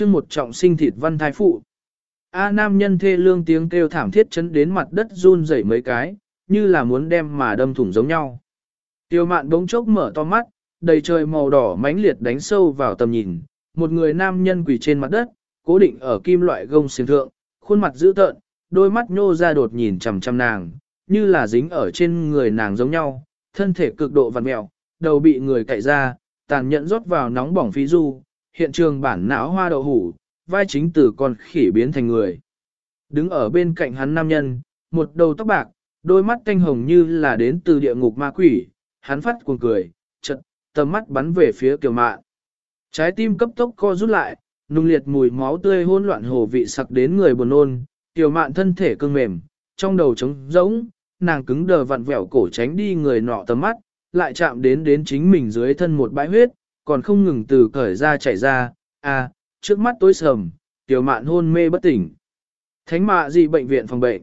chương một trọng sinh thịt văn thái phụ. A nam nhân thê lương tiếng kêu thảm thiết chấn đến mặt đất run rẩy mấy cái, như là muốn đem mà đâm thủng giống nhau. Tiêu mạn bỗng chốc mở to mắt, đầy trời màu đỏ mãnh liệt đánh sâu vào tầm nhìn, một người nam nhân quỳ trên mặt đất, cố định ở kim loại gông xiềng thượng, khuôn mặt dữ tợn, đôi mắt nhô ra đột nhìn chằm chằm nàng, như là dính ở trên người nàng giống nhau, thân thể cực độ vặn mẹo, đầu bị người cạy ra, tàn nhẫn rót vào nóng bỏng phí du, hiện trường bản não hoa đậu hủ, vai chính từ con khỉ biến thành người. Đứng ở bên cạnh hắn nam nhân, một đầu tóc bạc, đôi mắt canh hồng như là đến từ địa ngục ma quỷ, hắn phát cuồng cười, chật, tầm mắt bắn về phía kiều mạn. Trái tim cấp tốc co rút lại, nung liệt mùi máu tươi hỗn loạn hồ vị sặc đến người buồn nôn, kiều mạn thân thể cương mềm, trong đầu trống rỗng, nàng cứng đờ vặn vẹo cổ tránh đi người nọ tầm mắt, lại chạm đến đến chính mình dưới thân một bãi huyết, còn không ngừng từ cởi ra chảy ra, à, trước mắt tối sầm, tiểu mạn hôn mê bất tỉnh. Thánh mạ gì bệnh viện phòng bệnh.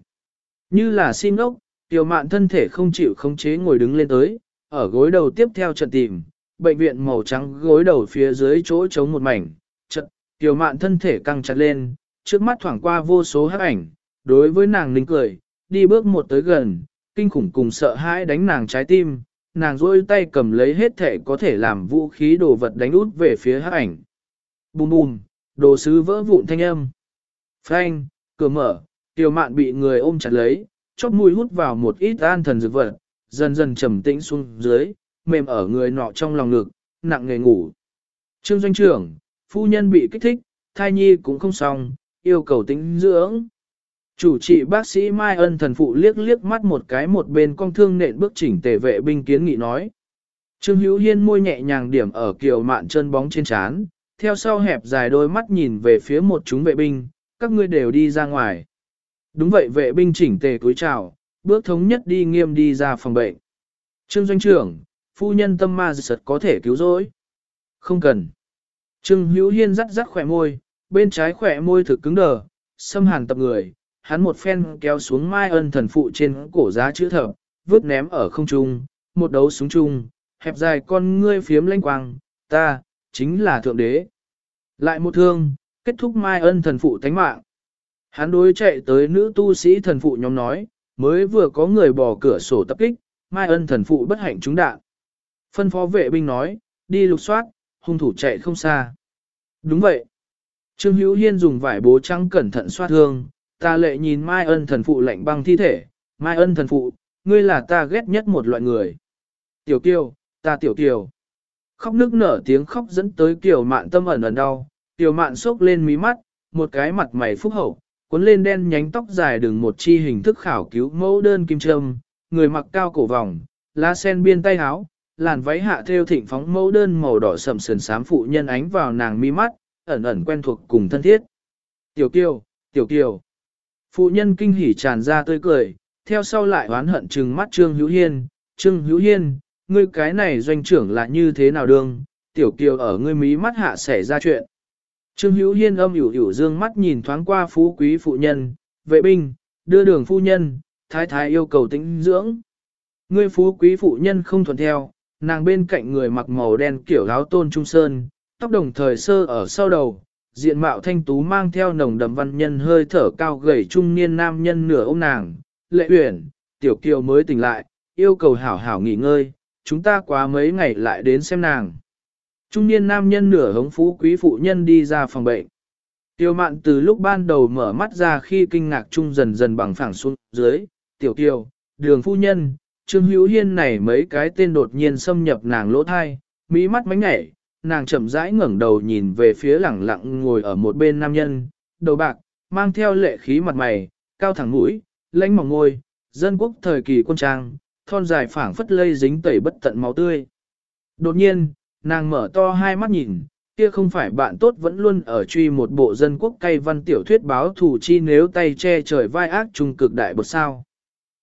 Như là xin ốc, tiểu mạn thân thể không chịu khống chế ngồi đứng lên tới, ở gối đầu tiếp theo trận tìm, bệnh viện màu trắng gối đầu phía dưới chỗ trống một mảnh, trận, tiểu mạn thân thể căng chặt lên, trước mắt thoảng qua vô số hắc ảnh, đối với nàng ninh cười, đi bước một tới gần, kinh khủng cùng sợ hãi đánh nàng trái tim, nàng rôi tay cầm lấy hết thể có thể làm vũ khí đồ vật đánh út về phía hắc ảnh. Bùm bùm, đồ sứ vỡ vụn thanh âm. Phanh, cửa mở, tiểu mạn bị người ôm chặt lấy, chóp mũi hút vào một ít an thần dược vật, dần dần trầm tĩnh xuống dưới, mềm ở người nọ trong lòng ngực, nặng nghề ngủ. Trương doanh trưởng, phu nhân bị kích thích, thai nhi cũng không xong, yêu cầu tính dưỡng. Chủ trị bác sĩ Mai Ân thần phụ liếc liếc mắt một cái một bên con thương nện bước chỉnh tề vệ binh kiến nghị nói. Trương Hữu Hiên môi nhẹ nhàng điểm ở kiều mạn chân bóng trên trán, theo sau hẹp dài đôi mắt nhìn về phía một chúng vệ binh, các ngươi đều đi ra ngoài. Đúng vậy vệ binh chỉnh tề cúi chào, bước thống nhất đi nghiêm đi ra phòng bệnh. Trương Doanh trưởng, phu nhân tâm ma giật có thể cứu rỗi. Không cần. Trương Hữu Hiên rắt rắt khỏe môi, bên trái khỏe môi thực cứng đờ, xâm hàn tập người, hắn một phen kéo xuống mai ân thần phụ trên cổ giá chữ thập, vứt ném ở không trung, một đấu súng chung, hẹp dài con ngươi phiếm lanh quang, ta, chính là thượng đế. Lại một thương, kết thúc mai ân thần phụ tánh mạng. Hắn đối chạy tới nữ tu sĩ thần phụ nhóm nói, mới vừa có người bỏ cửa sổ tập kích, mai ân thần phụ bất hạnh trúng đạn. Phân phó vệ binh nói, đi lục soát, hung thủ chạy không xa. Đúng vậy. Trương Hữu Hiên dùng vải bố trắng cẩn thận soát thương, ta lệ nhìn Mai ân thần phụ lạnh băng thi thể, Mai ân thần phụ, ngươi là ta ghét nhất một loại người. Tiểu kiều, ta tiểu kiều. Khóc nước nở tiếng khóc dẫn tới kiều mạn tâm ẩn ẩn đau, kiều mạn sốc lên mí mắt, một cái mặt mày phúc hậu, cuốn lên đen nhánh tóc dài đường một chi hình thức khảo cứu mẫu đơn kim trâm, người mặc cao cổ vòng, lá sen biên tay háo, làn váy hạ theo thịnh phóng mẫu đơn màu đỏ sầm sườn sám phụ nhân ánh vào nàng mi mắt, ẩn ẩn quen thuộc cùng thân thiết. Tiểu kiều, tiểu kiều. Phụ nhân kinh hỉ tràn ra tươi cười, theo sau lại oán hận trừng mắt Trương Hữu Hiên, Trương Hữu Hiên, ngươi cái này doanh trưởng là như thế nào đương, tiểu kiều ở ngươi mí mắt hạ xảy ra chuyện. Trương Hữu Hiên âm ủ ủ dương mắt nhìn thoáng qua phú quý phụ nhân, vệ binh, đưa đường phu nhân, thái thái yêu cầu tĩnh dưỡng. Ngươi phú quý phụ nhân không thuận theo, nàng bên cạnh người mặc màu đen kiểu áo tôn trung sơn, tóc đồng thời sơ ở sau đầu, diện mạo thanh tú mang theo nồng đầm văn nhân hơi thở cao gầy trung niên nam nhân nửa ôm nàng, lệ uyển, tiểu kiều mới tỉnh lại, yêu cầu hảo hảo nghỉ ngơi, chúng ta quá mấy ngày lại đến xem nàng. Trung niên nam nhân nửa hống phú quý phụ nhân đi ra phòng bệnh. Tiêu mạn từ lúc ban đầu mở mắt ra khi kinh ngạc trung dần dần bằng phẳng xuống dưới, tiểu kiều, đường phu nhân, trương hữu hiên này mấy cái tên đột nhiên xâm nhập nàng lỗ thai, mỹ mắt mánh nhảy, nàng chậm rãi ngẩng đầu nhìn về phía lẳng lặng ngồi ở một bên nam nhân, đầu bạc, mang theo lệ khí mặt mày, cao thẳng mũi, lãnh mỏng ngôi, dân quốc thời kỳ quân trang, thon dài phảng phất lây dính tẩy bất tận máu tươi. Đột nhiên, nàng mở to hai mắt nhìn, kia không phải bạn tốt vẫn luôn ở truy một bộ dân quốc cay văn tiểu thuyết báo thủ chi nếu tay che trời vai ác trung cực đại bột sao.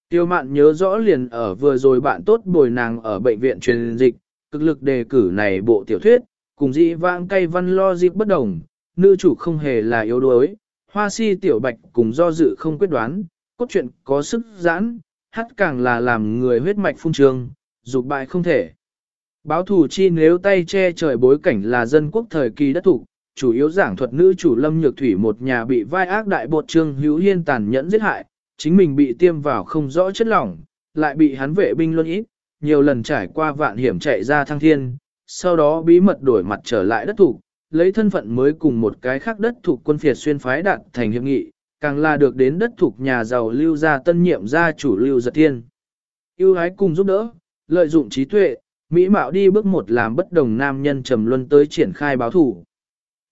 Tiêu mạn nhớ rõ liền ở vừa rồi bạn tốt bồi nàng ở bệnh viện truyền dịch, cực lực đề cử này bộ tiểu thuyết, cùng dĩ vãng cay văn lo dịp bất đồng, nữ chủ không hề là yếu đuối, hoa si tiểu bạch cùng do dự không quyết đoán, cốt truyện có sức giãn, hát càng là làm người huyết mạch phung trường, dục bại không thể. Báo thủ chi nếu tay che trời bối cảnh là dân quốc thời kỳ đất thủ, chủ yếu giảng thuật nữ chủ lâm nhược thủy một nhà bị vai ác đại bột trương hữu hiên tàn nhẫn giết hại, chính mình bị tiêm vào không rõ chất lỏng, lại bị hắn vệ binh luân ít, nhiều lần trải qua vạn hiểm chạy ra thăng thiên, sau đó bí mật đổi mặt trở lại đất thủ, lấy thân phận mới cùng một cái khác đất thuộc quân phiệt xuyên phái đạt thành hiệp nghị, càng là được đến đất thuộc nhà giàu lưu gia tân nhiệm gia chủ lưu giật thiên. Yêu ái cùng giúp đỡ, lợi dụng trí tuệ, Mỹ Mạo đi bước một làm bất đồng nam nhân trầm luân tới triển khai báo thủ.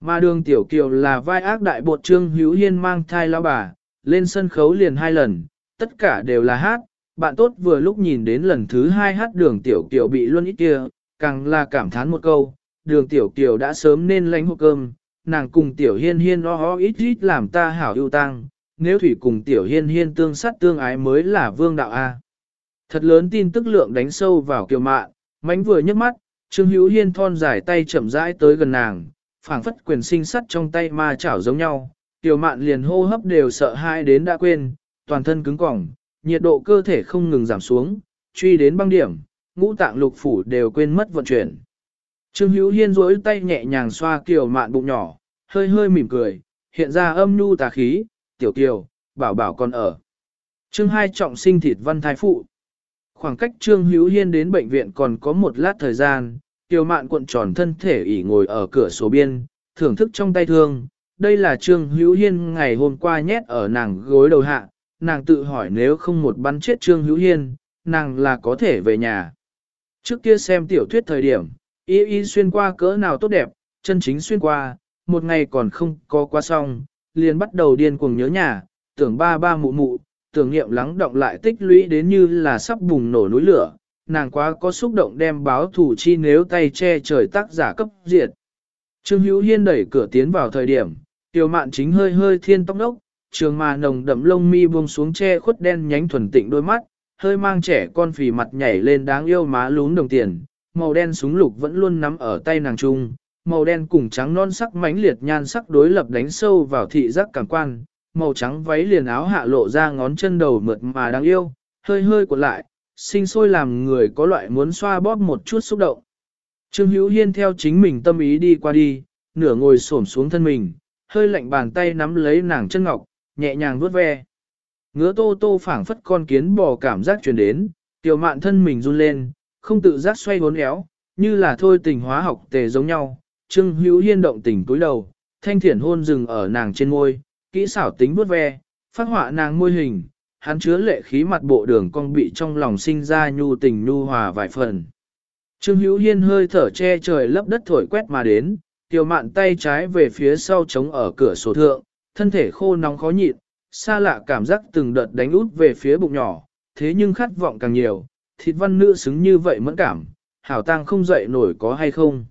Mà đường tiểu kiều là vai ác đại bột trương hữu hiên mang thai lao bà, lên sân khấu liền hai lần, tất cả đều là hát, bạn tốt vừa lúc nhìn đến lần thứ hai hát đường tiểu kiều bị luân ít kia, càng là cảm thán một câu, đường tiểu kiều đã sớm nên lánh hộp cơm, nàng cùng tiểu hiên hiên lo ho ít ít làm ta hảo ưu tăng, nếu thủy cùng tiểu hiên hiên tương sát tương ái mới là vương đạo A. Thật lớn tin tức lượng đánh sâu vào kiều mạn, mánh vừa nhấc mắt, Trương Hữu Hiên thon dài tay chậm rãi tới gần nàng, phảng phất quyền sinh sắt trong tay ma chảo giống nhau, Tiểu Mạn liền hô hấp đều sợ hãi đến đã quên, toàn thân cứng cỏng, nhiệt độ cơ thể không ngừng giảm xuống, truy đến băng điểm, ngũ tạng lục phủ đều quên mất vận chuyển. Trương Hữu Hiên duỗi tay nhẹ nhàng xoa Kiều Mạn bụng nhỏ, hơi hơi mỉm cười, hiện ra âm nhu tà khí, "Tiểu Kiều, bảo bảo còn ở." Trương Hai trọng sinh thịt văn thái phụ. Khoảng cách Trương Hữu Hiên đến bệnh viện còn có một lát thời gian, kiều Mạn cuộn tròn thân thể ỉ ngồi ở cửa sổ biên, thưởng thức trong tay thương. Đây là Trương Hữu Hiên ngày hôm qua nhét ở nàng gối đầu hạ, nàng tự hỏi nếu không một bắn chết Trương Hữu Hiên, nàng là có thể về nhà. Trước kia xem tiểu thuyết thời điểm, y y xuyên qua cỡ nào tốt đẹp, chân chính xuyên qua, một ngày còn không có qua xong, liền bắt đầu điên cuồng nhớ nhà, tưởng ba ba mụ mụ, tưởng niệm lắng động lại tích lũy đến như là sắp bùng nổ núi lửa, nàng quá có xúc động đem báo thủ chi nếu tay che trời tác giả cấp diệt. Trương Hữu Hiên đẩy cửa tiến vào thời điểm, tiểu mạn chính hơi hơi thiên tóc đốc, trường mà nồng đậm lông mi buông xuống che khuất đen nhánh thuần tịnh đôi mắt, hơi mang trẻ con phì mặt nhảy lên đáng yêu má lún đồng tiền, màu đen súng lục vẫn luôn nắm ở tay nàng trung, màu đen cùng trắng non sắc mãnh liệt nhan sắc đối lập đánh sâu vào thị giác cảm quan, màu trắng váy liền áo hạ lộ ra ngón chân đầu mượt mà đáng yêu, hơi hơi cuộn lại, sinh sôi làm người có loại muốn xoa bóp một chút xúc động. Trương Hữu Hiên theo chính mình tâm ý đi qua đi, nửa ngồi xổm xuống thân mình, hơi lạnh bàn tay nắm lấy nàng chân ngọc, nhẹ nhàng vuốt ve. Ngứa tô tô phảng phất con kiến bò cảm giác truyền đến, tiểu mạn thân mình run lên, không tự giác xoay bốn éo, như là thôi tình hóa học tề giống nhau. Trương Hữu Hiên động tình cúi đầu, thanh thiển hôn dừng ở nàng trên môi, kỹ xảo tính vuốt ve, phát họa nàng môi hình, hắn chứa lệ khí mặt bộ đường cong bị trong lòng sinh ra nhu tình nhu hòa vài phần. Trương Hữu Hiên hơi thở che trời lấp đất thổi quét mà đến, tiểu mạn tay trái về phía sau chống ở cửa sổ thượng, thân thể khô nóng khó nhịn, xa lạ cảm giác từng đợt đánh út về phía bụng nhỏ, thế nhưng khát vọng càng nhiều, thịt văn nữ xứng như vậy mẫn cảm, hảo tang không dậy nổi có hay không.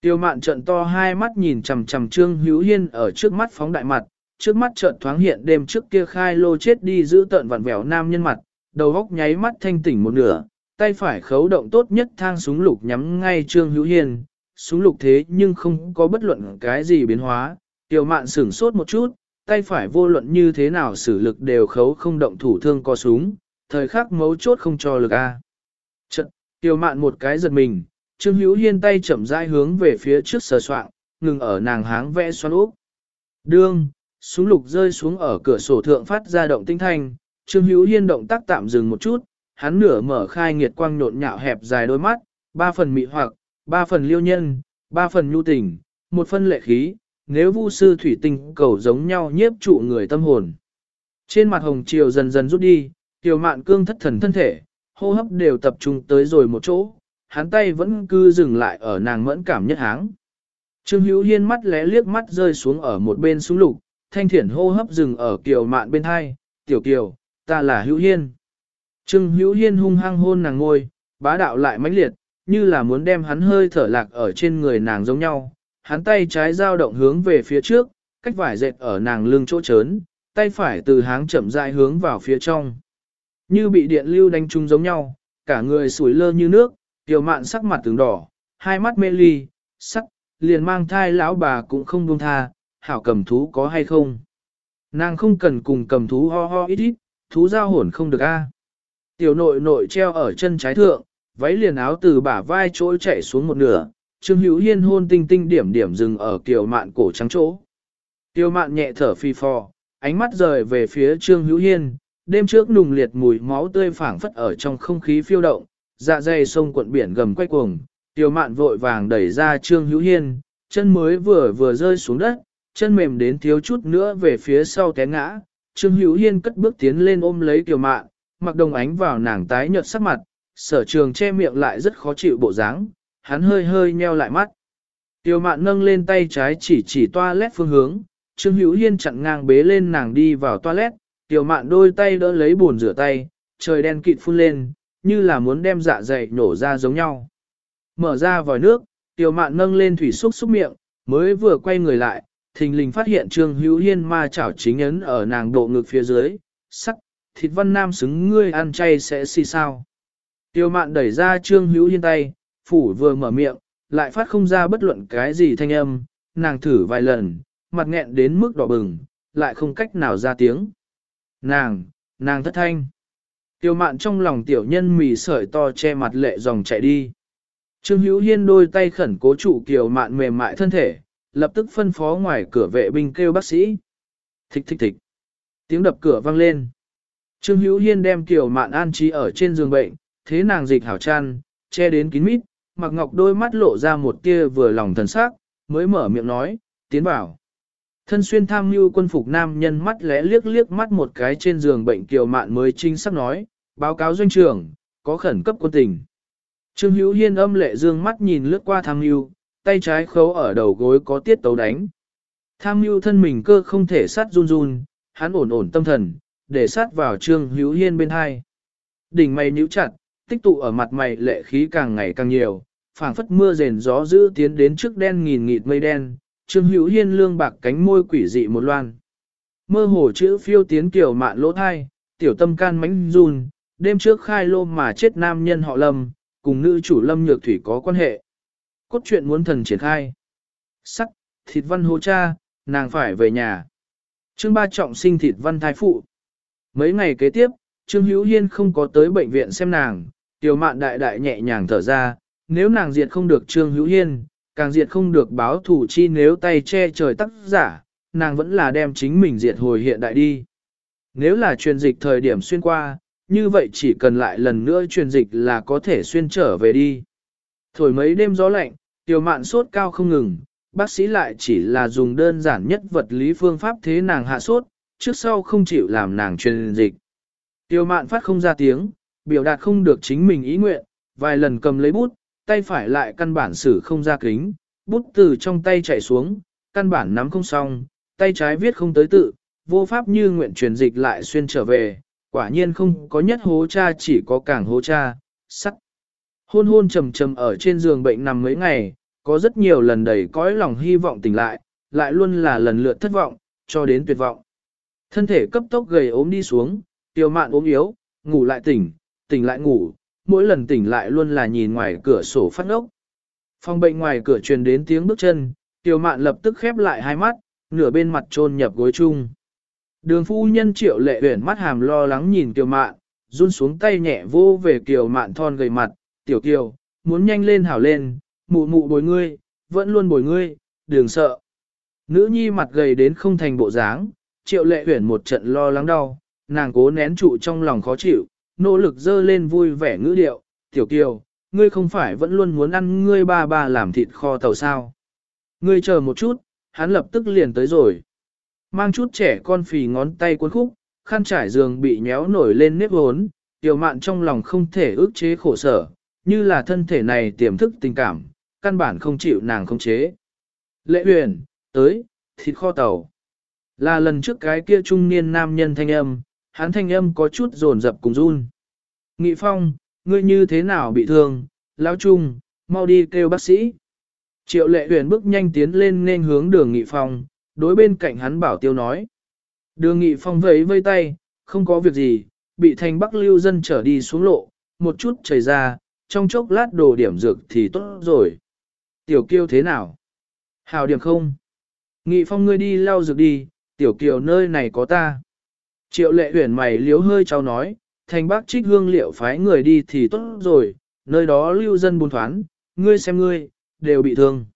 Tiêu mạn trận to hai mắt nhìn chằm chằm Trương Hữu Hiên ở trước mắt phóng đại mặt, trước mắt chợt thoáng hiện đêm trước kia khai lô chết đi giữ tận vặn vẹo nam nhân mặt, đầu góc nháy mắt thanh tỉnh một nửa, tay phải khấu động tốt nhất thang súng lục nhắm ngay Trương Hữu Hiên, súng lục thế nhưng không có bất luận cái gì biến hóa, tiêu mạn sửng sốt một chút, tay phải vô luận như thế nào sử lực đều khấu không động thủ thương co súng, thời khắc mấu chốt không cho lực A. Trận, tiểu mạn một cái giật mình, Trương Hữu Hiên tay chậm rãi hướng về phía trước sờ soạng, ngừng ở nàng háng vẽ xoắn úp. Đương, súng lục rơi xuống ở cửa sổ thượng phát ra động tinh thanh, Trương Hữu Hiên động tác tạm dừng một chút, hắn nửa mở khai nghiệt quang nhộn nhạo hẹp dài đôi mắt, ba phần mị hoặc, ba phần liêu nhân, ba phần nhu tình, một phân lệ khí, nếu vu sư thủy tinh cầu giống nhau nhiếp trụ người tâm hồn. Trên mặt hồng triều dần dần rút đi, tiểu mạn cương thất thần thân thể, hô hấp đều tập trung tới rồi một chỗ, hắn tay vẫn cứ dừng lại ở nàng mẫn cảm nhất háng. Trương Hữu Hiên mắt lé liếc mắt rơi xuống ở một bên súng lục, thanh thiển hô hấp dừng ở kiều mạn bên hai, tiểu kiều, ta là hữu hiên. Trương hữu hiên hung hăng hôn nàng ngôi, bá đạo lại mãnh liệt, như là muốn đem hắn hơi thở lạc ở trên người nàng giống nhau. Hắn tay trái dao động hướng về phía trước, cách vải dệt ở nàng lưng chỗ trớn, tay phải từ háng chậm rãi hướng vào phía trong. Như bị điện lưu đánh trúng giống nhau, cả người sủi lơ như nước, tiểu mạn sắc mặt tướng đỏ, hai mắt mê ly, sắc, liền mang thai lão bà cũng không buông tha, hảo cầm thú có hay không? Nàng không cần cùng cầm thú ho ho ít ít, thú giao hồn không được a. Tiểu nội nội treo ở chân trái thượng, váy liền áo từ bả vai trôi chạy xuống một nửa, Trương Hữu Hiên hôn tinh tinh điểm điểm dừng ở kiều mạn cổ trắng chỗ. Kiều mạn nhẹ thở phi phò, ánh mắt rời về phía Trương Hữu Hiên, đêm trước nùng liệt mùi máu tươi phảng phất ở trong không khí phiêu động, dạ dày sông cuộn biển gầm quay cuồng, Kiều mạn vội vàng đẩy ra Trương Hữu Hiên, chân mới vừa vừa rơi xuống đất, chân mềm đến thiếu chút nữa về phía sau té ngã. Trương Hữu Hiên cất bước tiến lên ôm lấy Kiều Mạn, mặc đồng ánh vào nàng tái nhợt sắc mặt, sở trường che miệng lại rất khó chịu bộ dáng, hắn hơi hơi nheo lại mắt. tiêu Mạn nâng lên tay trái chỉ chỉ toilet phương hướng, Trương Hữu Hiên chặn ngang bế lên nàng đi vào toilet, tiêu Mạn đôi tay đỡ lấy bồn rửa tay, trời đen kịt phun lên, như là muốn đem dạ dày nổ ra giống nhau. Mở ra vòi nước, Tiểu mạn nâng lên thủy xúc xúc miệng, mới vừa quay người lại, thình lình phát hiện Trương Hữu Hiên ma chảo chính ấn ở nàng độ ngực phía dưới, sắc, thịt văn nam xứng ngươi ăn chay sẽ si sao. Tiểu mạn đẩy ra Trương Hữu Hiên tay, phủ vừa mở miệng, lại phát không ra bất luận cái gì thanh âm, nàng thử vài lần, mặt nghẹn đến mức đỏ bừng, lại không cách nào ra tiếng. Nàng, nàng thất thanh. Tiêu mạn trong lòng tiểu nhân mì sợi to che mặt lệ dòng chạy đi. Trương Hữu Hiên đôi tay khẩn cố trụ kiều mạn mềm mại thân thể, lập tức phân phó ngoài cửa vệ binh kêu bác sĩ. Thích thích thích. Tiếng đập cửa vang lên. Trương Hữu Hiên đem kiều mạn an trí ở trên giường bệnh, thế nàng dịch hảo chăn, che đến kín mít, Mạc ngọc đôi mắt lộ ra một tia vừa lòng thần sắc, mới mở miệng nói, tiến vào. Thân xuyên tham mưu quân phục nam nhân mắt lẽ liếc liếc mắt một cái trên giường bệnh kiều mạn mới chính xác nói, báo cáo doanh trưởng, có khẩn cấp quân tình. Trương Hữu Hiên âm lệ dương mắt nhìn lướt qua tham mưu, tay trái khấu ở đầu gối có tiết tấu đánh. Tham mưu thân mình cơ không thể sát run run, hắn ổn ổn tâm thần, để sát vào Trương Hữu Hiên bên hai. Đỉnh mày nhíu chặt, tích tụ ở mặt mày lệ khí càng ngày càng nhiều, phảng phất mưa rền gió dữ tiến đến trước đen nghìn nghịt mây đen, Trương Hữu Hiên lương bạc cánh môi quỷ dị một loan. Mơ hồ chữ phiêu tiến kiểu mạn lỗ thai, tiểu tâm can mánh run, đêm trước khai lô mà chết nam nhân họ lâm, cùng nữ chủ lâm nhược thủy có quan hệ. Cốt truyện muốn thần triển khai. Sắc, thịt văn hô cha, nàng phải về nhà. Trương ba trọng sinh thịt văn thai phụ. Mấy ngày kế tiếp, Trương Hữu Hiên không có tới bệnh viện xem nàng, tiểu mạn đại đại nhẹ nhàng thở ra, nếu nàng diệt không được Trương Hữu Hiên, càng diệt không được báo thủ chi nếu tay che trời tắc giả, nàng vẫn là đem chính mình diệt hồi hiện đại đi. Nếu là truyền dịch thời điểm xuyên qua, như vậy chỉ cần lại lần nữa truyền dịch là có thể xuyên trở về đi. Thổi mấy đêm gió lạnh, tiểu mạn sốt cao không ngừng, bác sĩ lại chỉ là dùng đơn giản nhất vật lý phương pháp thế nàng hạ sốt, trước sau không chịu làm nàng truyền dịch. Tiểu mạn phát không ra tiếng, biểu đạt không được chính mình ý nguyện, vài lần cầm lấy bút, tay phải lại căn bản sử không ra kính, bút từ trong tay chạy xuống, căn bản nắm không xong, tay trái viết không tới tự, vô pháp như nguyện truyền dịch lại xuyên trở về, quả nhiên không có nhất hố cha chỉ có càng hố cha, sắt. Hôn hôn trầm trầm ở trên giường bệnh nằm mấy ngày, có rất nhiều lần đầy cõi lòng hy vọng tỉnh lại, lại luôn là lần lượt thất vọng, cho đến tuyệt vọng. Thân thể cấp tốc gầy ốm đi xuống, tiêu mạn ốm yếu, ngủ lại tỉnh, tỉnh lại ngủ, mỗi lần tỉnh lại luôn là nhìn ngoài cửa sổ phát ngốc. Phòng bệnh ngoài cửa truyền đến tiếng bước chân, Tiểu mạn lập tức khép lại hai mắt, nửa bên mặt trôn nhập gối chung. Đường phu nhân triệu lệ huyển mắt hàm lo lắng nhìn Tiểu mạn, run xuống tay nhẹ vô về kiều mạn thon gầy mặt, tiểu kiều, muốn nhanh lên hảo lên, mụ mụ bồi ngươi, vẫn luôn bồi ngươi, đừng sợ. Nữ nhi mặt gầy đến không thành bộ dáng, triệu lệ huyển một trận lo lắng đau, nàng cố nén trụ trong lòng khó chịu, nỗ lực dơ lên vui vẻ ngữ điệu, tiểu kiều, ngươi không phải vẫn luôn muốn ăn ngươi ba ba làm thịt kho tàu sao. Ngươi chờ một chút, hắn lập tức liền tới rồi. Mang chút trẻ con phì ngón tay cuốn khúc, khăn trải giường bị nhéo nổi lên nếp hốn, tiểu mạn trong lòng không thể ước chế khổ sở, như là thân thể này tiềm thức tình cảm, căn bản không chịu nàng không chế. Lệ huyền, tới, thịt kho tàu. Là lần trước cái kia trung niên nam nhân thanh âm, hắn thanh âm có chút rồn rập cùng run. Nghị phong, ngươi như thế nào bị thương, lão trung, mau đi kêu bác sĩ. Triệu lệ huyền bước nhanh tiến lên nên hướng đường nghị phong, đối bên cạnh hắn bảo tiêu nói. Đường nghị phong vẫy vây tay, không có việc gì, bị thành bắc lưu dân trở đi xuống lộ, một chút chảy ra, trong chốc lát đổ điểm dược thì tốt rồi. Tiểu kiêu thế nào? Hào điểm không? Nghị phong ngươi đi lau dược đi, tiểu kiều nơi này có ta. Triệu lệ huyền mày liếu hơi trao nói, thành bác trích hương liệu phái người đi thì tốt rồi, nơi đó lưu dân buôn thoán, ngươi xem ngươi, đều bị thương.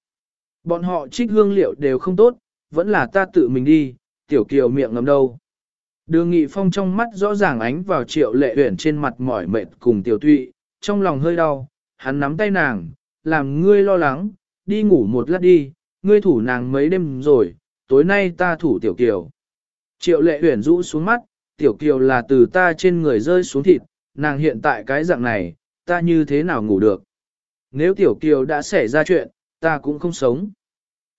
Bọn họ trích hương liệu đều không tốt, vẫn là ta tự mình đi, tiểu kiều miệng ngầm đâu. Đường nghị phong trong mắt rõ ràng ánh vào triệu lệ huyền trên mặt mỏi mệt cùng tiểu tụy, trong lòng hơi đau, hắn nắm tay nàng, làm ngươi lo lắng, đi ngủ một lát đi, ngươi thủ nàng mấy đêm rồi, tối nay ta thủ tiểu kiều. Triệu lệ huyển rũ xuống mắt, tiểu kiều là từ ta trên người rơi xuống thịt, nàng hiện tại cái dạng này, ta như thế nào ngủ được. Nếu tiểu kiều đã xảy ra chuyện, ta cũng không sống.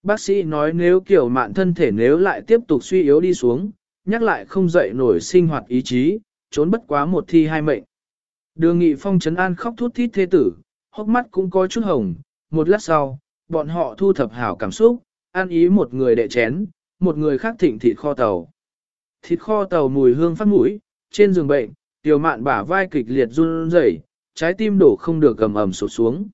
Bác sĩ nói nếu kiểu mạn thân thể nếu lại tiếp tục suy yếu đi xuống, nhắc lại không dậy nổi sinh hoạt ý chí, trốn bất quá một thi hai mệnh. Đường nghị phong trấn an khóc thút thít thế tử, hốc mắt cũng có chút hồng, một lát sau, bọn họ thu thập hảo cảm xúc, an ý một người đệ chén, một người khác thịnh thịt kho tàu. Thịt kho tàu mùi hương phát mũi, trên giường bệnh, tiểu mạn bả vai kịch liệt run rẩy, trái tim đổ không được gầm ầm sụt xuống.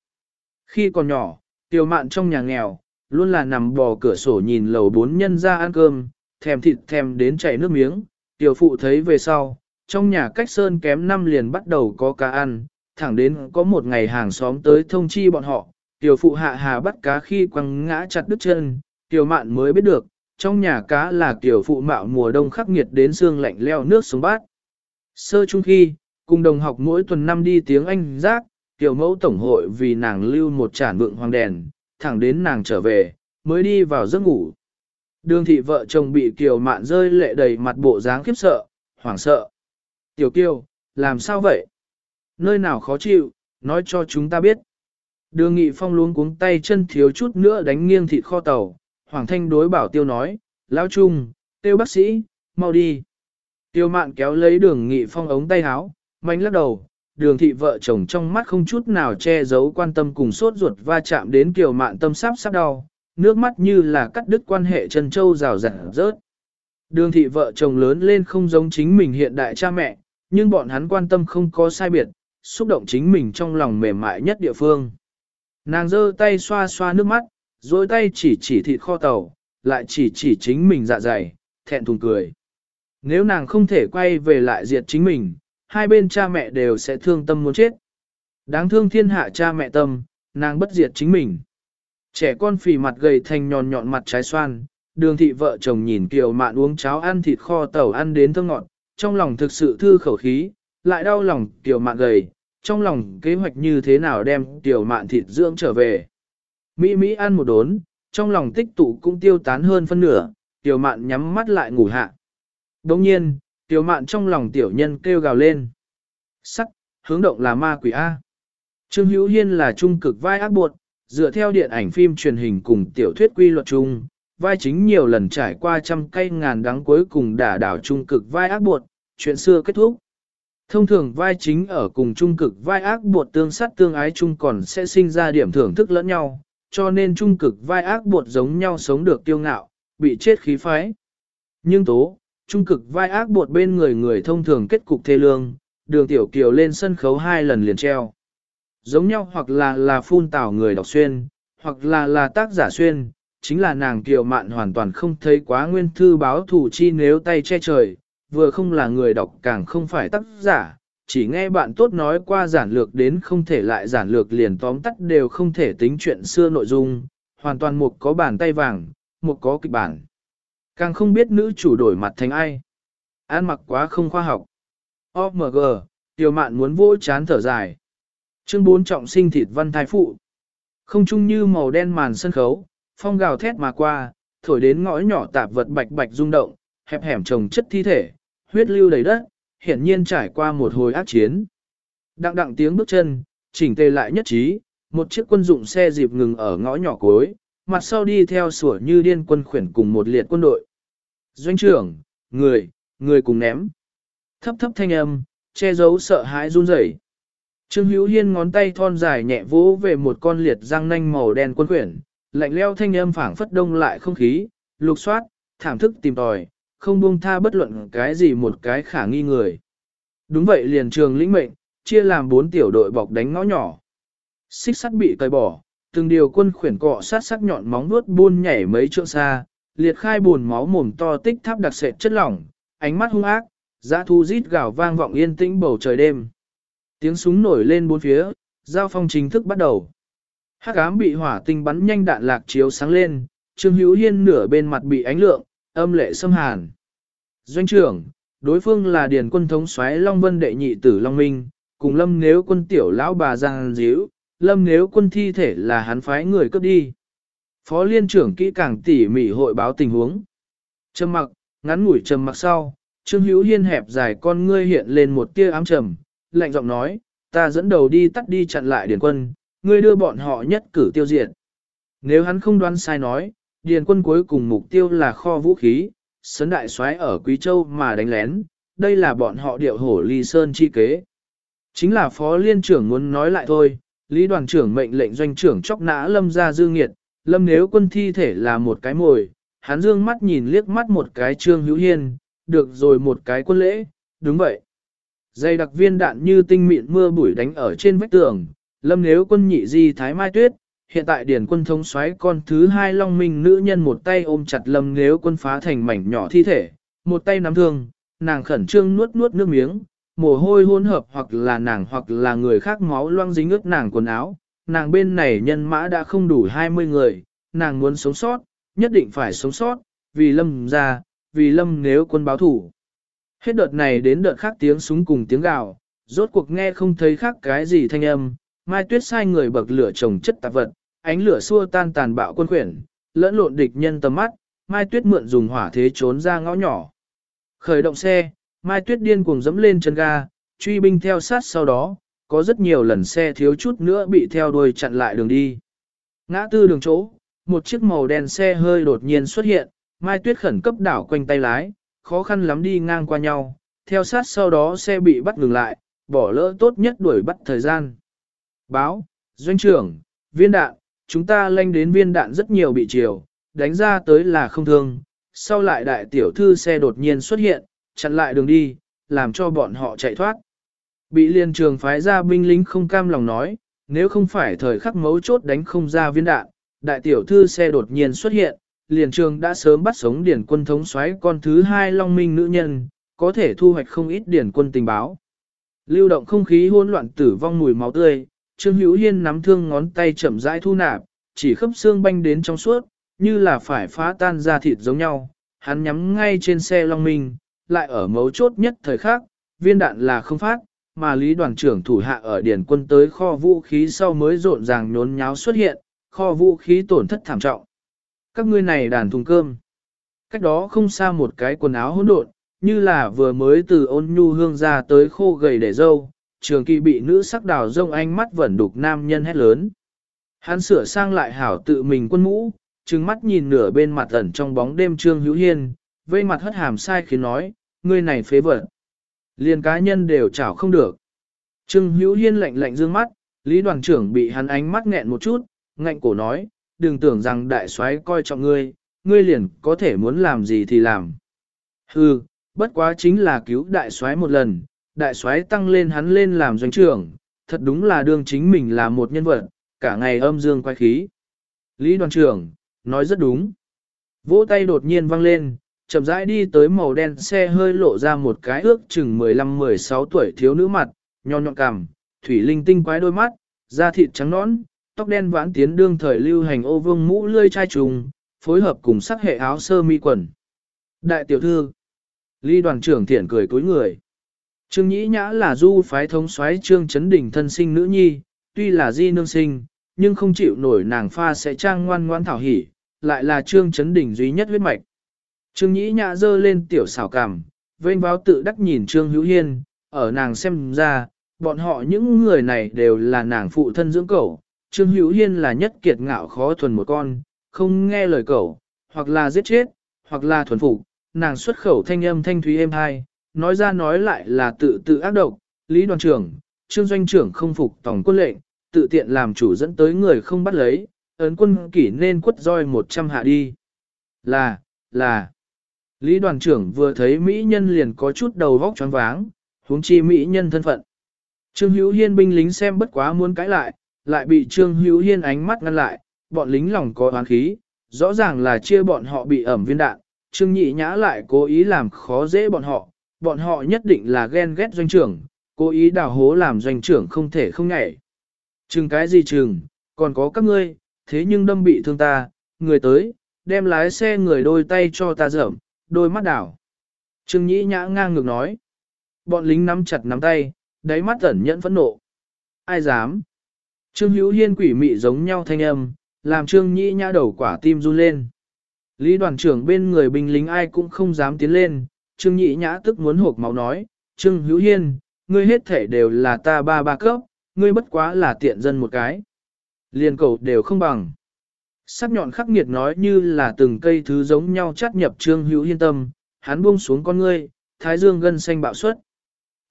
Khi còn nhỏ, tiểu mạn trong nhà nghèo, luôn là nằm bò cửa sổ nhìn lầu bốn nhân ra ăn cơm, thèm thịt thèm đến chảy nước miếng, tiểu phụ thấy về sau, trong nhà cách sơn kém năm liền bắt đầu có cá ăn, thẳng đến có một ngày hàng xóm tới thông chi bọn họ, tiểu phụ hạ hà bắt cá khi quăng ngã chặt đứt chân, tiểu mạn mới biết được, trong nhà cá là tiểu phụ mạo mùa đông khắc nghiệt đến xương lạnh leo nước xuống bát. Sơ chung khi, cùng đồng học mỗi tuần năm đi tiếng Anh giác, tiểu mẫu tổng hội vì nàng lưu một tràn vượng hoàng đèn, thẳng đến nàng trở về, mới đi vào giấc ngủ. Đường thị vợ chồng bị Kiều Mạn rơi lệ đầy mặt bộ dáng khiếp sợ, hoảng sợ. Tiểu Kiều, làm sao vậy? Nơi nào khó chịu, nói cho chúng ta biết. Đường Nghị Phong luống cuống tay chân thiếu chút nữa đánh nghiêng thịt kho tàu. Hoàng Thanh đối bảo tiêu nói, Lão Trung, tiêu bác sĩ, mau đi. Tiêu mạn kéo lấy đường Nghị Phong ống tay áo, mạnh lắc đầu, đường thị vợ chồng trong mắt không chút nào che giấu quan tâm cùng sốt ruột va chạm đến kiều mạn tâm sắp sắp đau, nước mắt như là cắt đứt quan hệ chân châu rào rạng rớt. Đường thị vợ chồng lớn lên không giống chính mình hiện đại cha mẹ, nhưng bọn hắn quan tâm không có sai biệt, xúc động chính mình trong lòng mềm mại nhất địa phương. Nàng giơ tay xoa xoa nước mắt, dối tay chỉ chỉ thịt kho tàu, lại chỉ chỉ chính mình dạ dày, thẹn thùng cười. Nếu nàng không thể quay về lại diệt chính mình, hai bên cha mẹ đều sẽ thương tâm muốn chết. Đáng thương thiên hạ cha mẹ tâm, nàng bất diệt chính mình. Trẻ con phì mặt gầy thành nhòn nhọn mặt trái xoan, đường thị vợ chồng nhìn kiều mạn uống cháo ăn thịt kho tàu ăn đến thơ ngọt, trong lòng thực sự thư khẩu khí, lại đau lòng kiều mạn gầy, trong lòng kế hoạch như thế nào đem kiều mạn thịt dưỡng trở về. Mỹ Mỹ ăn một đốn, trong lòng tích tụ cũng tiêu tán hơn phân nửa, tiểu mạn nhắm mắt lại ngủ hạ. Đồng nhiên, Tiểu mạn trong lòng tiểu nhân kêu gào lên. Sắc, hướng động là ma quỷ A. Trương Hữu Hiên là trung cực vai ác buộc, dựa theo điện ảnh phim truyền hình cùng tiểu thuyết quy luật chung, vai chính nhiều lần trải qua trăm cây ngàn đắng cuối cùng đả đảo trung cực vai ác buộc, chuyện xưa kết thúc. Thông thường vai chính ở cùng trung cực vai ác buộc tương sát tương ái chung còn sẽ sinh ra điểm thưởng thức lẫn nhau, cho nên trung cực vai ác bột giống nhau sống được tiêu ngạo, bị chết khí phái. Nhưng tố, trung cực vai ác bột bên người người thông thường kết cục thê lương, đường tiểu kiều lên sân khấu hai lần liền treo. Giống nhau hoặc là là phun tảo người đọc xuyên, hoặc là là tác giả xuyên, chính là nàng kiều mạn hoàn toàn không thấy quá nguyên thư báo thủ chi nếu tay che trời, vừa không là người đọc càng không phải tác giả, chỉ nghe bạn tốt nói qua giản lược đến không thể lại giản lược liền tóm tắt đều không thể tính chuyện xưa nội dung, hoàn toàn một có bàn tay vàng, một có kịch bản. Càng không biết nữ chủ đổi mặt thành ai. An mặc quá không khoa học. OMG, tiểu mạn muốn vỗ chán thở dài. Chương 4 trọng sinh thịt văn thái phụ. Không chung như màu đen màn sân khấu, phong gào thét mà qua, thổi đến ngõ nhỏ tạp vật bạch bạch rung động, hẹp hẻm trồng chất thi thể, huyết lưu đầy đất, hiển nhiên trải qua một hồi ác chiến. Đặng đặng tiếng bước chân, chỉnh tề lại nhất trí, một chiếc quân dụng xe dịp ngừng ở ngõ nhỏ cuối, mặt sau đi theo sủa như điên quân khuyển cùng một liệt quân đội. Doanh trưởng, người, người cùng ném. Thấp thấp thanh âm, che giấu sợ hãi run rẩy. Trương Hữu Hiên ngón tay thon dài nhẹ vỗ về một con liệt răng nanh màu đen quân khuyển, lạnh leo thanh âm phảng phất đông lại không khí, lục soát, thảm thức tìm tòi, không buông tha bất luận cái gì một cái khả nghi người. Đúng vậy liền trường lĩnh mệnh, chia làm bốn tiểu đội bọc đánh ngõ nhỏ. Xích sắt bị cởi bỏ, từng điều quân khuyển cọ sát sắc nhọn móng vuốt buôn nhảy mấy trượng xa, liệt khai buồn máu mồm to tích tháp đặc sệt chất lỏng, ánh mắt hung ác, dã thu rít gào vang vọng yên tĩnh bầu trời đêm. Tiếng súng nổi lên bốn phía, giao phong chính thức bắt đầu. Hắc ám bị hỏa tinh bắn nhanh đạn lạc chiếu sáng lên, Trương Hữu Hiên nửa bên mặt bị ánh lượng, âm lệ xâm hàn. Doanh trưởng, đối phương là điền quân thống soái Long Vân đệ nhị tử Long Minh, cùng lâm nếu quân tiểu lão bà giang díu, lâm nếu quân thi thể là hắn phái người cướp đi. Phó liên trưởng kỹ càng tỉ mỉ hội báo tình huống. Trầm mặc, ngắn ngủi trầm mặc sau, Trương Hữu Hiên hẹp dài con ngươi hiện lên một tia ám trầm, lạnh giọng nói, ta dẫn đầu đi tắt đi chặn lại điền quân, ngươi đưa bọn họ nhất cử tiêu diệt. Nếu hắn không đoán sai nói, điền quân cuối cùng mục tiêu là kho vũ khí, sấn đại soái ở Quý Châu mà đánh lén, đây là bọn họ điệu hổ ly sơn chi kế. Chính là phó liên trưởng muốn nói lại thôi, lý đoàn trưởng mệnh lệnh doanh trưởng chóc nã lâm ra dư nghiệt, lâm nếu quân thi thể là một cái mồi, hắn dương mắt nhìn liếc mắt một cái trương hữu hiên, được rồi một cái quân lễ, đúng vậy. Dây đặc viên đạn như tinh mịn mưa bụi đánh ở trên vách tường, lâm nếu quân nhị di thái mai tuyết, hiện tại điển quân thống xoáy con thứ hai long minh nữ nhân một tay ôm chặt lâm nếu quân phá thành mảnh nhỏ thi thể, một tay nắm thương, nàng khẩn trương nuốt nuốt nước miếng, mồ hôi hỗn hợp hoặc là nàng hoặc là người khác máu loang dính ướt nàng quần áo, nàng bên này nhân mã đã không đủ 20 người, nàng muốn sống sót, nhất định phải sống sót, vì lâm ra, vì lâm nếu quân báo thủ. Hết đợt này đến đợt khác tiếng súng cùng tiếng gào, rốt cuộc nghe không thấy khác cái gì thanh âm, Mai Tuyết sai người bậc lửa trồng chất tạp vật, ánh lửa xua tan tàn bạo quân khuyển, lẫn lộn địch nhân tầm mắt, Mai Tuyết mượn dùng hỏa thế trốn ra ngõ nhỏ. Khởi động xe, Mai Tuyết điên cuồng dẫm lên chân ga, truy binh theo sát sau đó, có rất nhiều lần xe thiếu chút nữa bị theo đuôi chặn lại đường đi. Ngã tư đường chỗ, một chiếc màu đen xe hơi đột nhiên xuất hiện, Mai Tuyết khẩn cấp đảo quanh tay lái, khó khăn lắm đi ngang qua nhau, theo sát sau đó xe bị bắt ngừng lại, bỏ lỡ tốt nhất đuổi bắt thời gian. Báo, doanh trưởng, viên đạn, chúng ta lanh đến viên đạn rất nhiều bị chiều, đánh ra tới là không thương, sau lại đại tiểu thư xe đột nhiên xuất hiện, chặn lại đường đi, làm cho bọn họ chạy thoát. Bị liên trường phái ra binh lính không cam lòng nói, nếu không phải thời khắc mấu chốt đánh không ra viên đạn, đại tiểu thư xe đột nhiên xuất hiện, liền trường đã sớm bắt sống điển quân thống soái con thứ hai long minh nữ nhân, có thể thu hoạch không ít điển quân tình báo. Lưu động không khí hỗn loạn tử vong mùi máu tươi, Trương Hữu Hiên nắm thương ngón tay chậm rãi thu nạp, chỉ khớp xương banh đến trong suốt, như là phải phá tan ra thịt giống nhau. Hắn nhắm ngay trên xe Long Minh, lại ở mấu chốt nhất thời khắc, viên đạn là không phát, mà Lý đoàn trưởng thủ hạ ở điển quân tới kho vũ khí sau mới rộn ràng nhốn nháo xuất hiện, kho vũ khí tổn thất thảm trọng. Các ngươi này đàn thùng cơm. Cách đó không xa một cái quần áo hỗn độn, như là vừa mới từ ôn nhu hương ra tới khô gầy để dâu, trường kỳ bị nữ sắc đào rông ánh mắt vẫn đục nam nhân hét lớn. Hắn sửa sang lại hảo tự mình quân mũ, trừng mắt nhìn nửa bên mặt ẩn trong bóng đêm trương hữu hiên, vây mặt hất hàm sai khiến nói, ngươi này phế vật. Liền cá nhân đều chảo không được. Trương hữu hiên lạnh lạnh dương mắt, lý đoàn trưởng bị hắn ánh mắt nghẹn một chút, ngạnh cổ nói, đừng tưởng rằng đại soái coi trọng ngươi, ngươi liền có thể muốn làm gì thì làm. Hừ, bất quá chính là cứu đại soái một lần, đại soái tăng lên hắn lên làm doanh trưởng, thật đúng là đương chính mình là một nhân vật, cả ngày âm dương quay khí. Lý đoàn trưởng, nói rất đúng. Vỗ tay đột nhiên vang lên, chậm rãi đi tới màu đen xe hơi lộ ra một cái ước chừng 15-16 tuổi thiếu nữ mặt, nhon nhọn cằm, thủy linh tinh quái đôi mắt, da thịt trắng nõn, tóc đen vãn tiến đương thời lưu hành ô vương mũ lươi chai trùng, phối hợp cùng sắc hệ áo sơ mi quần. Đại tiểu thư, Lý đoàn trưởng thiện cười cúi người. Trương Nhĩ Nhã là du phái thống soái Trương Chấn Đình thân sinh nữ nhi, tuy là di nương sinh, nhưng không chịu nổi nàng pha sẽ trang ngoan ngoan thảo hỉ, lại là Trương Chấn Đình duy nhất huyết mạch. Trương Nhĩ Nhã dơ lên tiểu xảo cảm, vênh báo tự đắc nhìn Trương Hữu Hiên, ở nàng xem ra, bọn họ những người này đều là nàng phụ thân dưỡng cẩu. Trương Hữu Hiên là nhất kiệt ngạo khó thuần một con, không nghe lời cẩu, hoặc là giết chết, hoặc là thuần phục, nàng xuất khẩu thanh âm thanh thúy êm hai, nói ra nói lại là tự tự ác độc, Lý đoàn trưởng, trương doanh trưởng không phục tổng quân lệnh, tự tiện làm chủ dẫn tới người không bắt lấy, ấn quân kỷ nên quất roi 100 hạ đi. Là, là, Lý đoàn trưởng vừa thấy Mỹ nhân liền có chút đầu vóc choáng váng, huống chi Mỹ nhân thân phận. Trương Hữu Hiên binh lính xem bất quá muốn cãi lại, lại bị Trương Hữu Hiên ánh mắt ngăn lại, bọn lính lòng có oán khí, rõ ràng là chia bọn họ bị ẩm viên đạn, Trương Nhị Nhã lại cố ý làm khó dễ bọn họ, bọn họ nhất định là ghen ghét doanh trưởng, cố ý đào hố làm doanh trưởng không thể không nhảy. Chừng cái gì chừng, còn có các ngươi, thế nhưng đâm bị thương ta, người tới, đem lái xe người đôi tay cho ta dởm, đôi mắt đảo. Trương Nhĩ Nhã ngang ngược nói. Bọn lính nắm chặt nắm tay, đáy mắt ẩn nhẫn phẫn nộ. Ai dám? Trương Hữu Hiên quỷ mị giống nhau thanh âm, làm Trương Nhĩ Nhã đầu quả tim run lên. Lý đoàn trưởng bên người binh lính ai cũng không dám tiến lên, Trương Nhĩ Nhã tức muốn hộp máu nói, Trương Hữu Hiên, ngươi hết thể đều là ta ba ba cấp, ngươi bất quá là tiện dân một cái. Liên cầu đều không bằng. Sắc nhọn khắc nghiệt nói như là từng cây thứ giống nhau chắt nhập Trương Hữu Hiên tâm, hắn buông xuống con ngươi, thái dương gân xanh bạo suất.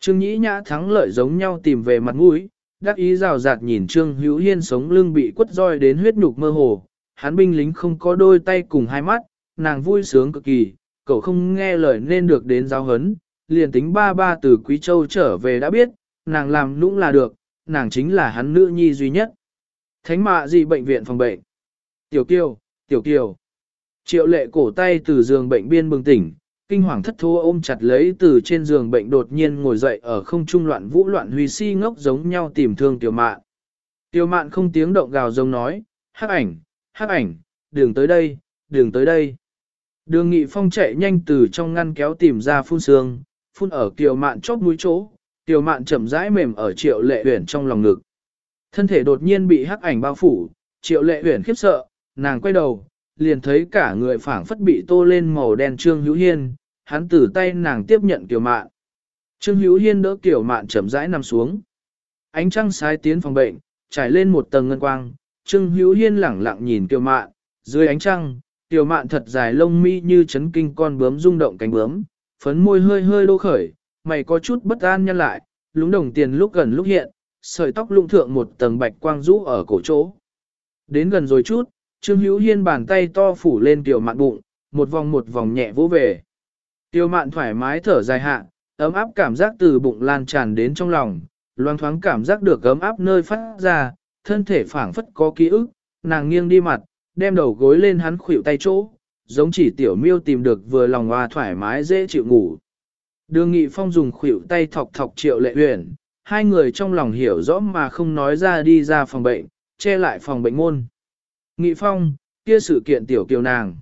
Trương Nhĩ Nhã thắng lợi giống nhau tìm về mặt mũi, đắc ý rào rạt nhìn Trương Hữu Hiên sống lưng bị quất roi đến huyết nhục mơ hồ, hắn binh lính không có đôi tay cùng hai mắt, nàng vui sướng cực kỳ, cậu không nghe lời nên được đến giáo hấn, liền tính ba ba từ Quý Châu trở về đã biết, nàng làm nũng là được, nàng chính là hắn nữ nhi duy nhất. Thánh mạ gì bệnh viện phòng bệnh? Tiểu Kiều, Tiểu Kiều. Triệu lệ cổ tay từ giường bệnh biên bừng tỉnh, kinh hoàng thất thố ôm chặt lấy từ trên giường bệnh đột nhiên ngồi dậy ở không trung loạn vũ loạn huy si ngốc giống nhau tìm thương tiểu mạn. Tiểu mạn không tiếng động gào giống nói, hắc ảnh, hắc ảnh, đường tới đây, đường tới đây. Đường nghị phong chạy nhanh từ trong ngăn kéo tìm ra phun sương, phun ở tiểu mạn chóp mũi chỗ, tiểu mạn chậm rãi mềm ở triệu lệ uyển trong lòng ngực. Thân thể đột nhiên bị hắc ảnh bao phủ, triệu lệ uyển khiếp sợ, nàng quay đầu, liền thấy cả người phảng phất bị tô lên màu đen Trương Hữu Hiên, hắn từ tay nàng tiếp nhận Kiều Mạn. Trương Hữu Hiên đỡ Kiều Mạn chậm rãi nằm xuống. Ánh trăng sai tiến phòng bệnh, trải lên một tầng ngân quang, Trương Hữu Hiên lẳng lặng nhìn Kiều Mạn, dưới ánh trăng, Tiểu Mạn thật dài lông mi như chấn kinh con bướm rung động cánh bướm, phấn môi hơi hơi đô khởi, mày có chút bất an nhăn lại, lúng đồng tiền lúc gần lúc hiện, sợi tóc lụng thượng một tầng bạch quang rũ ở cổ chỗ. Đến gần rồi chút, Trương Hữu Hiên bàn tay to phủ lên tiểu mạn bụng, một vòng một vòng nhẹ vỗ về. Tiểu mạn thoải mái thở dài hạ, ấm áp cảm giác từ bụng lan tràn đến trong lòng, loang thoáng cảm giác được ấm áp nơi phát ra, thân thể phảng phất có ký ức, nàng nghiêng đi mặt, đem đầu gối lên hắn khuỷu tay chỗ, giống chỉ tiểu miêu tìm được vừa lòng hoa thoải mái dễ chịu ngủ. Đường Nghị Phong dùng khuỷu tay thọc thọc triệu lệ huyền, hai người trong lòng hiểu rõ mà không nói ra đi ra phòng bệnh, che lại phòng bệnh môn. Nghị Phong, kia sự kiện tiểu kiều nàng.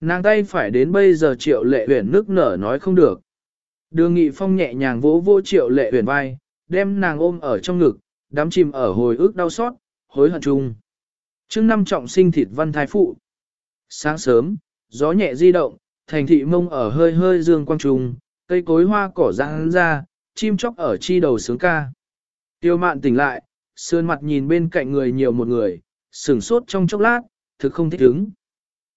Nàng tay phải đến bây giờ triệu lệ huyền nước nở nói không được. Đường Nghị Phong nhẹ nhàng vỗ vỗ triệu lệ huyền vai, đem nàng ôm ở trong ngực, đắm chìm ở hồi ức đau xót, hối hận chung chương năm trọng sinh thịt văn thái phụ. Sáng sớm, gió nhẹ di động, thành thị mông ở hơi hơi dương quang trùng, cây cối hoa cỏ răng ra, chim chóc ở chi đầu sướng ca. Tiêu mạn tỉnh lại, sơn mặt nhìn bên cạnh người nhiều một người, sửng sốt trong chốc lát, thực không thích ứng.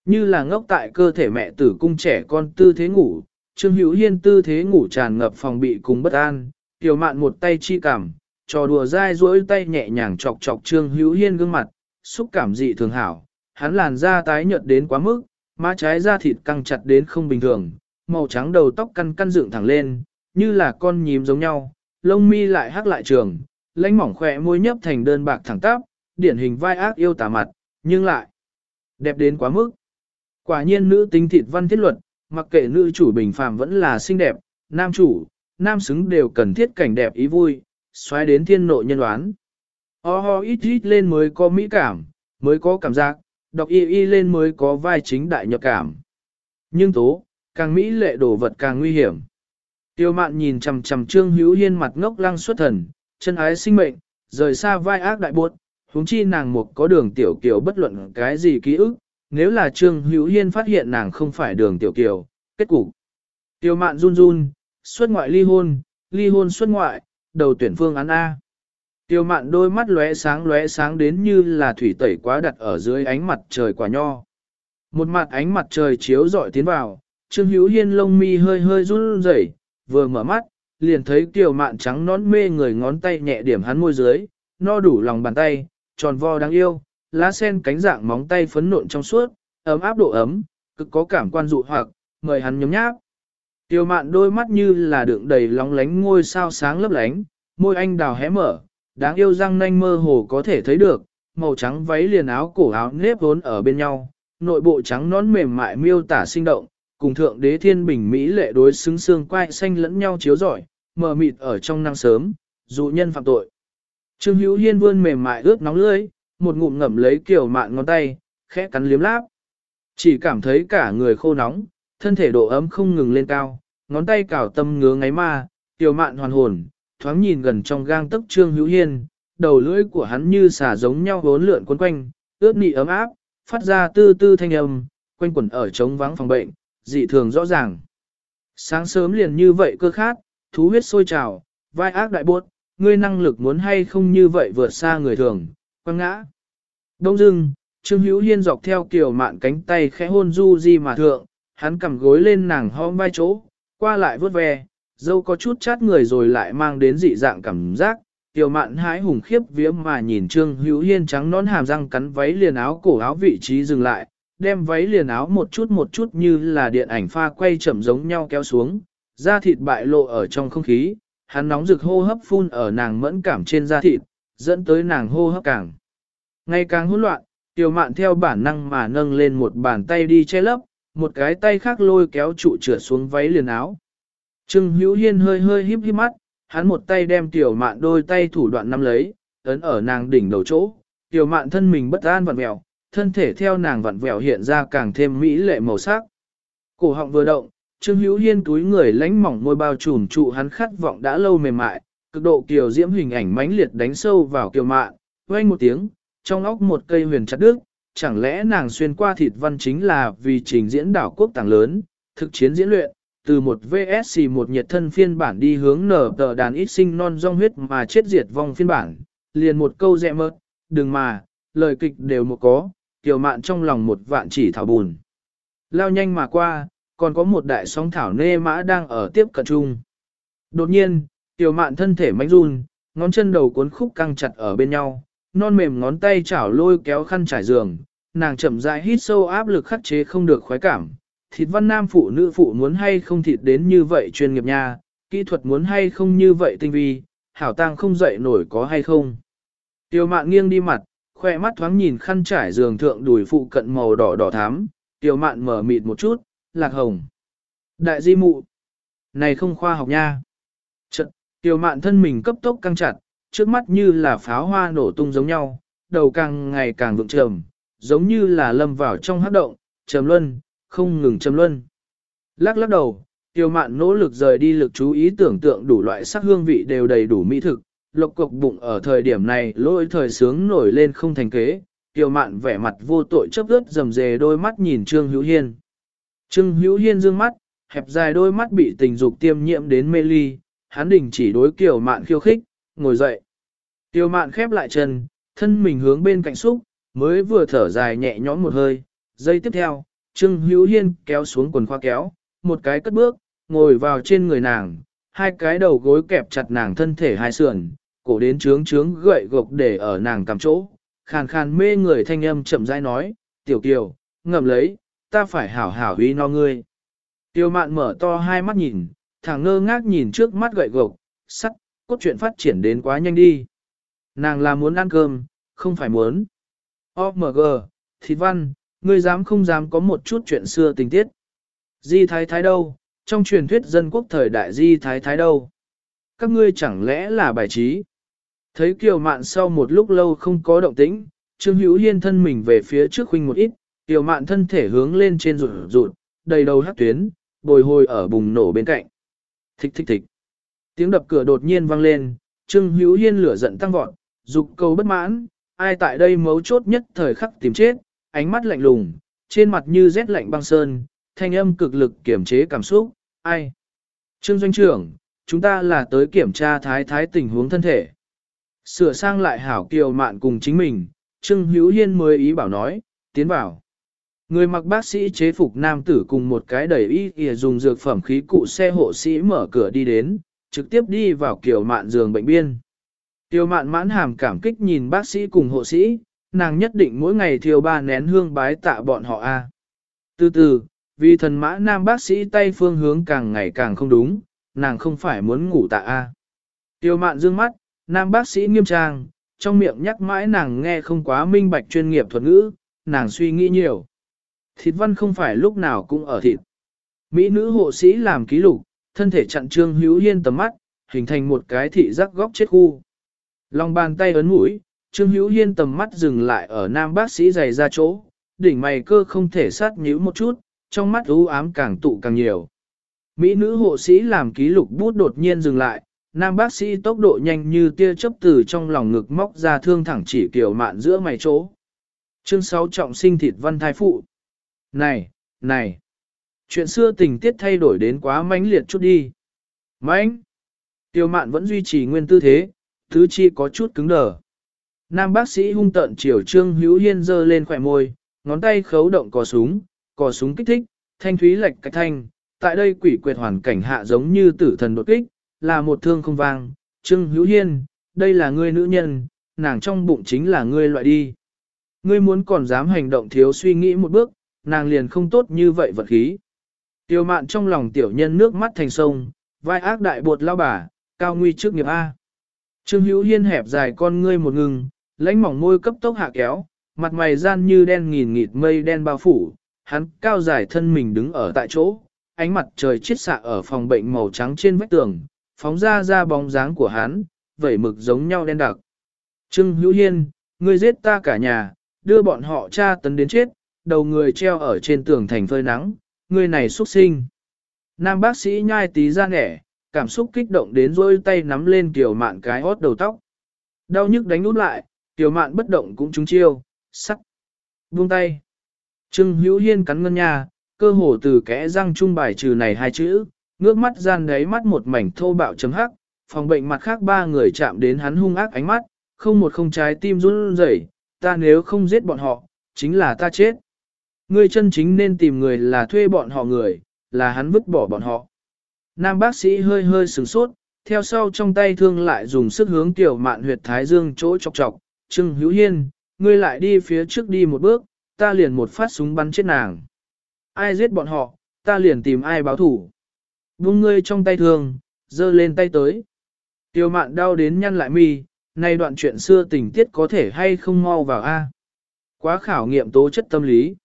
Như là ngốc tại cơ thể mẹ tử cung trẻ con tư thế ngủ, Trương Hữu Hiên tư thế ngủ tràn ngập phòng bị cùng bất an, tiểu mạn một tay chi cảm, trò đùa dai duỗi tay nhẹ nhàng chọc chọc Trương Hữu Hiên gương mặt, xúc cảm dị thường hảo, hắn làn da tái nhợt đến quá mức, má trái da thịt căng chặt đến không bình thường, màu trắng đầu tóc căn căn dựng thẳng lên, như là con nhím giống nhau, lông mi lại hắc lại trường, lãnh mỏng khỏe môi nhấp thành đơn bạc thẳng tắp, điển hình vai ác yêu tả mặt, nhưng lại đẹp đến quá mức. Quả nhiên nữ tính thịt văn thiết luật, mặc kệ nữ chủ bình phàm vẫn là xinh đẹp, nam chủ, nam xứng đều cần thiết cảnh đẹp ý vui, xoáy đến thiên nội nhân đoán. Ho ho ít ít lên mới có mỹ cảm, mới có cảm giác, đọc y y lên mới có vai chính đại nhập cảm. Nhưng tố, càng mỹ lệ đồ vật càng nguy hiểm. Tiêu mạn nhìn chằm chằm trương hữu hiên mặt ngốc lăng xuất thần, chân ái sinh mệnh, rời xa vai ác đại buốt, huống chi nàng một có đường tiểu kiều bất luận cái gì ký ức, nếu là Trương Hữu Hiên phát hiện nàng không phải đường tiểu kiều, kết cục. Tiêu mạn run run, xuất ngoại ly hôn, ly hôn xuất ngoại, đầu tuyển phương án A. Tiêu mạn đôi mắt lóe sáng lóe sáng đến như là thủy tẩy quá đặt ở dưới ánh mặt trời quả nho. Một mặt ánh mặt trời chiếu rọi tiến vào, Trương Hữu Hiên lông mi hơi hơi run rẩy, vừa mở mắt, liền thấy Tiêu mạn trắng nón mê người ngón tay nhẹ điểm hắn môi dưới, no đủ lòng bàn tay, tròn vo đáng yêu, lá sen cánh dạng móng tay phấn nộn trong suốt, ấm áp độ ấm, cực có cảm quan dụ hoặc, mời hắn nhấm nháp. Tiêu mạn đôi mắt như là đựng đầy lóng lánh ngôi sao sáng lấp lánh, môi anh đào hé mở, đáng yêu răng nanh mơ hồ có thể thấy được, màu trắng váy liền áo cổ áo nếp vốn ở bên nhau, nội bộ trắng nón mềm mại miêu tả sinh động, cùng thượng đế thiên bình mỹ lệ đối xứng xương quai xanh lẫn nhau chiếu rọi, mờ mịt ở trong năng sớm, dụ nhân phạm tội. Trương Hữu Hiên vươn mềm mại ướt nóng lưỡi, một ngụm ngậm lấy kiểu mạn ngón tay, khẽ cắn liếm láp. Chỉ cảm thấy cả người khô nóng, thân thể độ ấm không ngừng lên cao, ngón tay cào tâm ngứa ngáy ma, tiểu mạn hoàn hồn, thoáng nhìn gần trong gang tấc trương hữu hiên, đầu lưỡi của hắn như xả giống nhau vốn lượn quấn quanh, ướt nị ấm áp, phát ra tư tư thanh âm, quanh quẩn ở trống vắng phòng bệnh, dị thường rõ ràng. Sáng sớm liền như vậy cơ khát, thú huyết sôi trào, vai ác đại buốt, ngươi năng lực muốn hay không như vậy vượt xa người thường, quăng ngã. Đông dưng, Trương Hữu Hiên dọc theo kiểu mạn cánh tay khẽ hôn du di mà thượng, hắn cầm gối lên nàng hõm vai chỗ, qua lại vớt ve, dâu có chút chát người rồi lại mang đến dị dạng cảm giác. Tiểu mạn hái hùng khiếp vía mà nhìn Trương Hữu Hiên trắng nón hàm răng cắn váy liền áo cổ áo vị trí dừng lại, đem váy liền áo một chút một chút như là điện ảnh pha quay chậm giống nhau kéo xuống, da thịt bại lộ ở trong không khí, hắn nóng rực hô hấp phun ở nàng mẫn cảm trên da thịt, dẫn tới nàng hô hấp càng. Ngày càng hỗn loạn, tiểu mạn theo bản năng mà nâng lên một bàn tay đi che lấp, một cái tay khác lôi kéo trụ trượt xuống váy liền áo. Trương Hữu Hiên hơi hơi híp híp mắt, hắn một tay đem tiểu mạn đôi tay thủ đoạn nắm lấy, ấn ở nàng đỉnh đầu chỗ. Tiểu mạn thân mình bất an vặn vẹo, thân thể theo nàng vặn vẹo hiện ra càng thêm mỹ lệ màu sắc. Cổ họng vừa động, Trương Hữu Hiên túi người lánh mỏng môi bao trùm trụ hắn khát vọng đã lâu mềm mại, cực độ kiều diễm hình ảnh mãnh liệt đánh sâu vào kiều mạn, vang một tiếng, trong óc một cây huyền chặt đứt, chẳng lẽ nàng xuyên qua thịt văn chính là vì trình diễn đảo quốc tàng lớn, thực chiến diễn luyện, từ một VSC một nhiệt thân phiên bản đi hướng nở tờ đàn ít sinh non rong huyết mà chết diệt vong phiên bản, liền một câu dẹ mớt, đừng mà, lời kịch đều một có, tiểu mạn trong lòng một vạn chỉ thảo buồn. Lao nhanh mà qua, còn có một đại sóng thảo nê mã đang ở tiếp cận chung. Đột nhiên, tiểu mạn thân thể mánh run, ngón chân đầu cuốn khúc căng chặt ở bên nhau, non mềm ngón tay chảo lôi kéo khăn trải giường, nàng chậm rãi hít sâu áp lực khắc chế không được khoái cảm. Thịt văn nam phụ nữ phụ muốn hay không thịt đến như vậy chuyên nghiệp nha, kỹ thuật muốn hay không như vậy tinh vi, hảo tang không dậy nổi có hay không. Tiêu mạn nghiêng đi mặt, khoe mắt thoáng nhìn khăn trải giường thượng đùi phụ cận màu đỏ đỏ thắm, tiêu mạn mở mịt một chút, lạc hồng. Đại di mụ, này không khoa học nha. Trận, tiêu mạn thân mình cấp tốc căng chặt, trước mắt như là pháo hoa nổ tung giống nhau, đầu càng ngày càng vượng trầm, giống như là lâm vào trong hát động, trầm luân, không ngừng châm luân. Lắc lắc đầu, tiêu mạn nỗ lực rời đi lực chú ý tưởng tượng đủ loại sắc hương vị đều đầy đủ mỹ thực, lộc cục bụng ở thời điểm này lỗi thời sướng nổi lên không thành kế, tiêu mạn vẻ mặt vô tội chấp ướt dầm dề đôi mắt nhìn Trương Hữu Hiên. Trương Hữu Hiên dương mắt, hẹp dài đôi mắt bị tình dục tiêm nhiễm đến mê ly, hắn đình chỉ đối kiểu mạn khiêu khích, ngồi dậy. Tiêu mạn khép lại chân, thân mình hướng bên cạnh xúc, mới vừa thở dài nhẹ nhõm một hơi. Giây tiếp theo, Trương Hữu Hiên kéo xuống quần khoa kéo, một cái cất bước, ngồi vào trên người nàng, hai cái đầu gối kẹp chặt nàng thân thể hai sườn, cổ đến trướng trướng gậy gộc để ở nàng cằm chỗ. Khàn khàn mê người thanh âm chậm rãi nói, tiểu kiều, ngậm lấy, ta phải hảo hảo uy no ngươi. Tiêu mạn mở to hai mắt nhìn, thẳng ngơ ngác nhìn trước mắt gậy gộc, sắt, cốt truyện phát triển đến quá nhanh đi. Nàng là muốn ăn cơm, không phải muốn. OMG, thịt văn, ngươi dám không dám có một chút chuyện xưa tình tiết. Di Thái Thái đâu, trong truyền thuyết dân quốc thời đại Di Thái Thái đâu. Các ngươi chẳng lẽ là bài trí. Thấy Kiều Mạn sau một lúc lâu không có động tĩnh, Trương Hữu Hiên thân mình về phía trước huynh một ít, Kiều Mạn thân thể hướng lên trên rụt rụt, đầy đầu hát tuyến, bồi hồi ở bùng nổ bên cạnh. Thích thích thích. Tiếng đập cửa đột nhiên vang lên, Trương Hữu Hiên lửa giận tăng vọt, dục cầu bất mãn, ai tại đây mấu chốt nhất thời khắc tìm chết, ánh mắt lạnh lùng, trên mặt như rét lạnh băng sơn, thanh âm cực lực kiểm chế cảm xúc, ai? Trương Doanh trưởng, chúng ta là tới kiểm tra thái thái tình huống thân thể. Sửa sang lại hảo kiều mạn cùng chính mình, Trương Hữu Hiên mới ý bảo nói, tiến vào. Người mặc bác sĩ chế phục nam tử cùng một cái đẩy y kìa dùng dược phẩm khí cụ xe hộ sĩ mở cửa đi đến, trực tiếp đi vào kiều mạn giường bệnh biên. Tiêu mạn mãn hàm cảm kích nhìn bác sĩ cùng hộ sĩ, nàng nhất định mỗi ngày thiêu ba nén hương bái tạ bọn họ a. Từ từ, vì thần mã nam bác sĩ tay phương hướng càng ngày càng không đúng, nàng không phải muốn ngủ tạ a. Tiêu mạn dương mắt, nam bác sĩ nghiêm trang, trong miệng nhắc mãi nàng nghe không quá minh bạch chuyên nghiệp thuật ngữ, nàng suy nghĩ nhiều. Thịt văn không phải lúc nào cũng ở thịt. Mỹ nữ hộ sĩ làm ký lục, thân thể chặn trương hữu hiên tầm mắt, hình thành một cái thị giác góc chết khu. Lòng bàn tay ấn mũi, Trương Hữu Hiên tầm mắt dừng lại ở nam bác sĩ dày ra chỗ, đỉnh mày cơ không thể sát nhíu một chút, trong mắt u ám càng tụ càng nhiều. Mỹ nữ hộ sĩ làm ký lục bút đột nhiên dừng lại, nam bác sĩ tốc độ nhanh như tia chớp từ trong lòng ngực móc ra thương thẳng chỉ kiểu mạn giữa mày chỗ. Chương 6 trọng sinh thịt văn thai phụ. Này, này, chuyện xưa tình tiết thay đổi đến quá mãnh liệt chút đi. Mãnh! Tiểu mạn vẫn duy trì nguyên tư thế, thứ chi có chút cứng đờ. Nam bác sĩ hung tận chiều trương hữu hiên dơ lên khỏe môi, ngón tay khấu động cò súng, cò súng kích thích, thanh thúy lệch cách thanh, tại đây quỷ quyệt hoàn cảnh hạ giống như tử thần đột kích, là một thương không vang, trương hữu hiên, đây là ngươi nữ nhân, nàng trong bụng chính là ngươi loại đi. Ngươi muốn còn dám hành động thiếu suy nghĩ một bước, nàng liền không tốt như vậy vật khí. Tiêu mạn trong lòng tiểu nhân nước mắt thành sông, vai ác đại bột lao bà, cao nguy trước nghiệp A. Trương hữu hiên hẹp dài con ngươi một ngừng, lãnh mỏng môi cấp tốc hạ kéo, mặt mày gian như đen nghìn nghịt mây đen bao phủ, hắn cao dài thân mình đứng ở tại chỗ, ánh mặt trời chiết xạ ở phòng bệnh màu trắng trên vách tường, phóng ra ra bóng dáng của hắn, vẩy mực giống nhau đen đặc. Trương Hữu Hiên, ngươi giết ta cả nhà, đưa bọn họ cha tấn đến chết, đầu người treo ở trên tường thành phơi nắng, ngươi này xuất sinh. Nam bác sĩ nhai tí ra nẻ, cảm xúc kích động đến rôi tay nắm lên tiểu mạn cái hót đầu tóc. Đau nhức đánh út lại, tiểu mạn bất động cũng trúng chiêu, sắc. Buông tay. Trương Hữu Hiên cắn ngân nhà, cơ hồ từ kẽ răng trung bài trừ này hai chữ, ngước mắt gian đấy mắt một mảnh thô bạo chấm hắc, phòng bệnh mặt khác ba người chạm đến hắn hung ác ánh mắt, không một không trái tim run rẩy, ta nếu không giết bọn họ, chính là ta chết. Ngươi chân chính nên tìm người là thuê bọn họ người, là hắn vứt bỏ bọn họ. Nam bác sĩ hơi hơi sửng sốt, theo sau trong tay thương lại dùng sức hướng tiểu mạn huyệt thái dương chỗ chọc chọc, Trương Hữu Hiên, ngươi lại đi phía trước đi một bước, ta liền một phát súng bắn chết nàng. Ai giết bọn họ, ta liền tìm ai báo thủ. Vung ngươi trong tay thường, giơ lên tay tới. Tiêu mạn đau đến nhăn lại mi, nay đoạn chuyện xưa tình tiết có thể hay không mau vào A. Quá khảo nghiệm tố chất tâm lý.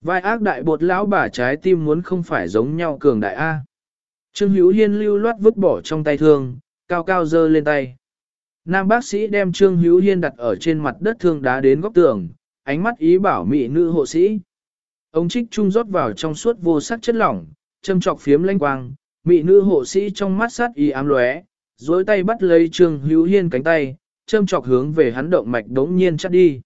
Vai ác đại bột lão bà trái tim muốn không phải giống nhau cường đại A. Trương Hữu Hiên lưu loát vứt bỏ trong tay thương, cao cao dơ lên tay. Nam bác sĩ đem Trương Hữu Hiên đặt ở trên mặt đất thương đá đến góc tường, ánh mắt ý bảo mỹ nữ hộ sĩ. Ông trích trung rót vào trong suốt vô sắc chất lỏng, châm trọc phiếm lanh quang, mỹ nữ hộ sĩ trong mắt sát ý ám lóe, dối tay bắt lấy Trương Hữu Hiên cánh tay, châm trọc hướng về hắn động mạch đống nhiên chắt đi.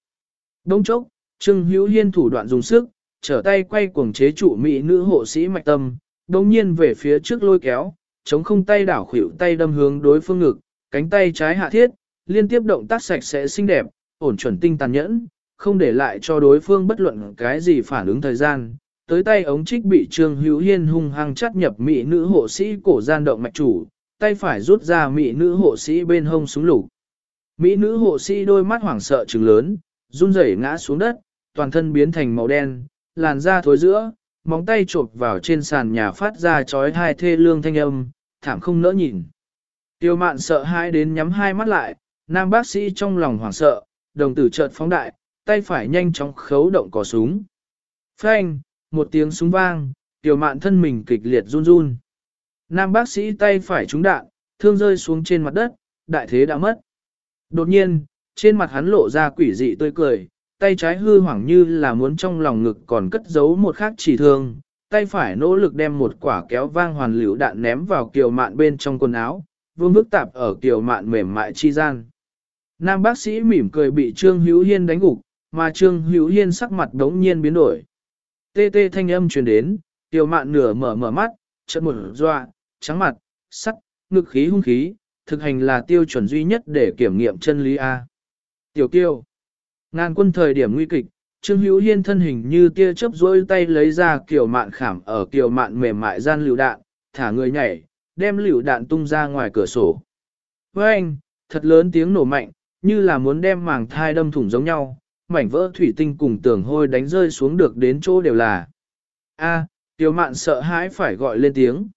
Đống chốc, Trương Hữu Hiên thủ đoạn dùng sức, trở tay quay cuồng chế trụ mỹ nữ hộ sĩ mạch tâm, đống nhiên về phía trước lôi kéo, chống không tay đảo khuỷu tay đâm hướng đối phương ngực, cánh tay trái hạ thiết, liên tiếp động tác sạch sẽ xinh đẹp, ổn chuẩn tinh tàn nhẫn, không để lại cho đối phương bất luận cái gì phản ứng thời gian. Tới tay ống trích bị Trương Hữu Hiên hung hăng chắt nhập mỹ nữ hộ sĩ cổ gian động mạch chủ, tay phải rút ra mỹ nữ hộ sĩ bên hông súng lục. Mỹ nữ hộ sĩ đôi mắt hoảng sợ trừng lớn, run rẩy ngã xuống đất, toàn thân biến thành màu đen, làn da thối giữa, móng tay chộp vào trên sàn nhà phát ra chói hai thê lương thanh âm, thảm không nỡ nhìn. Tiêu mạn sợ hãi đến nhắm hai mắt lại, nam bác sĩ trong lòng hoảng sợ, đồng tử chợt phóng đại, tay phải nhanh chóng khấu động cò súng. Phanh, một tiếng súng vang, tiêu mạn thân mình kịch liệt run run. Nam bác sĩ tay phải trúng đạn, thương rơi xuống trên mặt đất, đại thế đã mất. Đột nhiên, trên mặt hắn lộ ra quỷ dị tươi cười, tay trái hư hoảng như là muốn trong lòng ngực còn cất giấu một khác chỉ thương, tay phải nỗ lực đem một quả kéo vang hoàn liễu đạn ném vào kiều mạn bên trong quần áo, vương bức tạp ở kiều mạn mềm mại chi gian. Nam bác sĩ mỉm cười bị Trương Hữu Hiên đánh gục, mà Trương Hữu Hiên sắc mặt đống nhiên biến đổi. Tê tê thanh âm truyền đến, kiều mạn nửa mở mở mắt, chợt một doa, trắng mặt, sắc, ngực khí hung khí, thực hành là tiêu chuẩn duy nhất để kiểm nghiệm chân lý A. Tiểu kiêu. Ngàn quân thời điểm nguy kịch, Trương Hữu Hiên thân hình như tia chớp rối tay lấy ra kiểu mạn khảm ở kiểu mạn mềm mại gian lựu đạn, thả người nhảy, đem lựu đạn tung ra ngoài cửa sổ. Với anh, thật lớn tiếng nổ mạnh, như là muốn đem màng thai đâm thủng giống nhau, mảnh vỡ thủy tinh cùng tường hôi đánh rơi xuống được đến chỗ đều là. A, tiểu mạn sợ hãi phải gọi lên tiếng.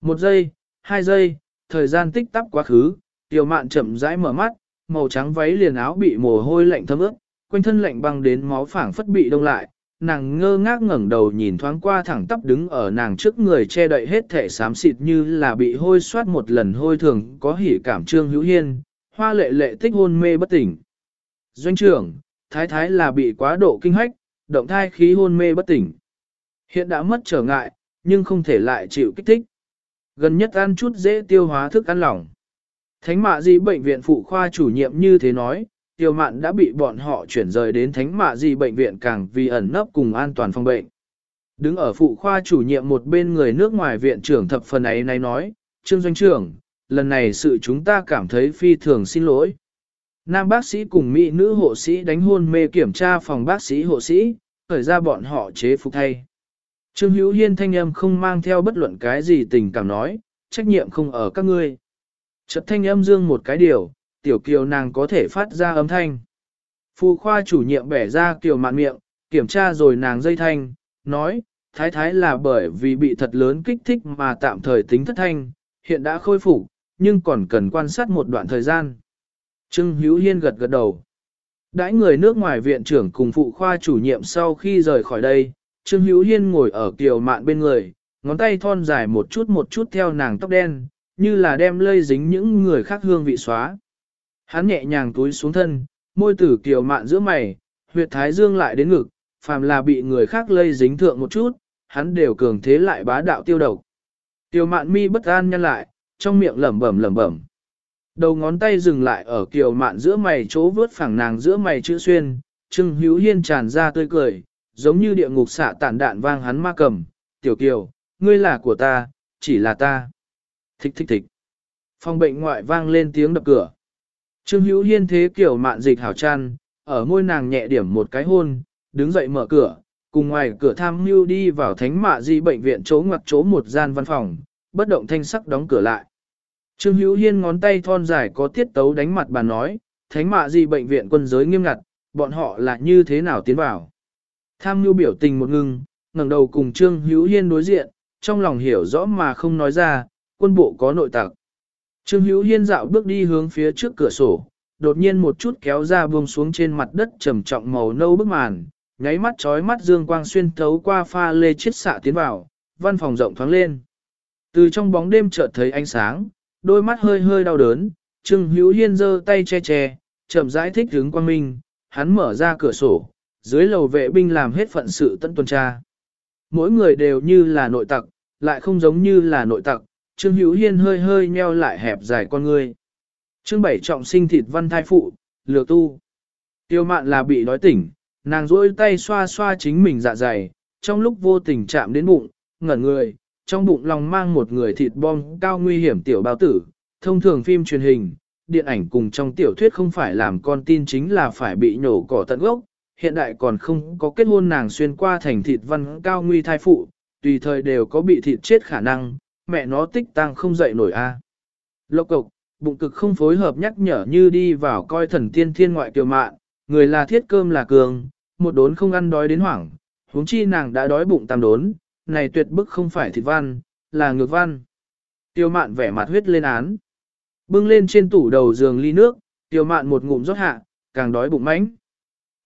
Một giây, hai giây, thời gian tích tắc quá khứ, tiểu mạn chậm rãi mở mắt, màu trắng váy liền áo bị mồ hôi lạnh thấm ướt, quanh thân lạnh băng đến máu phảng phất bị đông lại, nàng ngơ ngác ngẩng đầu nhìn thoáng qua thẳng tắp đứng ở nàng trước người che đậy hết thể xám xịt như là bị hôi soát một lần hôi thường có hỉ cảm trương hữu hiên, hoa lệ lệ tích hôn mê bất tỉnh. Doanh trưởng, thái thái là bị quá độ kinh hách, động thai khí hôn mê bất tỉnh. Hiện đã mất trở ngại, nhưng không thể lại chịu kích thích. Gần nhất ăn chút dễ tiêu hóa thức ăn lỏng. Thánh mạ di bệnh viện phụ khoa chủ nhiệm như thế nói, tiêu mạn đã bị bọn họ chuyển rời đến thánh mạ di bệnh viện càng vì ẩn nấp cùng an toàn phòng bệnh. Đứng ở phụ khoa chủ nhiệm một bên người nước ngoài viện trưởng thập phần ấy này nói, Trương Doanh trưởng, lần này sự chúng ta cảm thấy phi thường xin lỗi. Nam bác sĩ cùng mỹ nữ hộ sĩ đánh hôn mê kiểm tra phòng bác sĩ hộ sĩ, khởi ra bọn họ chế phục thay. Trương Hữu Hiên thanh âm không mang theo bất luận cái gì tình cảm nói, trách nhiệm không ở các ngươi. Chợt thanh âm dương một cái điều, tiểu kiều nàng có thể phát ra âm thanh. Phu khoa chủ nhiệm bẻ ra kiều mạn miệng, kiểm tra rồi nàng dây thanh, nói, thái thái là bởi vì bị thật lớn kích thích mà tạm thời tính thất thanh, hiện đã khôi phục, nhưng còn cần quan sát một đoạn thời gian. Trương Hữu Hiên gật gật đầu. Đãi người nước ngoài viện trưởng cùng phụ khoa chủ nhiệm sau khi rời khỏi đây, Trương Hữu Hiên ngồi ở kiều mạn bên người, ngón tay thon dài một chút một chút theo nàng tóc đen, như là đem lây dính những người khác hương vị xóa. Hắn nhẹ nhàng túi xuống thân, môi tử kiều mạn giữa mày, huyệt thái dương lại đến ngực, phàm là bị người khác lây dính thượng một chút, hắn đều cường thế lại bá đạo tiêu độc. Kiều mạn mi bất an nhăn lại, trong miệng lẩm bẩm lẩm bẩm. Đầu ngón tay dừng lại ở kiều mạn giữa mày chỗ vớt phẳng nàng giữa mày chữ xuyên, Trương Hữu Hiên tràn ra tươi cười, giống như địa ngục xạ tản đạn vang hắn ma cầm, tiểu kiều, ngươi là của ta, chỉ là ta. Thích thích thích. Phòng bệnh ngoại vang lên tiếng đập cửa. Trương Hữu Hiên thế kiểu mạn dịch hảo chăn, ở ngôi nàng nhẹ điểm một cái hôn, đứng dậy mở cửa, cùng ngoài cửa tham mưu đi vào thánh mạ di bệnh viện chỗ ngoặc chỗ một gian văn phòng, bất động thanh sắc đóng cửa lại. Trương Hữu Hiên ngón tay thon dài có tiết tấu đánh mặt bà nói, thánh mạ di bệnh viện quân giới nghiêm ngặt, bọn họ là như thế nào tiến vào. Tham mưu biểu tình một ngưng, ngẩng đầu cùng Trương Hữu Hiên đối diện, trong lòng hiểu rõ mà không nói ra, quân bộ có nội tặc. Trương Hữu Hiên dạo bước đi hướng phía trước cửa sổ, đột nhiên một chút kéo ra buông xuống trên mặt đất trầm trọng màu nâu bức màn, nháy mắt chói mắt dương quang xuyên thấu qua pha lê chiết xạ tiến vào, văn phòng rộng thoáng lên. Từ trong bóng đêm chợt thấy ánh sáng, đôi mắt hơi hơi đau đớn, Trương Hữu Hiên giơ tay che che, chậm rãi thích hướng quang minh, hắn mở ra cửa sổ, dưới lầu vệ binh làm hết phận sự tận tuần tra. Mỗi người đều như là nội tặc, lại không giống như là nội tặc, Trương Hữu Hiên hơi hơi nheo lại hẹp dài con người. Trương Bảy trọng sinh thịt văn thai phụ, lừa tu. Tiêu mạn là bị đói tỉnh, nàng rỗi tay xoa xoa chính mình dạ dày, trong lúc vô tình chạm đến bụng, ngẩn người, trong bụng lòng mang một người thịt bom cao nguy hiểm tiểu bao tử. Thông thường phim truyền hình, điện ảnh cùng trong tiểu thuyết không phải làm con tin chính là phải bị nhổ cỏ tận gốc, hiện đại còn không có kết hôn nàng xuyên qua thành thịt văn cao nguy thai phụ, tùy thời đều có bị thịt chết khả năng, mẹ nó tích tăng không dậy nổi a. À. Lộc cộc, bụng cực không phối hợp nhắc nhở như đi vào coi thần tiên thiên ngoại kiều mạn, người là thiết cơm là cường, một đốn không ăn đói đến hoảng, huống chi nàng đã đói bụng tam đốn, này tuyệt bức không phải thịt văn, là ngược văn. Tiêu mạn vẻ mặt huyết lên án. Bưng lên trên tủ đầu giường ly nước, tiêu mạn một ngụm rót hạ, càng đói bụng mánh.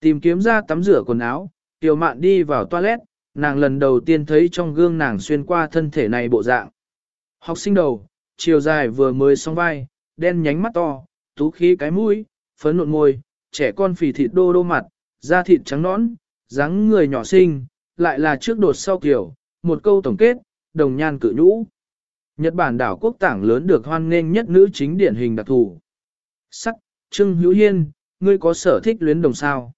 Tìm kiếm ra tắm rửa quần áo, tiêu mạn đi vào toilet, nàng lần đầu tiên thấy trong gương nàng xuyên qua thân thể này bộ dạng. Học sinh đầu, chiều dài vừa mới xong vai, đen nhánh mắt to, tú khí cái mũi, phấn nộn môi, trẻ con phì thịt đô đô mặt, da thịt trắng nõn, dáng người nhỏ xinh, lại là trước đột sau kiểu, một câu tổng kết, đồng nhan cự nhũ. Nhật Bản đảo quốc tảng lớn được hoan nghênh nhất nữ chính điển hình đặc thù. Sắc, Trương Hữu Hiên, ngươi có sở thích luyến đồng sao?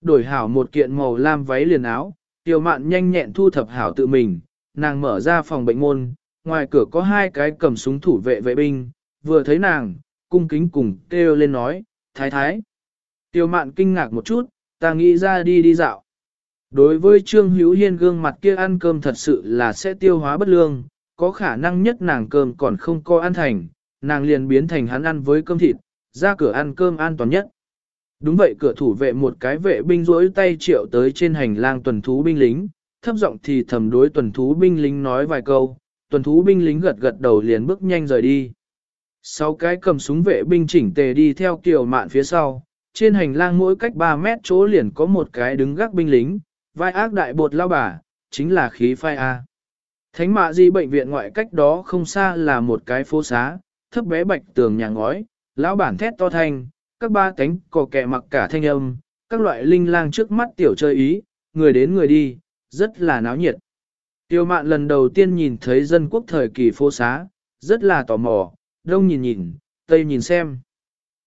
Đổi hảo một kiện màu lam váy liền áo, tiểu mạn nhanh nhẹn thu thập hảo tự mình, nàng mở ra phòng bệnh môn, ngoài cửa có hai cái cầm súng thủ vệ vệ binh, vừa thấy nàng, cung kính cùng kêu lên nói, thái thái. Tiêu mạn kinh ngạc một chút, ta nghĩ ra đi đi dạo. Đối với Trương Hữu Hiên gương mặt kia ăn cơm thật sự là sẽ tiêu hóa bất lương, có khả năng nhất nàng cơm còn không có ăn thành, nàng liền biến thành hắn ăn với cơm thịt, ra cửa ăn cơm an toàn nhất. Đúng vậy cửa thủ vệ một cái vệ binh rỗi tay triệu tới trên hành lang tuần thú binh lính, thấp giọng thì thầm đối tuần thú binh lính nói vài câu, tuần thú binh lính gật gật đầu liền bước nhanh rời đi. Sáu cái cầm súng vệ binh chỉnh tề đi theo kiều mạn phía sau, trên hành lang mỗi cách 3 mét chỗ liền có một cái đứng gác binh lính, vai ác đại bột lao bà, chính là khí phai A. Thánh mạ di bệnh viện ngoại cách đó không xa là một cái phố xá, thấp bé bạch tường nhà ngói, lão bản thét to thanh, các ba cánh cò kẹ mặc cả thanh âm, các loại linh lang trước mắt tiểu chơi ý, người đến người đi, rất là náo nhiệt. Tiêu mạn lần đầu tiên nhìn thấy dân quốc thời kỳ phố xá, rất là tò mò, đông nhìn nhìn, tây nhìn xem.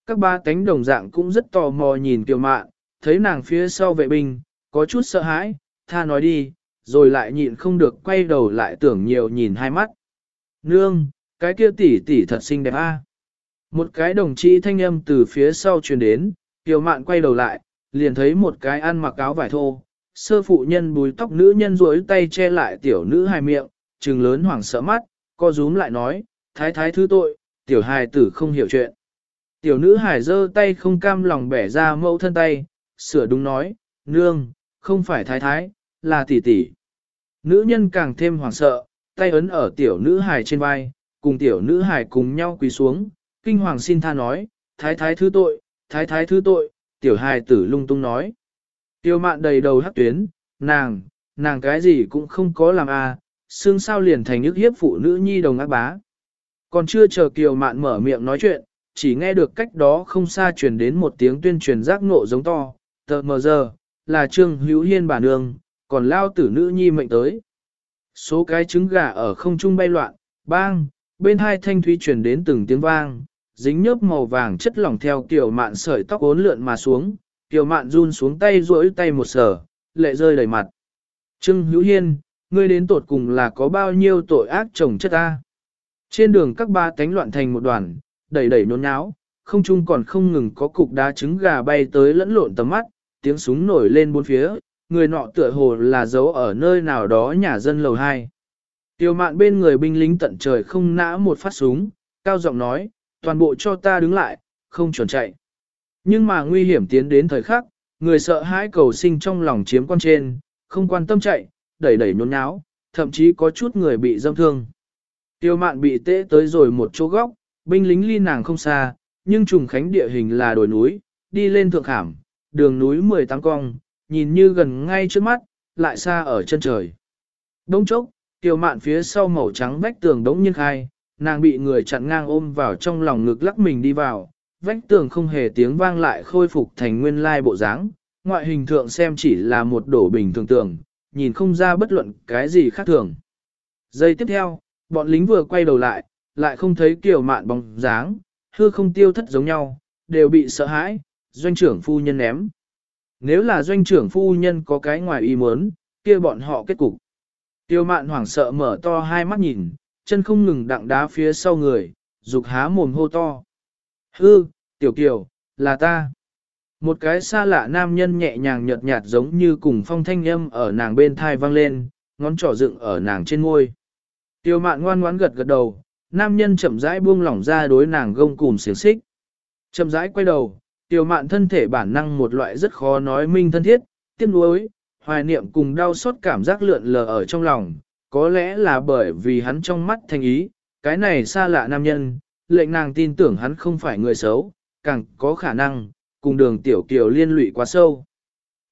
Các ba cánh đồng dạng cũng rất tò mò nhìn tiêu mạn, thấy nàng phía sau vệ binh, có chút sợ hãi, tha nói đi, rồi lại nhịn không được quay đầu lại tưởng nhiều nhìn hai mắt. Nương, cái kia tỷ tỷ thật xinh đẹp a. Một cái đồng chí thanh âm từ phía sau truyền đến, Kiều Mạn quay đầu lại, liền thấy một cái ăn mặc áo vải thô, sơ phụ nhân bùi tóc nữ nhân rối tay che lại tiểu nữ hài miệng, trừng lớn hoảng sợ mắt, co rúm lại nói, thái thái thứ tội, tiểu hài tử không hiểu chuyện. Tiểu nữ hài giơ tay không cam lòng bẻ ra mẫu thân tay, sửa đúng nói, nương, không phải thái thái, là tỷ tỷ. Nữ nhân càng thêm hoảng sợ, tay ấn ở tiểu nữ hài trên vai, cùng tiểu nữ hài cùng nhau quỳ xuống, kinh hoàng xin tha nói, thái thái thứ tội, thái thái thứ tội, tiểu hài tử lung tung nói. Tiêu mạn đầy đầu hắc tuyến, nàng, nàng cái gì cũng không có làm à, xương sao liền thành nhức hiếp phụ nữ nhi đồng ác bá. Còn chưa chờ kiều mạn mở miệng nói chuyện, chỉ nghe được cách đó không xa truyền đến một tiếng tuyên truyền giác ngộ giống to, tờ mờ giờ, là trương hữu hiên bản nương, còn lao tử nữ nhi mệnh tới. Số cái trứng gà ở không trung bay loạn, bang, bên hai thanh thúy truyền đến từng tiếng vang, dính nhớp màu vàng chất lỏng theo kiểu mạn sợi tóc ốn lượn mà xuống, Kiều mạn run xuống tay duỗi tay một sở, lệ rơi đầy mặt. Trương Hữu Hiên, ngươi đến tột cùng là có bao nhiêu tội ác chồng chất ta? Trên đường các ba tánh loạn thành một đoàn, đẩy đẩy nôn nháo, không chung còn không ngừng có cục đá trứng gà bay tới lẫn lộn tầm mắt, tiếng súng nổi lên bốn phía, người nọ tựa hồ là giấu ở nơi nào đó nhà dân lầu 2. Tiêu mạn bên người binh lính tận trời không nã một phát súng, cao giọng nói, toàn bộ cho ta đứng lại, không chuẩn chạy. Nhưng mà nguy hiểm tiến đến thời khắc, người sợ hãi cầu sinh trong lòng chiếm quan trên, không quan tâm chạy, đẩy đẩy nhốn nháo, thậm chí có chút người bị dâm thương. Tiêu mạn bị tễ tới rồi một chỗ góc, binh lính ly nàng không xa, nhưng trùng khánh địa hình là đồi núi, đi lên thượng khảm, đường núi 18 cong, nhìn như gần ngay trước mắt, lại xa ở chân trời. Đông chốc, tiêu mạn phía sau màu trắng vách tường đống nhiên khai, nàng bị người chặn ngang ôm vào trong lòng ngực lắc mình đi vào, vách tường không hề tiếng vang lại khôi phục thành nguyên lai bộ dáng, ngoại hình thượng xem chỉ là một đổ bình thường tường, nhìn không ra bất luận cái gì khác thường. Giây tiếp theo, bọn lính vừa quay đầu lại, lại không thấy kiểu mạn bóng dáng, hư không tiêu thất giống nhau, đều bị sợ hãi, doanh trưởng phu nhân ném. Nếu là doanh trưởng phu nhân có cái ngoài ý muốn, kia bọn họ kết cục. Tiêu mạn hoảng sợ mở to hai mắt nhìn, chân không ngừng đặng đá phía sau người, dục há mồm hô to. Hư, tiểu kiều, là ta. Một cái xa lạ nam nhân nhẹ nhàng nhợt nhạt giống như cùng phong thanh âm ở nàng bên thai vang lên, ngón trỏ dựng ở nàng trên ngôi. Tiêu mạn ngoan ngoãn gật gật đầu, nam nhân chậm rãi buông lỏng ra đối nàng gông cùm xiềng xích. Chậm rãi quay đầu, tiêu mạn thân thể bản năng một loại rất khó nói minh thân thiết, tiếc nuối, hoài niệm cùng đau xót cảm giác lượn lờ ở trong lòng, có lẽ là bởi vì hắn trong mắt thành ý, cái này xa lạ nam nhân, lệnh nàng tin tưởng hắn không phải người xấu, càng có khả năng, cùng đường tiểu kiều liên lụy quá sâu.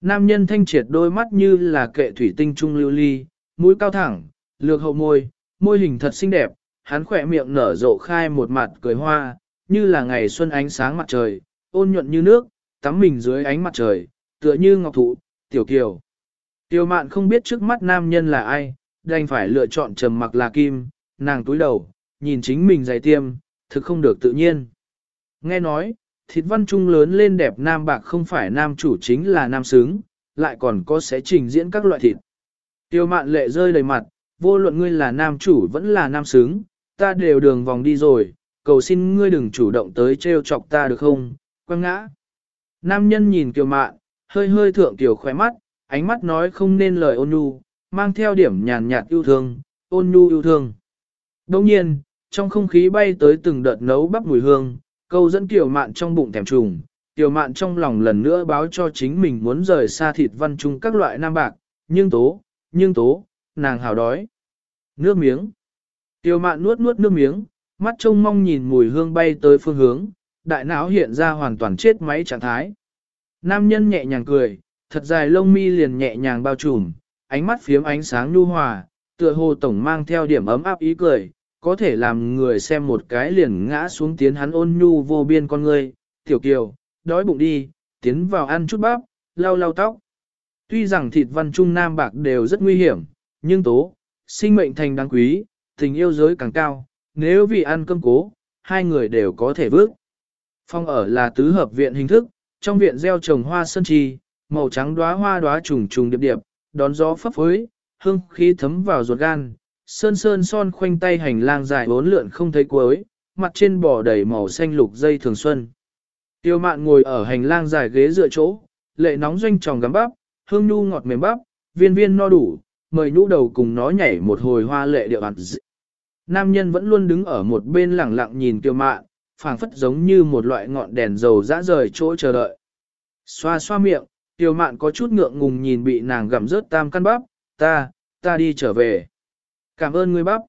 Nam nhân thanh triệt đôi mắt như là kệ thủy tinh trung lưu ly, mũi cao thẳng, lược hậu môi, môi hình thật xinh đẹp, hắn khỏe miệng nở rộ khai một mặt cười hoa, như là ngày xuân ánh sáng mặt trời, ôn nhuận như nước, tắm mình dưới ánh mặt trời, tựa như ngọc thụ, tiểu kiều. Tiểu mạn không biết trước mắt nam nhân là ai, đành phải lựa chọn trầm mặc là kim, nàng túi đầu, nhìn chính mình giày tiêm, thực không được tự nhiên. Nghe nói, thịt văn trung lớn lên đẹp nam bạc không phải nam chủ chính là nam sướng, lại còn có sẽ trình diễn các loại thịt. Tiêu mạn lệ rơi đầy mặt, vô luận ngươi là nam chủ vẫn là nam sướng, ta đều đường vòng đi rồi, cầu xin ngươi đừng chủ động tới trêu chọc ta được không, quăng ngã. Nam nhân nhìn kiều mạn, hơi hơi thượng tiểu khóe mắt, ánh mắt nói không nên lời ôn nhu, mang theo điểm nhàn nhạt yêu thương, ôn nhu yêu thương. Đồng nhiên, trong không khí bay tới từng đợt nấu bắp mùi hương, câu dẫn Kiều Mạn trong bụng thèm trùng, Kiều Mạn trong lòng lần nữa báo cho chính mình muốn rời xa thịt văn trung các loại nam bạc, nhưng tố, nhưng tố, nàng hào đói. Nước miếng. Kiều Mạn nuốt nuốt nước miếng, mắt trông mong nhìn mùi hương bay tới phương hướng, đại não hiện ra hoàn toàn chết máy trạng thái. Nam nhân nhẹ nhàng cười, thật dài lông mi liền nhẹ nhàng bao trùm, ánh mắt phiếm ánh sáng nhu hòa, tựa hồ tổng mang theo điểm ấm áp ý cười, có thể làm người xem một cái liền ngã xuống tiến hắn ôn nhu vô biên con ngươi, tiểu kiều, đói bụng đi, tiến vào ăn chút bắp, lau lau tóc. Tuy rằng thịt văn trung nam bạc đều rất nguy hiểm, nhưng tố, sinh mệnh thành đáng quý, tình yêu giới càng cao, nếu vì ăn cơm cố, hai người đều có thể bước. Phong ở là tứ hợp viện hình thức, trong viện gieo trồng hoa sơn trì, màu trắng đóa hoa đóa trùng trùng điệp điệp, đón gió phấp phới, hương khí thấm vào ruột gan, sơn sơn son khoanh tay hành lang dài bốn lượn không thấy cuối, mặt trên bò đầy màu xanh lục dây thường xuân. Tiêu mạn ngồi ở hành lang dài ghế dựa chỗ, lệ nóng doanh tròng gắm bắp, hương nhu ngọt mềm bắp, viên viên no đủ, mời nhũ đầu cùng nó nhảy một hồi hoa lệ điệu ạt dị. Nam nhân vẫn luôn đứng ở một bên lẳng lặng nhìn tiêu mạn, phảng phất giống như một loại ngọn đèn dầu dã rời chỗ chờ đợi. Xoa xoa miệng, tiêu mạn có chút ngượng ngùng nhìn bị nàng gặm rớt tam căn bắp, ta, ta đi trở về. Cảm ơn ngươi bắp.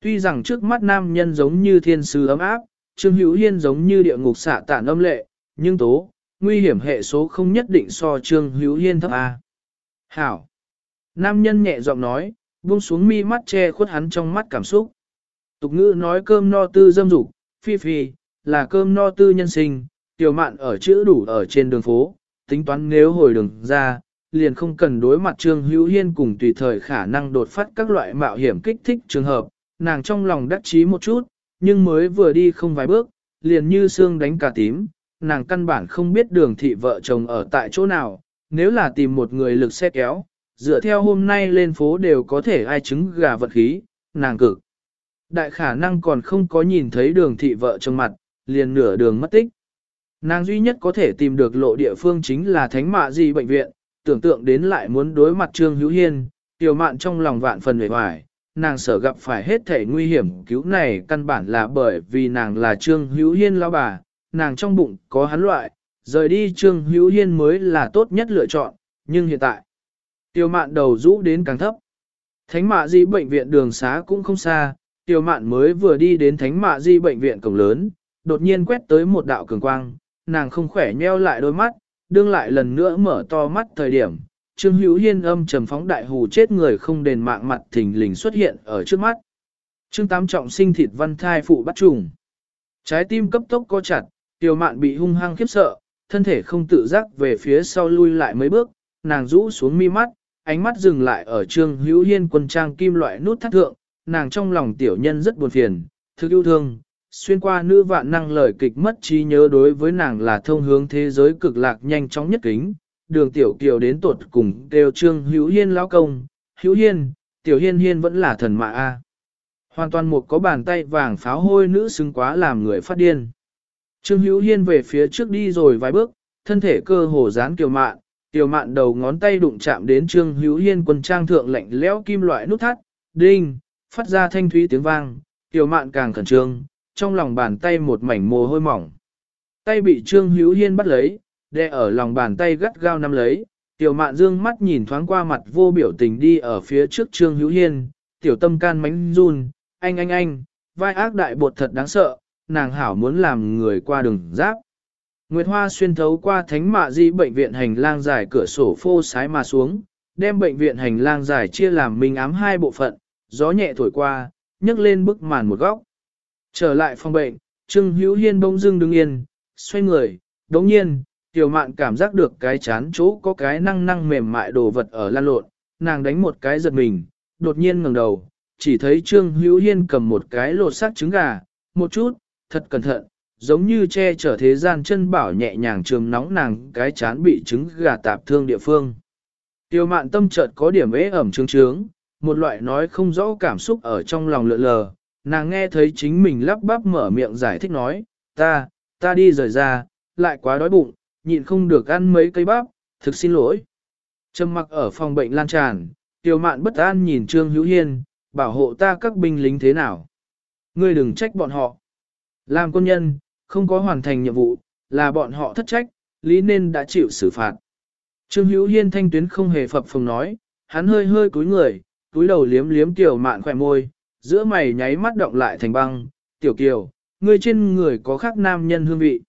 Tuy rằng trước mắt nam nhân giống như thiên sứ ấm áp, Trương Hữu Hiên giống như địa ngục xạ tản âm lệ, nhưng tố, nguy hiểm hệ số không nhất định so Trương Hữu Hiên thấp A. Hảo. Nam nhân nhẹ giọng nói, buông xuống mi mắt che khuất hắn trong mắt cảm xúc. Tục ngữ nói cơm no tư dâm dục, phi phi, là cơm no tư nhân sinh, tiểu mạn ở chữ đủ ở trên đường phố, tính toán nếu hồi đường ra, liền không cần đối mặt Trương Hữu Hiên cùng tùy thời khả năng đột phát các loại mạo hiểm kích thích trường hợp, nàng trong lòng đắc chí một chút, nhưng mới vừa đi không vài bước, liền như xương đánh cả tím, nàng căn bản không biết đường thị vợ chồng ở tại chỗ nào, nếu là tìm một người lực xe kéo, dựa theo hôm nay lên phố đều có thể ai chứng gà vật khí, nàng cực. Đại khả năng còn không có nhìn thấy đường thị vợ chồng mặt, liền nửa đường mất tích. Nàng duy nhất có thể tìm được lộ địa phương chính là thánh mạ di bệnh viện, tưởng tượng đến lại muốn đối mặt Trương Hữu Hiên, tiểu mạn trong lòng vạn phần hề hoài, nàng sợ gặp phải hết thể nguy hiểm cứu này căn bản là bởi vì nàng là Trương Hữu Hiên lão bà, nàng trong bụng có hắn loại, rời đi Trương Hữu Hiên mới là tốt nhất lựa chọn, nhưng hiện tại, tiểu mạn đầu rũ đến càng thấp. Thánh mạ di bệnh viện đường xá cũng không xa, tiểu mạn mới vừa đi đến thánh mạ di bệnh viện cổng lớn, đột nhiên quét tới một đạo cường quang, nàng không khỏe nheo lại đôi mắt, đương lại lần nữa mở to mắt thời điểm, Trương Hữu Hiên âm trầm phóng đại hù chết người không đền mạng mặt thình lình xuất hiện ở trước mắt. Trương Tám trọng sinh thịt văn thai phụ bắt trùng. Trái tim cấp tốc co chặt, tiểu mạn bị hung hăng khiếp sợ, thân thể không tự giác về phía sau lui lại mấy bước, nàng rũ xuống mi mắt, ánh mắt dừng lại ở Trương Hữu Hiên quân trang kim loại nút thắt thượng, nàng trong lòng tiểu nhân rất buồn phiền, thức yêu thương, xuyên qua nữ vạn năng lời kịch mất trí nhớ đối với nàng là thông hướng thế giới cực lạc nhanh chóng nhất kính. Đường tiểu kiều đến tuột cùng đều trương hữu hiên lão công, hữu hiên, tiểu hiên hiên vẫn là thần mạ a. Hoàn toàn một có bàn tay vàng pháo hôi nữ xứng quá làm người phát điên. Trương hữu hiên về phía trước đi rồi vài bước, thân thể cơ hồ dán kiều mạn, kiều mạn đầu ngón tay đụng chạm đến trương hữu hiên quân trang thượng lạnh lẽo kim loại nút thắt, đinh, phát ra thanh thúy tiếng vang, kiều mạn càng khẩn trương, trong lòng bàn tay một mảnh mồ hôi mỏng. Tay bị Trương Hữu Hiên bắt lấy, đè ở lòng bàn tay gắt gao nắm lấy, tiểu mạn dương mắt nhìn thoáng qua mặt vô biểu tình đi ở phía trước Trương Hữu Hiên, tiểu tâm can mánh run, anh anh anh, vai ác đại bột thật đáng sợ, nàng hảo muốn làm người qua đường giáp. Nguyệt Hoa xuyên thấu qua thánh mạ di bệnh viện hành lang dài cửa sổ phô sái mà xuống, đem bệnh viện hành lang dài chia làm minh ám hai bộ phận, gió nhẹ thổi qua, nhấc lên bức màn một góc. Trở lại phòng bệnh, Trương Hữu Hiên bỗng dưng đứng yên, xoay người, đống nhiên, tiểu mạn cảm giác được cái chán chỗ có cái năng năng mềm mại đồ vật ở lan lộn, nàng đánh một cái giật mình, đột nhiên ngẩng đầu, chỉ thấy Trương Hữu Hiên cầm một cái lột xác trứng gà, một chút, thật cẩn thận, giống như che chở thế gian chân bảo nhẹ nhàng trường nóng nàng cái chán bị trứng gà tạp thương địa phương. Tiêu mạn tâm chợt có điểm ế ẩm trướng trướng, một loại nói không rõ cảm xúc ở trong lòng lượn lờ, nàng nghe thấy chính mình lắp bắp mở miệng giải thích nói, ta, ta đi rời ra, lại quá đói bụng, nhịn không được ăn mấy cây bắp, thực xin lỗi. Trầm mặc ở phòng bệnh lan tràn, tiểu mạn bất an nhìn Trương Hữu Hiên, bảo hộ ta các binh lính thế nào. Ngươi đừng trách bọn họ. Làm quân nhân, không có hoàn thành nhiệm vụ, là bọn họ thất trách, lý nên đã chịu xử phạt. Trương Hữu Hiên thanh tuyến không hề phập phồng nói, hắn hơi hơi cúi người, cúi đầu liếm liếm tiểu mạn khỏe môi, giữa mày nháy mắt động lại thành băng, tiểu kiều, ngươi trên người có khác nam nhân hương vị.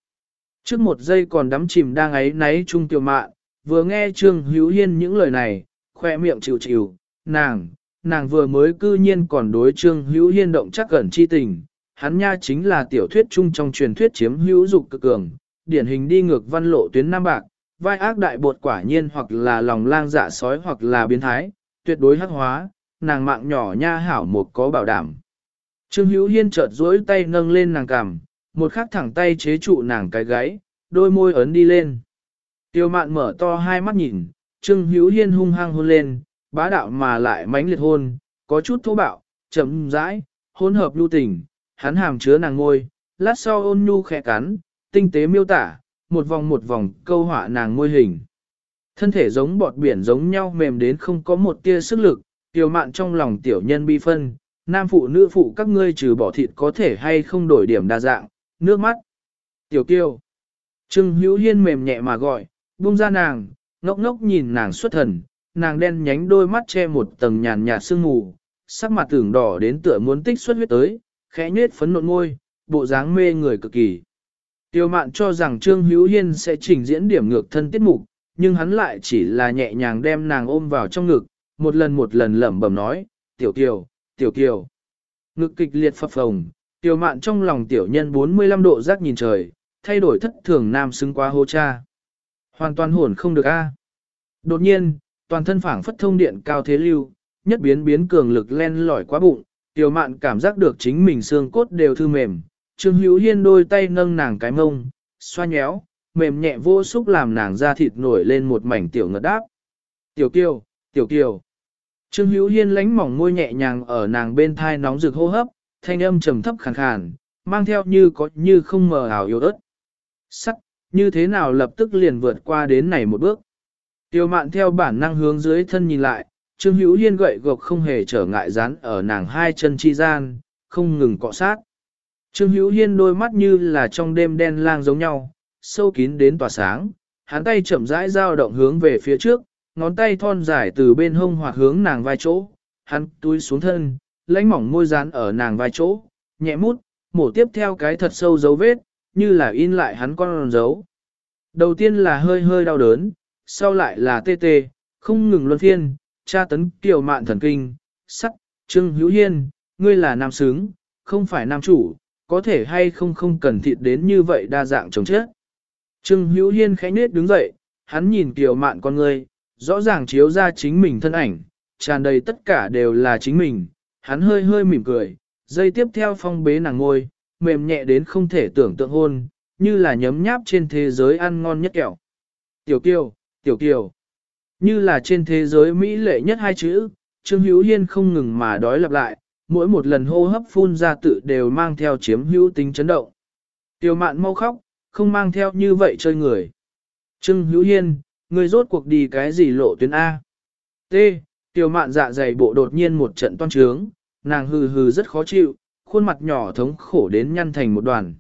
Trước một giây còn đắm chìm đang ấy náy trung tiểu mạn, vừa nghe Trương Hữu Hiên những lời này, khoe miệng chịu chịu, nàng, nàng vừa mới cư nhiên còn đối Trương Hữu Hiên động chắc gần chi tình, hắn nha chính là tiểu thuyết chung trong truyền thuyết chiếm hữu dục cực cường, điển hình đi ngược văn lộ tuyến Nam Bạc, vai ác đại bột quả nhiên hoặc là lòng lang dạ sói hoặc là biến thái, tuyệt đối hắc hóa, nàng mạng nhỏ nha hảo một có bảo đảm. Trương Hữu Hiên chợt duỗi tay nâng lên nàng cằm, một khắc thẳng tay chế trụ nàng cái gáy, đôi môi ấn đi lên. Tiêu mạn mở to hai mắt nhìn, Trương Hữu Hiên hung hăng hôn lên, bá đạo mà lại mãnh liệt hôn, có chút thô bạo, chậm rãi, hôn hợp lưu tình, hắn hàm chứa nàng ngôi, lát sau ôn nhu khẽ cắn, tinh tế miêu tả, một vòng một vòng câu họa nàng môi hình. Thân thể giống bọt biển giống nhau mềm đến không có một tia sức lực, tiểu mạn trong lòng tiểu nhân bi phân, nam phụ nữ phụ các ngươi trừ bỏ thịt có thể hay không đổi điểm đa dạng, nước mắt. Tiểu kiêu. Trương hữu hiên mềm nhẹ mà gọi, buông ra nàng, ngốc ngốc nhìn nàng xuất thần, nàng đen nhánh đôi mắt che một tầng nhàn nhạt sương mù, sắc mặt tưởng đỏ đến tựa muốn tích xuất huyết tới, khẽ nhết phấn nộn ngôi, bộ dáng mê người cực kỳ. Tiêu mạn cho rằng Trương Hữu Hiên sẽ trình diễn điểm ngược thân tiết mục, nhưng hắn lại chỉ là nhẹ nhàng đem nàng ôm vào trong ngực, một lần một lần lẩm bẩm nói, tiểu kiều, tiểu kiều. Ngực kịch liệt phập phồng, tiểu mạn trong lòng tiểu nhân 45 độ giác nhìn trời, thay đổi thất thường nam xứng quá hô cha. Hoàn toàn hồn không được a. Đột nhiên, toàn thân phảng phất thông điện cao thế lưu, nhất biến biến cường lực len lỏi quá bụng, tiểu mạn cảm giác được chính mình xương cốt đều thư mềm, Trương Hữu Hiên đôi tay nâng nàng cái mông, xoa nhéo, mềm nhẹ vô xúc làm nàng da thịt nổi lên một mảnh tiểu ngật đáp. Tiểu kiều, tiểu kiều. Trương Hữu Hiên lánh mỏng môi nhẹ nhàng ở nàng bên thai nóng rực hô hấp, thanh âm trầm thấp khàn khàn, mang theo như có như không mờ ảo yếu ớt. Sắc, như thế nào lập tức liền vượt qua đến này một bước. Tiêu mạn theo bản năng hướng dưới thân nhìn lại, Trương Hữu Hiên gậy gộc không hề trở ngại dán ở nàng hai chân chi gian, không ngừng cọ sát. Trương Hữu Hiên đôi mắt như là trong đêm đen lang giống nhau, sâu kín đến tỏa sáng, hắn tay chậm rãi dao động hướng về phía trước, ngón tay thon dài từ bên hông hoặc hướng nàng vai chỗ, hắn túi xuống thân, lãnh mỏng môi dán ở nàng vai chỗ, nhẹ mút, mổ tiếp theo cái thật sâu dấu vết, như là in lại hắn con dấu. Đầu tiên là hơi hơi đau đớn, sau lại là tê tê, không ngừng luân phiên, tra tấn kiều mạn thần kinh, sắc, Trương Hữu Hiên, ngươi là nam sướng, không phải nam chủ, có thể hay không không cần thịt đến như vậy đa dạng chống chết. Trương Hữu Hiên khẽ nết đứng dậy, hắn nhìn Kiều Mạn con ngươi rõ ràng chiếu ra chính mình thân ảnh, tràn đầy tất cả đều là chính mình, hắn hơi hơi mỉm cười, dây tiếp theo phong bế nàng ngôi, mềm nhẹ đến không thể tưởng tượng hôn, như là nhấm nháp trên thế giới ăn ngon nhất kẹo. Tiểu Kiều, Tiểu Kiều, như là trên thế giới Mỹ lệ nhất hai chữ, Trương Hữu Hiên không ngừng mà đói lặp lại, mỗi một lần hô hấp phun ra tự đều mang theo chiếm hữu tính chấn động. Tiểu mạn mau khóc, không mang theo như vậy chơi người. Trương hữu hiên, người rốt cuộc đi cái gì lộ tuyến A. T. Tiểu mạn dạ dày bộ đột nhiên một trận toan trướng, nàng hừ hừ rất khó chịu, khuôn mặt nhỏ thống khổ đến nhăn thành một đoàn.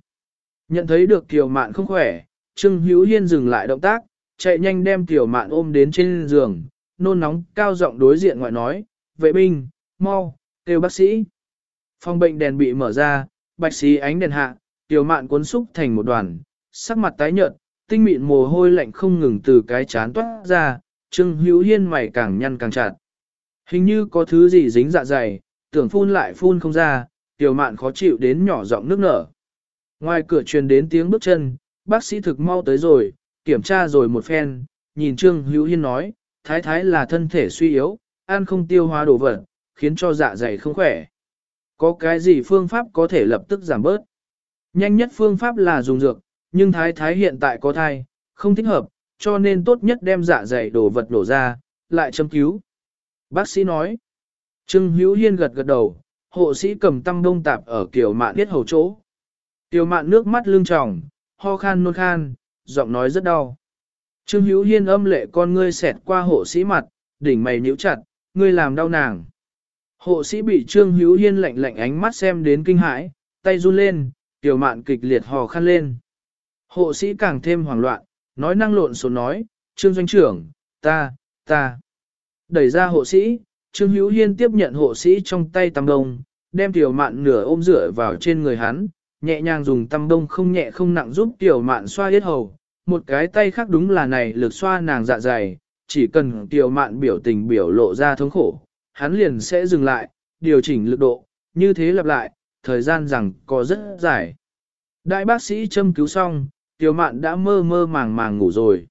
Nhận thấy được tiểu mạn không khỏe, Trương Hữu Hiên dừng lại động tác, chạy nhanh đem tiểu mạn ôm đến trên giường, nôn nóng cao giọng đối diện ngoại nói, vệ binh, mau, kêu bác sĩ. Phòng bệnh đèn bị mở ra, bạch sĩ ánh đèn hạ, tiểu mạn cuốn xúc thành một đoàn, sắc mặt tái nhợt, tinh mịn mồ hôi lạnh không ngừng từ cái chán toát ra, Trương Hữu Hiên mày càng nhăn càng chặt. Hình như có thứ gì dính dạ dày, tưởng phun lại phun không ra, tiểu mạn khó chịu đến nhỏ giọng nước nở. Ngoài cửa truyền đến tiếng bước chân, bác sĩ thực mau tới rồi, kiểm tra rồi một phen, nhìn Trương Hữu Hiên nói, thái thái là thân thể suy yếu, ăn không tiêu hóa đồ vật, khiến cho dạ dày không khỏe. Có cái gì phương pháp có thể lập tức giảm bớt? Nhanh nhất phương pháp là dùng dược, nhưng thái thái hiện tại có thai, không thích hợp, cho nên tốt nhất đem dạ dày đồ vật nổ ra, lại châm cứu. Bác sĩ nói. Trương Hữu Hiên gật gật đầu, hộ sĩ cầm tăm đông tạp ở kiểu mạn biết hầu chỗ. Tiểu mạn nước mắt lưng tròng, ho khan nôn khan, giọng nói rất đau. Trương Hữu Hiên âm lệ con ngươi xẹt qua hộ sĩ mặt, đỉnh mày nhíu chặt, ngươi làm đau nàng. Hộ sĩ bị Trương Hữu Hiên lạnh lạnh ánh mắt xem đến kinh hãi, tay run lên, tiểu mạn kịch liệt hò khăn lên. Hộ sĩ càng thêm hoảng loạn, nói năng lộn xộn nói, Trương Doanh trưởng, ta, ta. Đẩy ra hộ sĩ, Trương Hữu Hiên tiếp nhận hộ sĩ trong tay tăm đông, đem tiểu mạn nửa ôm rửa vào trên người hắn, nhẹ nhàng dùng tăm đông không nhẹ không nặng giúp tiểu mạn xoa yết hầu. Một cái tay khác đúng là này lực xoa nàng dạ dày, chỉ cần tiểu mạn biểu tình biểu lộ ra thống khổ, hắn liền sẽ dừng lại, điều chỉnh lực độ, như thế lặp lại, thời gian rằng có rất dài. Đại bác sĩ châm cứu xong, Kiều Mạn đã mơ mơ màng màng ngủ rồi.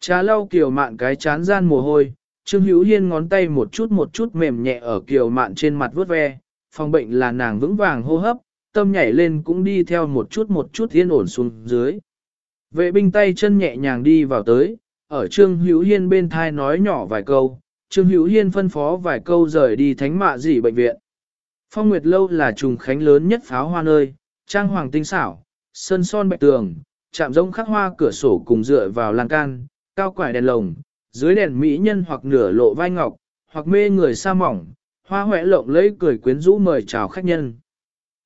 Trà lau Kiều Mạn cái chán gian mồ hôi, Trương Hữu Hiên ngón tay một chút một chút mềm nhẹ ở Kiều Mạn trên mặt vuốt ve, phòng bệnh là nàng vững vàng hô hấp, tâm nhảy lên cũng đi theo một chút một chút yên ổn xuống dưới. Vệ binh tay chân nhẹ nhàng đi vào tới, ở Trương Hữu Hiên bên thai nói nhỏ vài câu, Trương Hữu Hiên phân phó vài câu rời đi thánh mạ dị bệnh viện. Phong Nguyệt Lâu là trùng khánh lớn nhất pháo hoa nơi, trang hoàng tinh xảo, sơn son bạch tường, chạm rông khắc hoa cửa sổ cùng dựa vào lan can, cao quải đèn lồng, dưới đèn mỹ nhân hoặc nửa lộ vai ngọc, hoặc mê người sa mỏng, hoa huệ lộng lấy cười quyến rũ mời chào khách nhân.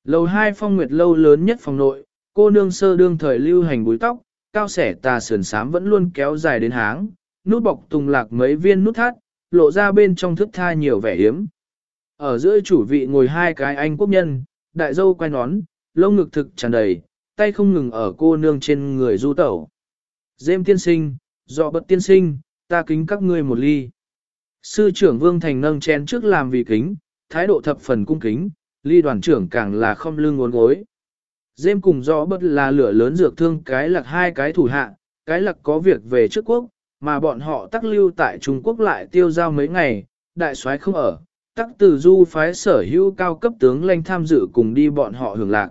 Lầu hai phong nguyệt lâu lớn nhất phòng nội, cô nương sơ đương thời lưu hành búi tóc, cao sẻ tà sườn sám vẫn luôn kéo dài đến háng, nút bọc tùng lạc mấy viên nút thắt, lộ ra bên trong thức tha nhiều vẻ hiếm. Ở giữa chủ vị ngồi hai cái anh quốc nhân, đại dâu quay nón, lông ngực thực tràn đầy, tay không ngừng ở cô nương trên người du tẩu. Dêm tiên sinh, dọ bật tiên sinh, ta kính các ngươi một ly. Sư trưởng Vương Thành nâng chén trước làm vì kính, thái độ thập phần cung kính, ly đoàn trưởng càng là không lưng ngốn gối. Dêm cùng dọ bất là lửa lớn dược thương cái lạc hai cái thủ hạ, cái lạc có việc về trước quốc, mà bọn họ tắc lưu tại Trung Quốc lại tiêu giao mấy ngày, đại soái không ở, tắc từ du phái sở hữu cao cấp tướng lanh tham dự cùng đi bọn họ hưởng lạc.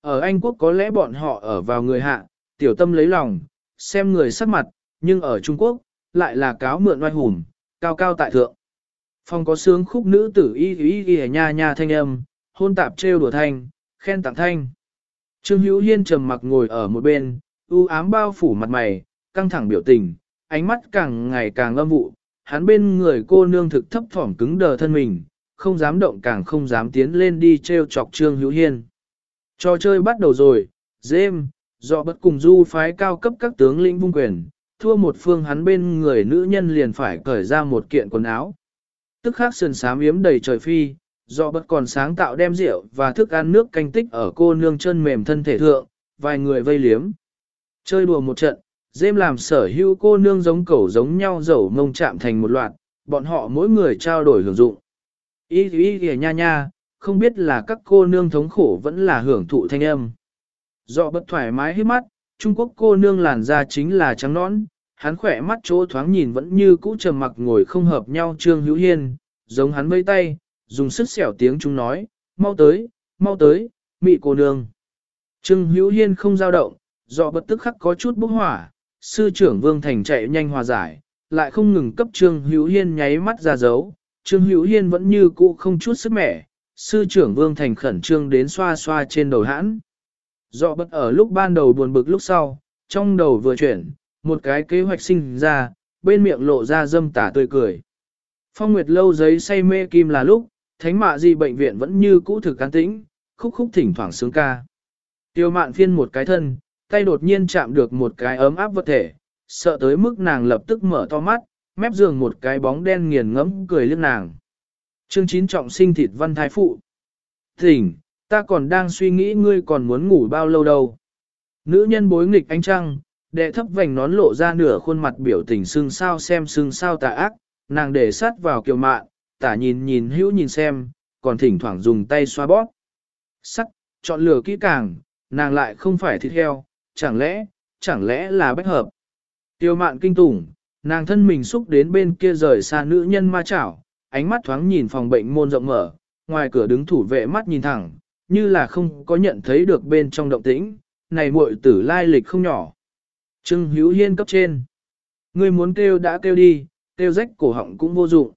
Ở Anh Quốc có lẽ bọn họ ở vào người hạ, tiểu tâm lấy lòng, xem người sắc mặt, nhưng ở Trung Quốc, lại là cáo mượn oai hùng, cao cao tại thượng. Phòng có sướng khúc nữ tử y y y nha nha thanh âm, hôn tạp trêu đùa thanh, khen tặng thanh. Trương Hữu Hiên trầm mặc ngồi ở một bên, u ám bao phủ mặt mày, căng thẳng biểu tình, ánh mắt càng ngày càng âm vụ, hắn bên người cô nương thực thấp thỏm cứng đờ thân mình, không dám động càng không dám tiến lên đi trêu chọc Trương Hữu Hiên. Trò chơi bắt đầu rồi, dêm, do bất cùng du phái cao cấp các tướng lĩnh vung quyền, thua một phương hắn bên người nữ nhân liền phải cởi ra một kiện quần áo. Tức khắc sườn sám yếm đầy trời phi, do bất còn sáng tạo đem rượu và thức ăn nước canh tích ở cô nương chân mềm thân thể thượng, vài người vây liếm. Chơi đùa một trận, dêm làm sở hữu cô nương giống cẩu giống nhau dầu mông chạm thành một loạt, bọn họ mỗi người trao đổi hưởng dụng. Ý ý kìa nha nha, không biết là các cô nương thống khổ vẫn là hưởng thụ thanh âm. dọ bất thoải mái hết mắt, Trung Quốc cô nương làn da chính là trắng nõn, hắn khỏe mắt chỗ thoáng nhìn vẫn như cũ trầm mặc ngồi không hợp nhau Trương Hữu Hiên, giống hắn vây tay, dùng sức xẻo tiếng chúng nói, mau tới, mau tới, mị cô nương. Trương Hữu Hiên không giao động, dọ bất tức khắc có chút bốc hỏa, sư trưởng Vương Thành chạy nhanh hòa giải, lại không ngừng cấp Trương Hữu Hiên nháy mắt ra dấu, Trương Hữu Hiên vẫn như cũ không chút sức mẻ, sư trưởng Vương Thành khẩn trương đến xoa xoa trên đầu hãn. Dọ bất ở lúc ban đầu buồn bực lúc sau, trong đầu vừa chuyển, một cái kế hoạch sinh ra, bên miệng lộ ra dâm tả tươi cười. Phong Nguyệt lâu giấy say mê kim là lúc, thánh mạ di bệnh viện vẫn như cũ thực can tĩnh, khúc khúc thỉnh thoảng sướng ca. Tiêu mạn phiên một cái thân, tay đột nhiên chạm được một cái ấm áp vật thể, sợ tới mức nàng lập tức mở to mắt, mép giường một cái bóng đen nghiền ngẫm cười liếc nàng. Chương chín trọng sinh thịt văn thái phụ. Thỉnh, ta còn đang suy nghĩ ngươi còn muốn ngủ bao lâu đâu. Nữ nhân bối nghịch ánh trăng, đệ thấp vành nón lộ ra nửa khuôn mặt biểu tình sưng sao xem sưng sao tà ác, nàng để sát vào kiều mạn, tả nhìn nhìn hữu nhìn xem, còn thỉnh thoảng dùng tay xoa bóp. Sắc, chọn lửa kỹ càng, nàng lại không phải thịt heo, chẳng lẽ, chẳng lẽ là bách hợp. Tiêu mạn kinh tủng, nàng thân mình xúc đến bên kia rời xa nữ nhân ma chảo, ánh mắt thoáng nhìn phòng bệnh môn rộng mở, ngoài cửa đứng thủ vệ mắt nhìn thẳng, như là không có nhận thấy được bên trong động tĩnh, này muội tử lai lịch không nhỏ. Trương Hữu Hiên cấp trên. Ngươi muốn kêu đã kêu đi, kêu rách cổ họng cũng vô dụng.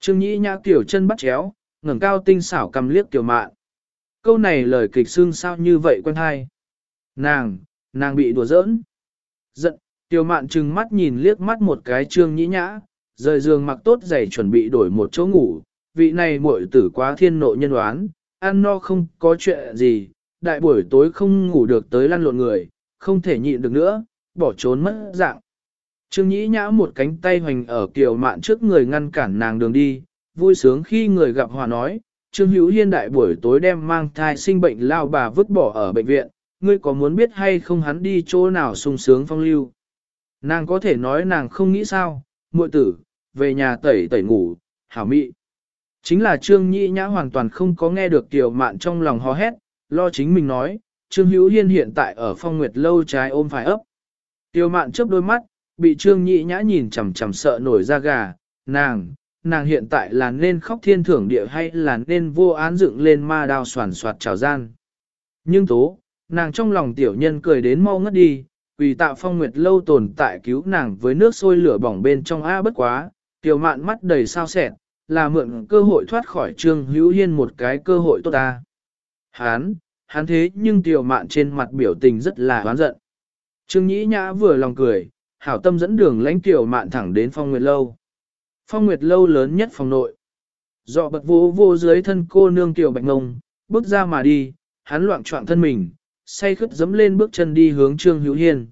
Trương Nhĩ Nhã tiểu chân bắt chéo, ngẩng cao tinh xảo cầm liếc tiểu mạn. Câu này lời kịch xương sao như vậy quen hay. Nàng, nàng bị đùa giỡn. Giận, tiểu mạn trừng mắt nhìn liếc mắt một cái Trương Nhĩ Nhã, rời giường mặc tốt giày chuẩn bị đổi một chỗ ngủ. Vị này muội tử quá thiên nộ nhân oán ăn no không có chuyện gì, đại buổi tối không ngủ được tới lăn lộn người, không thể nhịn được nữa, bỏ trốn mất dạng. Trương Nhĩ Nhã một cánh tay hoành ở kiều mạn trước người ngăn cản nàng đường đi, vui sướng khi người gặp hòa nói, Trương Hữu Hiên đại buổi tối đem mang thai sinh bệnh lao bà vứt bỏ ở bệnh viện, ngươi có muốn biết hay không hắn đi chỗ nào sung sướng phong lưu. Nàng có thể nói nàng không nghĩ sao, muội tử, về nhà tẩy tẩy ngủ, hảo mị. Chính là Trương Nhĩ Nhã hoàn toàn không có nghe được Kiều Mạn trong lòng hò hét, lo chính mình nói, Trương Hữu Hiên hiện tại ở phong nguyệt lâu trái ôm phải ấp. Kiều mạn chớp đôi mắt, bị Trương Nhị Nhã nhìn chằm chằm sợ nổi da gà, nàng, nàng hiện tại là nên khóc thiên thưởng địa hay là nên vô án dựng lên ma đao soàn soạt trào gian. Nhưng tố, nàng trong lòng tiểu nhân cười đến mau ngất đi, vì Tạ phong nguyệt lâu tồn tại cứu nàng với nước sôi lửa bỏng bên trong A bất quá, tiểu mạn mắt đầy sao sẹn, là mượn cơ hội thoát khỏi trương hữu hiên một cái cơ hội tốt ta. Hán, hán thế nhưng tiểu mạn trên mặt biểu tình rất là hoán giận. Trương nhĩ nhã vừa lòng cười, hảo tâm dẫn đường lãnh tiểu mạn thẳng đến phong nguyệt lâu. Phong nguyệt lâu lớn nhất phòng nội. Dọ bật vô vô dưới thân cô nương tiểu bạch ngông, bước ra mà đi, hắn loạn trọng thân mình, say khứt dấm lên bước chân đi hướng Trương Hữu Hiên.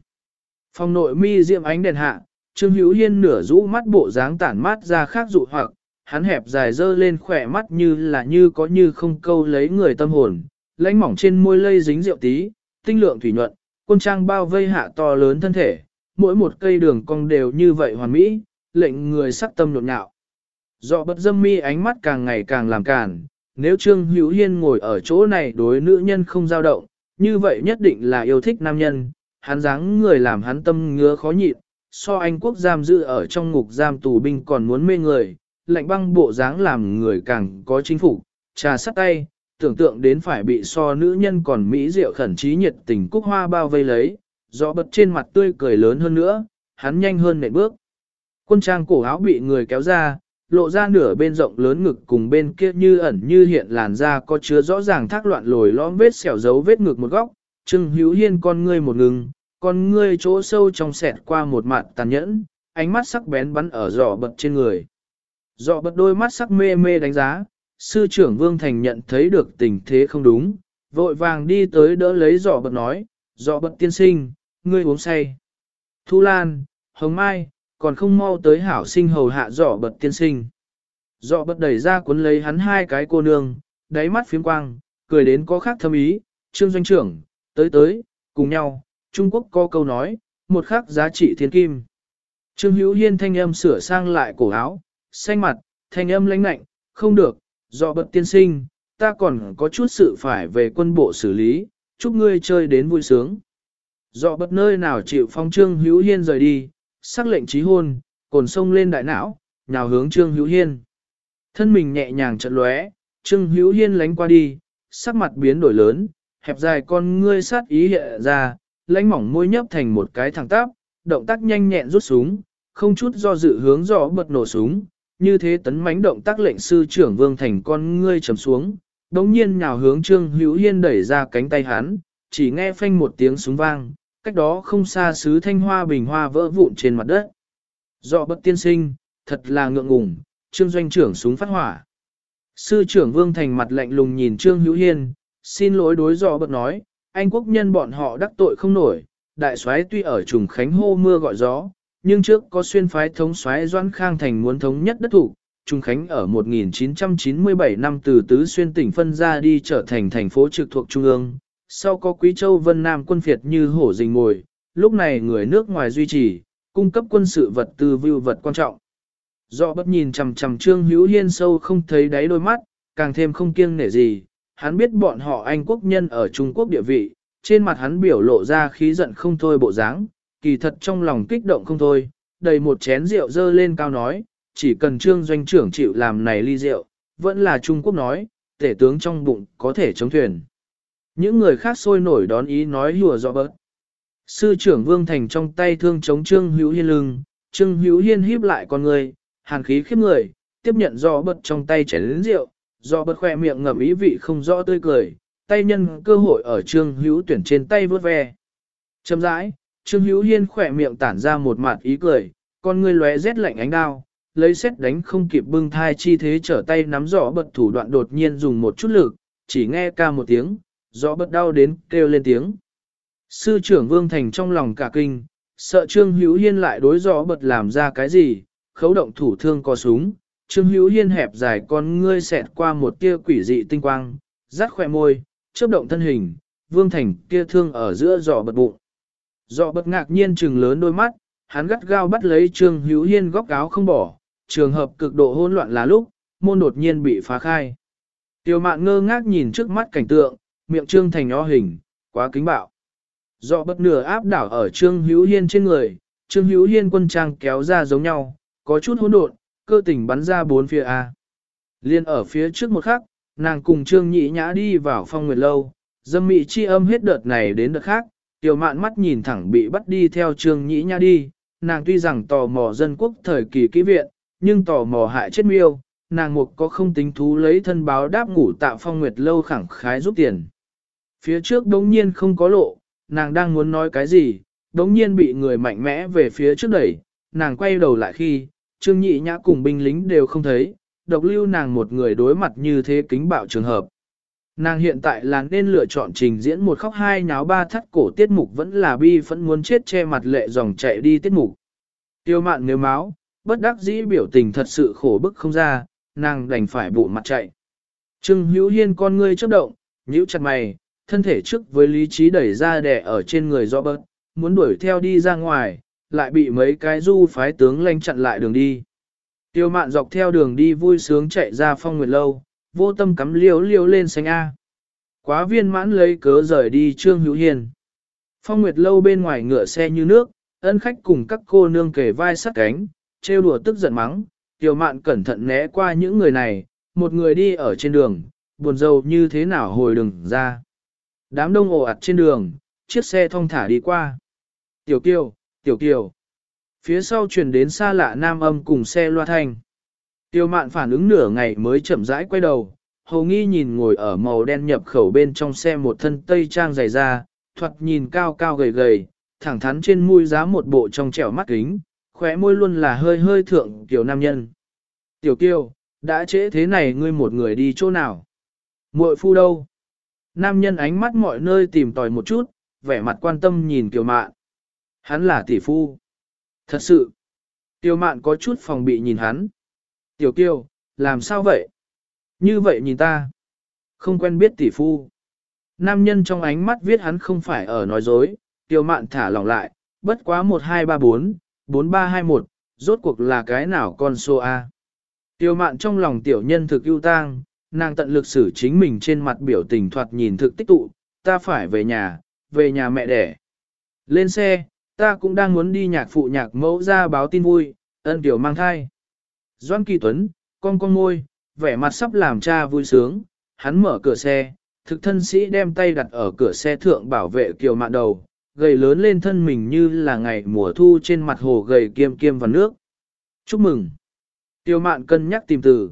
Phòng nội mi diệm ánh đèn hạ, Trương Hữu Hiên nửa rũ mắt bộ dáng tản mát ra khác dụ hoặc, hắn hẹp dài dơ lên khỏe mắt như là như có như không câu lấy người tâm hồn, lãnh mỏng trên môi lây dính rượu tí, tinh lượng thủy nhuận, quân trang bao vây hạ to lớn thân thể, mỗi một cây đường cong đều như vậy hoàn mỹ, lệnh người sắc tâm nhộn nhạo. Dọ bất dâm mi ánh mắt càng ngày càng làm càn, nếu Trương Hữu Hiên ngồi ở chỗ này đối nữ nhân không dao động, như vậy nhất định là yêu thích nam nhân, hắn dáng người làm hắn tâm ngứa khó nhịn, so anh quốc giam giữ ở trong ngục giam tù binh còn muốn mê người, lạnh băng bộ dáng làm người càng có chính phủ, trà sắt tay, tưởng tượng đến phải bị so nữ nhân còn mỹ diệu khẩn trí nhiệt tình cúc hoa bao vây lấy, gió bật trên mặt tươi cười lớn hơn nữa, hắn nhanh hơn nệm bước. Quân trang cổ áo bị người kéo ra, lộ ra nửa bên rộng lớn ngực cùng bên kia như ẩn như hiện làn da có chứa rõ ràng thác loạn lồi lõm vết xẻo dấu vết ngực một góc, Trương Hữu Hiên con ngươi một ngừng, con ngươi chỗ sâu trong sẹt qua một mặt tàn nhẫn, ánh mắt sắc bén bắn ở giỏ bật trên người. Giỏ bật đôi mắt sắc mê mê đánh giá, sư trưởng Vương Thành nhận thấy được tình thế không đúng, vội vàng đi tới đỡ lấy giỏ bật nói, giỏ bật tiên sinh, ngươi uống say. Thu Lan, Hồng Mai, còn không mau tới hảo sinh hầu hạ dọ bật tiên sinh. Dọ bật đẩy ra cuốn lấy hắn hai cái cô nương, đáy mắt phiếm quang, cười đến có khác thâm ý, trương doanh trưởng, tới tới, cùng nhau, Trung Quốc có câu nói, một khắc giá trị thiên kim. Trương Hữu Hiên thanh âm sửa sang lại cổ áo, xanh mặt, thanh âm lãnh lạnh, không được, dọ bật tiên sinh, ta còn có chút sự phải về quân bộ xử lý, chúc ngươi chơi đến vui sướng. Dọ bật nơi nào chịu phong Trương Hữu Hiên rời đi, sắc lệnh trí hôn, cồn sông lên đại não, nhào hướng Trương Hữu Hiên. Thân mình nhẹ nhàng trận lóe, Trương Hữu Hiên lánh qua đi, sắc mặt biến đổi lớn, hẹp dài con ngươi sát ý hiện ra, lãnh mỏng môi nhấp thành một cái thẳng tắp, động tác nhanh nhẹn rút súng, không chút do dự hướng rõ bật nổ súng, như thế tấn mãnh động tác lệnh sư trưởng Vương Thành con ngươi trầm xuống, đống nhiên nhào hướng Trương Hữu Hiên đẩy ra cánh tay hắn, chỉ nghe phanh một tiếng súng vang, cách đó không xa sứ thanh hoa bình hoa vỡ vụn trên mặt đất. Dọ bất tiên sinh, thật là ngượng ngùng, trương doanh trưởng súng phát hỏa. Sư trưởng Vương Thành mặt lạnh lùng nhìn Trương Hữu Hiên, xin lỗi đối dọ bật nói, anh quốc nhân bọn họ đắc tội không nổi, đại soái tuy ở trùng khánh hô mưa gọi gió, nhưng trước có xuyên phái thống soái Doan Khang Thành muốn thống nhất đất thủ, Trung Khánh ở 1997 năm từ Tứ Xuyên tỉnh phân ra đi trở thành thành phố trực thuộc Trung ương, sau có Quý Châu Vân Nam quân phiệt như hổ rình ngồi, lúc này người nước ngoài duy trì, cung cấp quân sự vật tư vưu vật quan trọng. Do bất nhìn chằm chằm Trương Hữu Hiên sâu không thấy đáy đôi mắt, càng thêm không kiêng nể gì, hắn biết bọn họ Anh quốc nhân ở Trung Quốc địa vị, trên mặt hắn biểu lộ ra khí giận không thôi bộ dáng, kỳ thật trong lòng kích động không thôi, đầy một chén rượu dơ lên cao nói, chỉ cần Trương doanh trưởng chịu làm này ly rượu, vẫn là Trung Quốc nói, tể tướng trong bụng có thể chống thuyền. Những người khác sôi nổi đón ý nói hùa rõ bớt. Sư trưởng Vương Thành trong tay thương chống Trương Hữu Hiên lưng, Trương Hữu Hiên híp lại con người, hàn khí khiếp người, tiếp nhận rõ bớt trong tay chén lĩnh rượu, rõ bớt khỏe miệng ngầm ý vị không rõ tươi cười, tay nhân cơ hội ở Trương Hữu tuyển trên tay vớt ve. Châm rãi, Trương Hữu Hiên khỏe miệng tản ra một mặt ý cười, con người lóe rét lạnh ánh đao, lấy xét đánh không kịp bưng thai chi thế trở tay nắm rõ bật thủ đoạn đột nhiên dùng một chút lực, chỉ nghe ca một tiếng, rõ bất đau đến kêu lên tiếng. Sư trưởng Vương Thành trong lòng cả kinh, sợ Trương Hữu Hiên lại đối rõ bật làm ra cái gì, khấu động thủ thương có súng. Trương Hữu Hiên hẹp dài con ngươi xẹt qua một tia quỷ dị tinh quang, rát khỏe môi, chớp động thân hình, Vương Thành kia thương ở giữa giỏ bật bụng. Giỏ bật ngạc nhiên trừng lớn đôi mắt, hắn gắt gao bắt lấy Trương Hữu Hiên góc áo không bỏ, trường hợp cực độ hỗn loạn là lúc, môn đột nhiên bị phá khai. Tiêu mạn ngơ ngác nhìn trước mắt cảnh tượng, miệng trương thành nho hình, Quá kính bạo. Do bất nửa áp đảo ở Trương Hữu Hiên trên người, Trương Hữu Hiên quân trang kéo ra giống nhau, có chút hỗn độn, cơ tình bắn ra bốn phía A. Liên ở phía trước một khắc, nàng cùng Trương Nhị Nhã đi vào phong nguyệt lâu, dâm mị chi âm hết đợt này đến đợt khác, tiểu mạn mắt nhìn thẳng bị bắt đi theo Trương Nhị Nhã đi, nàng tuy rằng tò mò dân quốc thời kỳ kỹ viện, nhưng tò mò hại chết miêu, nàng mục có không tính thú lấy thân báo đáp ngủ tạo phong nguyệt lâu khẳng khái giúp tiền. Phía trước đống nhiên không có lộ, nàng đang muốn nói cái gì, đống nhiên bị người mạnh mẽ về phía trước đẩy, nàng quay đầu lại khi, trương nhị nhã cùng binh lính đều không thấy, độc lưu nàng một người đối mặt như thế kính bạo trường hợp. Nàng hiện tại là nên lựa chọn trình diễn một khóc hai nháo ba thắt cổ tiết mục vẫn là bi vẫn muốn chết che mặt lệ dòng chạy đi tiết mục. Tiêu mạn nếu máu, bất đắc dĩ biểu tình thật sự khổ bức không ra, nàng đành phải bụ mặt chạy. Trương hữu hiên con ngươi chớp động, nhíu chặt mày, thân thể trước với lý trí đẩy ra đẻ ở trên người do bớt, muốn đuổi theo đi ra ngoài, lại bị mấy cái du phái tướng lanh chặn lại đường đi. Tiêu mạn dọc theo đường đi vui sướng chạy ra phong nguyệt lâu, vô tâm cắm liếu liếu lên xanh A. Quá viên mãn lấy cớ rời đi Trương Hữu Hiền. Phong nguyệt lâu bên ngoài ngựa xe như nước, ân khách cùng các cô nương kề vai sát cánh, trêu đùa tức giận mắng, Tiêu mạn cẩn thận né qua những người này, một người đi ở trên đường, buồn rầu như thế nào hồi đường ra. Đám đông ồ ạt trên đường, chiếc xe thong thả đi qua. Tiểu Kiều, Tiểu Kiều. Phía sau truyền đến xa lạ nam âm cùng xe loa thanh. Tiêu mạn phản ứng nửa ngày mới chậm rãi quay đầu, hầu nghi nhìn ngồi ở màu đen nhập khẩu bên trong xe một thân tây trang dày da, thoạt nhìn cao cao gầy gầy, thẳng thắn trên mũi giá một bộ trong trẻo mắt kính, khóe môi luôn là hơi hơi thượng tiểu nam nhân. Tiểu kiều, đã trễ thế này ngươi một người đi chỗ nào? muội phu đâu? Nam nhân ánh mắt mọi nơi tìm tòi một chút, vẻ mặt quan tâm nhìn kiều mạn. Hắn là tỷ phu. Thật sự. Kiều mạn có chút phòng bị nhìn hắn. Tiểu kiều, làm sao vậy? Như vậy nhìn ta. Không quen biết tỷ phu. Nam nhân trong ánh mắt viết hắn không phải ở nói dối. Kiều mạn thả lỏng lại. Bất quá 1234, 4321, rốt cuộc là cái nào con số A. Tiêu mạn trong lòng tiểu nhân thực ưu tang, nàng tận lực xử chính mình trên mặt biểu tình thoạt nhìn thực tích tụ, ta phải về nhà, về nhà mẹ đẻ. Lên xe, ta cũng đang muốn đi nhạc phụ nhạc mẫu ra báo tin vui, ân tiểu mang thai. Doan Kỳ Tuấn, con con môi, vẻ mặt sắp làm cha vui sướng, hắn mở cửa xe, thực thân sĩ đem tay đặt ở cửa xe thượng bảo vệ kiều mạn đầu, gầy lớn lên thân mình như là ngày mùa thu trên mặt hồ gầy kiêm kiêm vào nước. Chúc mừng! Tiêu mạn cân nhắc tìm từ.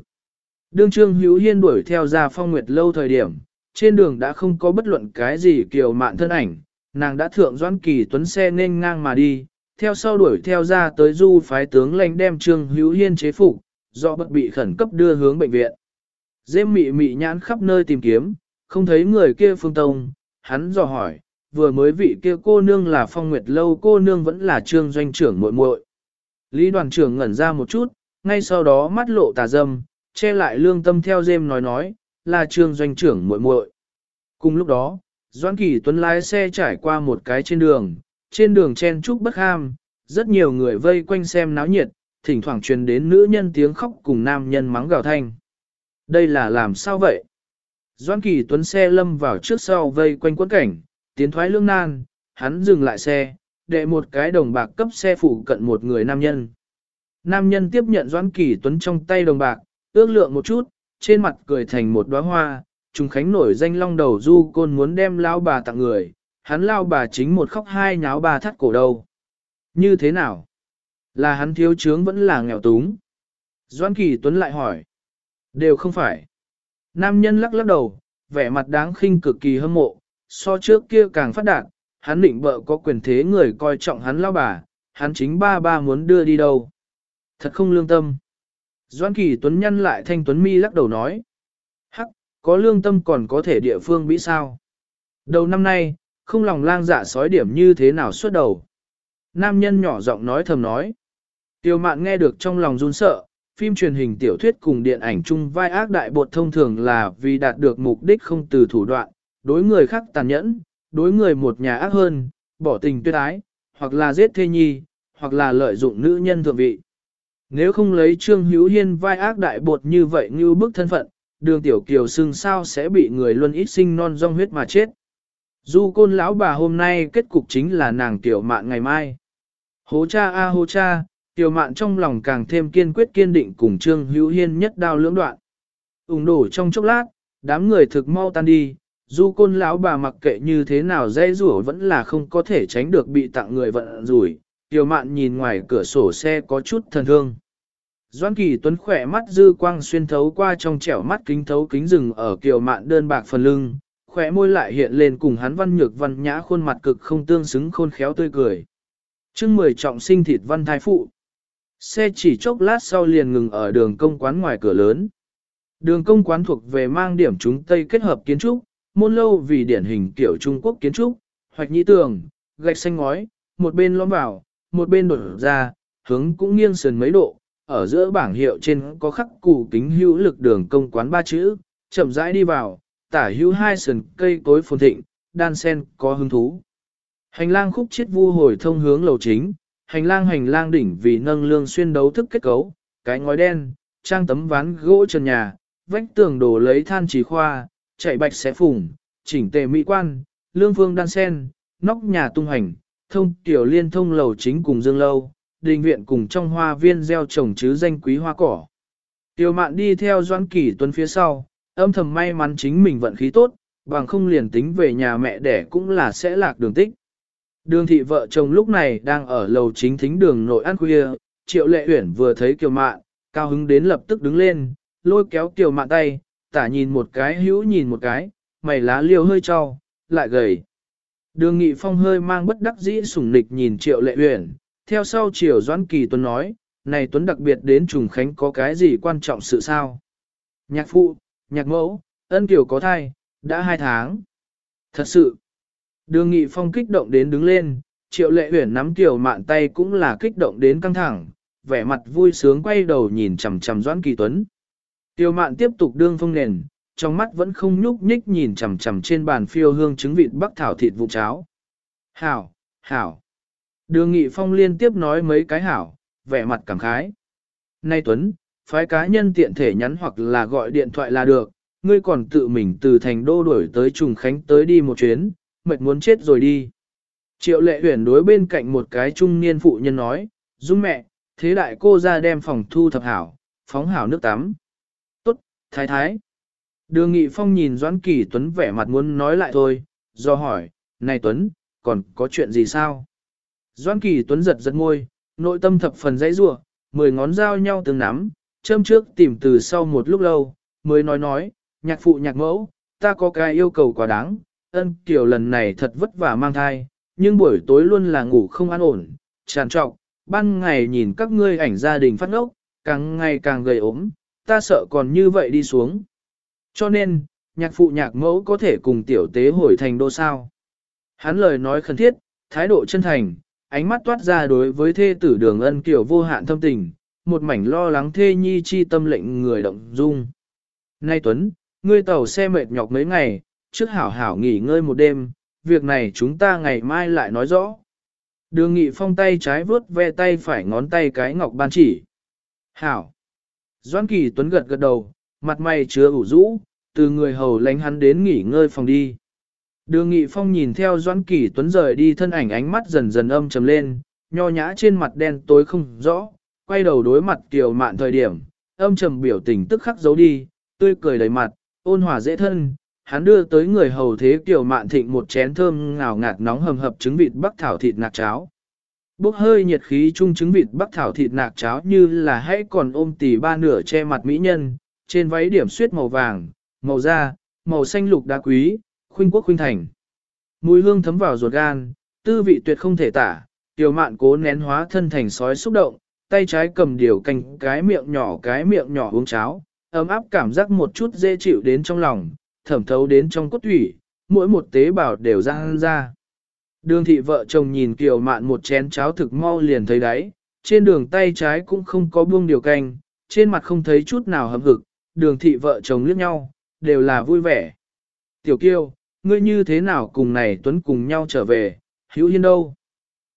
Đương Trương Hữu Hiên đuổi theo ra phong nguyệt lâu thời điểm, trên đường đã không có bất luận cái gì kiều mạn thân ảnh, nàng đã thượng doãn kỳ tuấn xe nên ngang mà đi, theo sau đuổi theo ra tới du phái tướng lãnh đem Trương Hữu Hiên chế phục, do bất bị khẩn cấp đưa hướng bệnh viện. Dêm mị mị nhãn khắp nơi tìm kiếm, không thấy người kia phương tông, hắn dò hỏi, vừa mới vị kia cô nương là phong nguyệt lâu cô nương vẫn là trương doanh trưởng muội muội. Lý đoàn trưởng ngẩn ra một chút, ngay sau đó mắt lộ tà dâm, che lại lương tâm theo dêm nói nói, là trương doanh trưởng muội muội. Cùng lúc đó, Doãn Kỳ Tuấn lái xe trải qua một cái trên đường, trên đường chen trúc bất ham, rất nhiều người vây quanh xem náo nhiệt, thỉnh thoảng truyền đến nữ nhân tiếng khóc cùng nam nhân mắng gào thanh. Đây là làm sao vậy? Doãn Kỳ Tuấn xe lâm vào trước sau vây quanh quấn cảnh, tiến thoái lương nan, hắn dừng lại xe, để một cái đồng bạc cấp xe phụ cận một người nam nhân. Nam nhân tiếp nhận Doãn Kỳ Tuấn trong tay đồng bạc, ước lượng một chút, trên mặt cười thành một đóa hoa, Trung Khánh nổi danh long đầu du côn muốn đem lao bà tặng người, hắn lao bà chính một khóc hai nháo bà thắt cổ đầu. Như thế nào? Là hắn thiếu trướng vẫn là nghèo túng? Doãn Kỳ Tuấn lại hỏi. Đều không phải. Nam nhân lắc lắc đầu, vẻ mặt đáng khinh cực kỳ hâm mộ, so trước kia càng phát đạt, hắn định bợ có quyền thế người coi trọng hắn lao bà, hắn chính ba ba muốn đưa đi đâu. Thật không lương tâm. Doan Kỳ Tuấn nhăn lại thanh Tuấn mi lắc đầu nói. Hắc, có lương tâm còn có thể địa phương bị sao? Đầu năm nay, không lòng lang dạ sói điểm như thế nào suốt đầu. Nam nhân nhỏ giọng nói thầm nói. Tiêu mạn nghe được trong lòng run sợ, phim truyền hình tiểu thuyết cùng điện ảnh chung vai ác đại bột thông thường là vì đạt được mục đích không từ thủ đoạn, đối người khác tàn nhẫn, đối người một nhà ác hơn, bỏ tình tuyệt ái, hoặc là giết thê nhi, hoặc là lợi dụng nữ nhân thượng vị. Nếu không lấy Trương Hữu Hiên vai ác đại bột như vậy như bức thân phận, đường tiểu kiều xưng sao sẽ bị người luân ít sinh non rong huyết mà chết. Du côn lão bà hôm nay kết cục chính là nàng tiểu mạn ngày mai. Hố cha a hố cha, tiểu mạn trong lòng càng thêm kiên quyết kiên định cùng Trương Hữu Hiên nhất đao lưỡng đoạn. Úng đổ trong chốc lát, đám người thực mau tan đi, du côn lão bà mặc kệ như thế nào dây rủa vẫn là không có thể tránh được bị tặng người vận rủi. Tiểu mạn nhìn ngoài cửa sổ xe có chút thần thương. Doan Kỳ Tuấn khỏe mắt dư quang xuyên thấu qua trong trẻo mắt kính thấu kính rừng ở kiều mạn đơn bạc phần lưng, khỏe môi lại hiện lên cùng hắn văn nhược văn nhã khuôn mặt cực không tương xứng khôn khéo tươi cười. chương mười trọng sinh thịt văn thái phụ. Xe chỉ chốc lát sau liền ngừng ở đường công quán ngoài cửa lớn. Đường công quán thuộc về mang điểm chúng Tây kết hợp kiến trúc, môn lâu vì điển hình kiểu Trung Quốc kiến trúc, hoạch nhĩ tường, gạch xanh ngói, một bên lõm vào, một bên đột ra, hướng cũng nghiêng sườn mấy độ, ở giữa bảng hiệu trên có khắc củ kính hữu lực đường công quán ba chữ, chậm rãi đi vào, tả hữu hai sườn cây cối phồn thịnh, đan sen có hứng thú. Hành lang khúc chiết vu hồi thông hướng lầu chính, hành lang hành lang đỉnh vì nâng lương xuyên đấu thức kết cấu, cái ngói đen, trang tấm ván gỗ trần nhà, vách tường đổ lấy than trì khoa, chạy bạch xé phùng, chỉnh tề mỹ quan, lương phương đan sen, nóc nhà tung hành, thông tiểu liên thông lầu chính cùng dương lâu, đình viện cùng trong hoa viên gieo trồng chứ danh quý hoa cỏ. Tiểu mạn đi theo Doan Kỳ Tuấn phía sau, âm thầm may mắn chính mình vận khí tốt, bằng không liền tính về nhà mẹ đẻ cũng là sẽ lạc đường tích. Đường thị vợ chồng lúc này đang ở lầu chính thính đường nội ăn khuya, triệu lệ huyển vừa thấy kiều mạn, cao hứng đến lập tức đứng lên, lôi kéo kiều mạn tay, tả nhìn một cái hữu nhìn một cái, mày lá liều hơi cho, lại gầy. Đường nghị phong hơi mang bất đắc dĩ sủng nịch nhìn triệu lệ Uyển, theo sau Triều doãn kỳ tuấn nói, này tuấn đặc biệt đến trùng khánh có cái gì quan trọng sự sao? Nhạc phụ, nhạc mẫu, ân tiểu có thai, đã hai tháng. Thật sự, đường nghị phong kích động đến đứng lên, triệu lệ Uyển nắm tiểu mạn tay cũng là kích động đến căng thẳng, vẻ mặt vui sướng quay đầu nhìn chằm chằm doãn kỳ tuấn. Tiêu mạn tiếp tục đương phong nền, trong mắt vẫn không nhúc nhích nhìn chằm chằm trên bàn phiêu hương trứng vịt bắc thảo thịt vụ cháo. Hảo, hảo. Đường Nghị Phong liên tiếp nói mấy cái hảo, vẻ mặt cảm khái. Nay Tuấn, phái cá nhân tiện thể nhắn hoặc là gọi điện thoại là được, ngươi còn tự mình từ thành đô đuổi tới Trùng Khánh tới đi một chuyến, mệt muốn chết rồi đi. Triệu lệ huyển đối bên cạnh một cái trung niên phụ nhân nói, dung mẹ, thế đại cô ra đem phòng thu thập hảo, phóng hảo nước tắm. Tốt, thái thái. Đường Nghị Phong nhìn Doãn Kỳ Tuấn vẻ mặt muốn nói lại thôi, do hỏi, này Tuấn, còn có chuyện gì sao? Doãn Kỳ Tuấn giật giật môi, nội tâm thập phần dãy rủa, mười ngón dao nhau từng nắm, châm trước tìm từ sau một lúc lâu, mới nói nói, nhạc phụ nhạc mẫu, ta có cái yêu cầu quá đáng, ân kiểu lần này thật vất vả mang thai, nhưng buổi tối luôn là ngủ không an ổn, tràn trọc, ban ngày nhìn các ngươi ảnh gia đình phát ngốc, càng ngày càng gầy ốm, ta sợ còn như vậy đi xuống. Cho nên, nhạc phụ nhạc mẫu có thể cùng tiểu tế hồi thành đô sao. Hắn lời nói khẩn thiết, thái độ chân thành, ánh mắt toát ra đối với thê tử đường ân kiểu vô hạn thâm tình, một mảnh lo lắng thê nhi chi tâm lệnh người động dung. Nay Tuấn, ngươi tàu xe mệt nhọc mấy ngày, trước hảo hảo nghỉ ngơi một đêm, việc này chúng ta ngày mai lại nói rõ. Đường nghị phong tay trái vướt ve tay phải ngón tay cái ngọc ban chỉ. Hảo. Doan kỳ Tuấn gật gật đầu, mặt mày chứa ủ rũ, từ người hầu lánh hắn đến nghỉ ngơi phòng đi. Đường Nghị Phong nhìn theo Doãn Kỳ Tuấn rời đi thân ảnh ánh mắt dần dần âm trầm lên, nho nhã trên mặt đen tối không rõ, quay đầu đối mặt Kiều Mạn thời điểm, âm trầm biểu tình tức khắc giấu đi, tươi cười đầy mặt, ôn hòa dễ thân, hắn đưa tới người hầu thế Kiều Mạn thịnh một chén thơm ngào ngạt nóng hầm hập trứng vịt bắc thảo thịt nạc cháo. Bốc hơi nhiệt khí trung trứng vịt bắc thảo thịt nạc cháo như là hãy còn ôm tỉ ba nửa che mặt mỹ nhân, trên váy điểm suyết màu vàng, màu da, màu xanh lục đá quý, khuynh quốc khuynh thành. Mùi hương thấm vào ruột gan, tư vị tuyệt không thể tả, tiểu mạn cố nén hóa thân thành sói xúc động, tay trái cầm điều canh cái miệng nhỏ cái miệng nhỏ uống cháo, ấm áp cảm giác một chút dễ chịu đến trong lòng, thẩm thấu đến trong cốt thủy, mỗi một tế bào đều ra ra. Đường thị vợ chồng nhìn kiều mạn một chén cháo thực mau liền thấy đáy, trên đường tay trái cũng không có buông điều canh, trên mặt không thấy chút nào hâm hực, đường thị vợ chồng liếc nhau, đều là vui vẻ. Tiểu kiêu, ngươi như thế nào cùng này Tuấn cùng nhau trở về, hữu hiên đâu?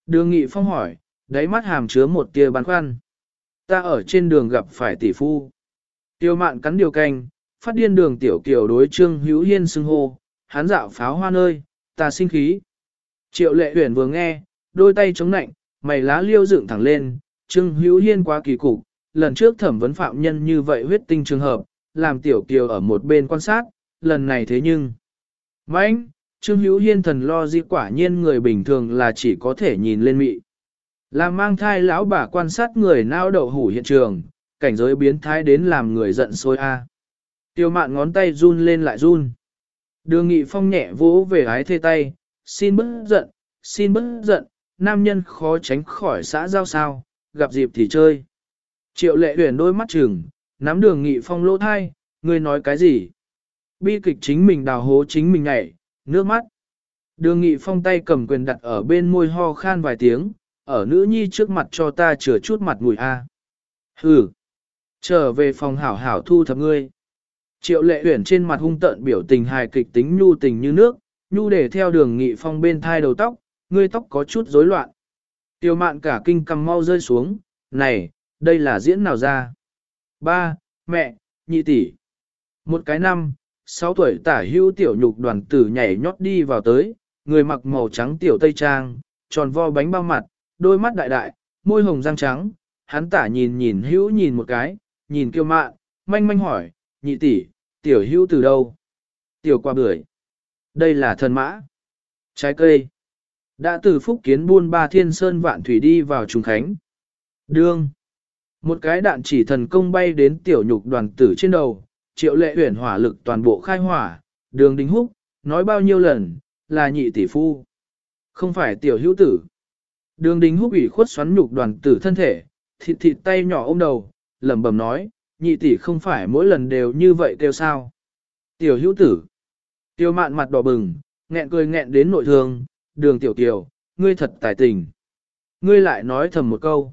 Đường Nghị Phong hỏi, đáy mắt hàm chứa một tia băn khoăn. Ta ở trên đường gặp phải tỷ phu. Tiêu mạn cắn điều canh, phát điên đường tiểu kiều đối trương hữu hiên xưng hô, hắn dạo pháo hoa nơi, ta sinh khí. Triệu lệ huyền vừa nghe, đôi tay chống nạnh, mày lá liêu dựng thẳng lên, Trương Hữu Hiên quá kỳ cục, lần trước thẩm vấn phạm nhân như vậy huyết tinh trường hợp, làm tiểu kiều ở một bên quan sát, lần này thế nhưng. Mãnh, Trương Hữu Hiên thần lo di quả nhiên người bình thường là chỉ có thể nhìn lên mị. Làm mang thai lão bà quan sát người nao đậu hủ hiện trường, cảnh giới biến thái đến làm người giận sôi a. Tiêu mạn ngón tay run lên lại run. Đường nghị phong nhẹ vỗ về ái thê tay, xin bớt giận, xin bớt giận, nam nhân khó tránh khỏi xã giao sao, gặp dịp thì chơi. Triệu lệ huyền đôi mắt trừng, nắm đường nghị phong lỗ thai, ngươi nói cái gì? Bi kịch chính mình đào hố chính mình nhảy, nước mắt. Đường nghị phong tay cầm quyền đặt ở bên môi ho khan vài tiếng, ở nữ nhi trước mặt cho ta chừa chút mặt mùi a. Hừ, trở về phòng hảo hảo thu thập ngươi. Triệu lệ huyển trên mặt hung tợn biểu tình hài kịch tính nhu tình như nước, nhu để theo đường nghị phong bên thai đầu tóc, ngươi tóc có chút rối loạn. Tiêu mạn cả kinh cầm mau rơi xuống, này, đây là diễn nào ra? Ba, mẹ, nhị tỷ. Một cái năm, sáu tuổi tả hưu tiểu nhục đoàn tử nhảy nhót đi vào tới, người mặc màu trắng tiểu tây trang, tròn vo bánh bao mặt, đôi mắt đại đại, môi hồng răng trắng, hắn tả nhìn nhìn hữu nhìn một cái, nhìn kiêu mạn, manh manh hỏi, nhị tỷ, tiểu hữu từ đâu? Tiểu qua bưởi. Đây là thần mã. Trái cây. Đã từ phúc kiến buôn ba thiên sơn vạn thủy đi vào trùng khánh. Đương. Một cái đạn chỉ thần công bay đến tiểu nhục đoàn tử trên đầu, triệu lệ huyển hỏa lực toàn bộ khai hỏa, đường đính húc, nói bao nhiêu lần, là nhị tỷ phu. Không phải tiểu hữu tử. Đường đính húc ủy khuất xoắn nhục đoàn tử thân thể, thịt thịt tay nhỏ ôm đầu, lẩm bẩm nói, nhị tỷ không phải mỗi lần đều như vậy kêu sao. Tiểu hữu tử. Tiêu mạn mặt đỏ bừng, nghẹn cười nghẹn đến nội thương, đường tiểu tiểu, ngươi thật tài tình. Ngươi lại nói thầm một câu.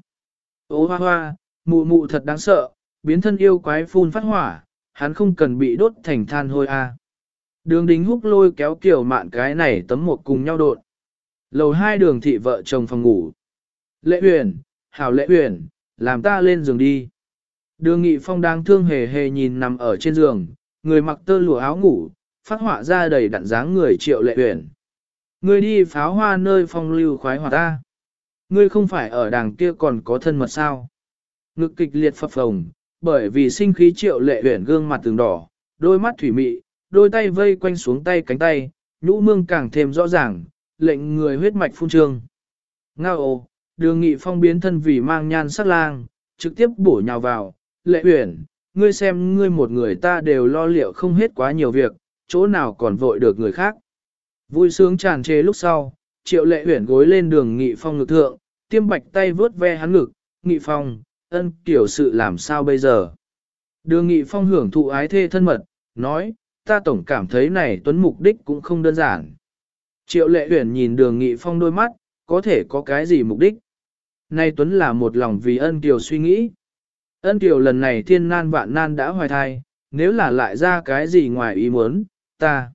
Ô hoa hoa, mụ mụ thật đáng sợ, biến thân yêu quái phun phát hỏa, hắn không cần bị đốt thành than hôi a. Đường đính húc lôi kéo kiểu mạn cái này tấm một cùng nhau đột. Lầu hai đường thị vợ chồng phòng ngủ. Lệ huyền, hảo lệ huyền, làm ta lên giường đi. Đường nghị phong đang thương hề hề nhìn nằm ở trên giường, người mặc tơ lụa áo ngủ, phát họa ra đầy đặn dáng người triệu lệ huyền. Ngươi đi pháo hoa nơi phong lưu khoái hoạt ta. Ngươi không phải ở đàng kia còn có thân mật sao. Ngực kịch liệt phập phồng, bởi vì sinh khí triệu lệ huyền gương mặt từng đỏ, đôi mắt thủy mị, đôi tay vây quanh xuống tay cánh tay, nhũ mương càng thêm rõ ràng, lệnh người huyết mạch phun trương. Ngao ồ, đường nghị phong biến thân vì mang nhan sắc lang, trực tiếp bổ nhào vào, lệ huyền, ngươi xem ngươi một người ta đều lo liệu không hết quá nhiều việc, chỗ nào còn vội được người khác. Vui sướng tràn trề lúc sau, triệu lệ huyển gối lên đường nghị phong ngực thượng, tiêm bạch tay vướt ve hắn ngực, nghị phong, ân kiểu sự làm sao bây giờ. Đường nghị phong hưởng thụ ái thê thân mật, nói, ta tổng cảm thấy này tuấn mục đích cũng không đơn giản. Triệu lệ huyền nhìn đường nghị phong đôi mắt, có thể có cái gì mục đích. Nay tuấn là một lòng vì ân kiều suy nghĩ. Ân kiều lần này thiên nan vạn nan đã hoài thai, nếu là lại ra cái gì ngoài ý muốn, ta.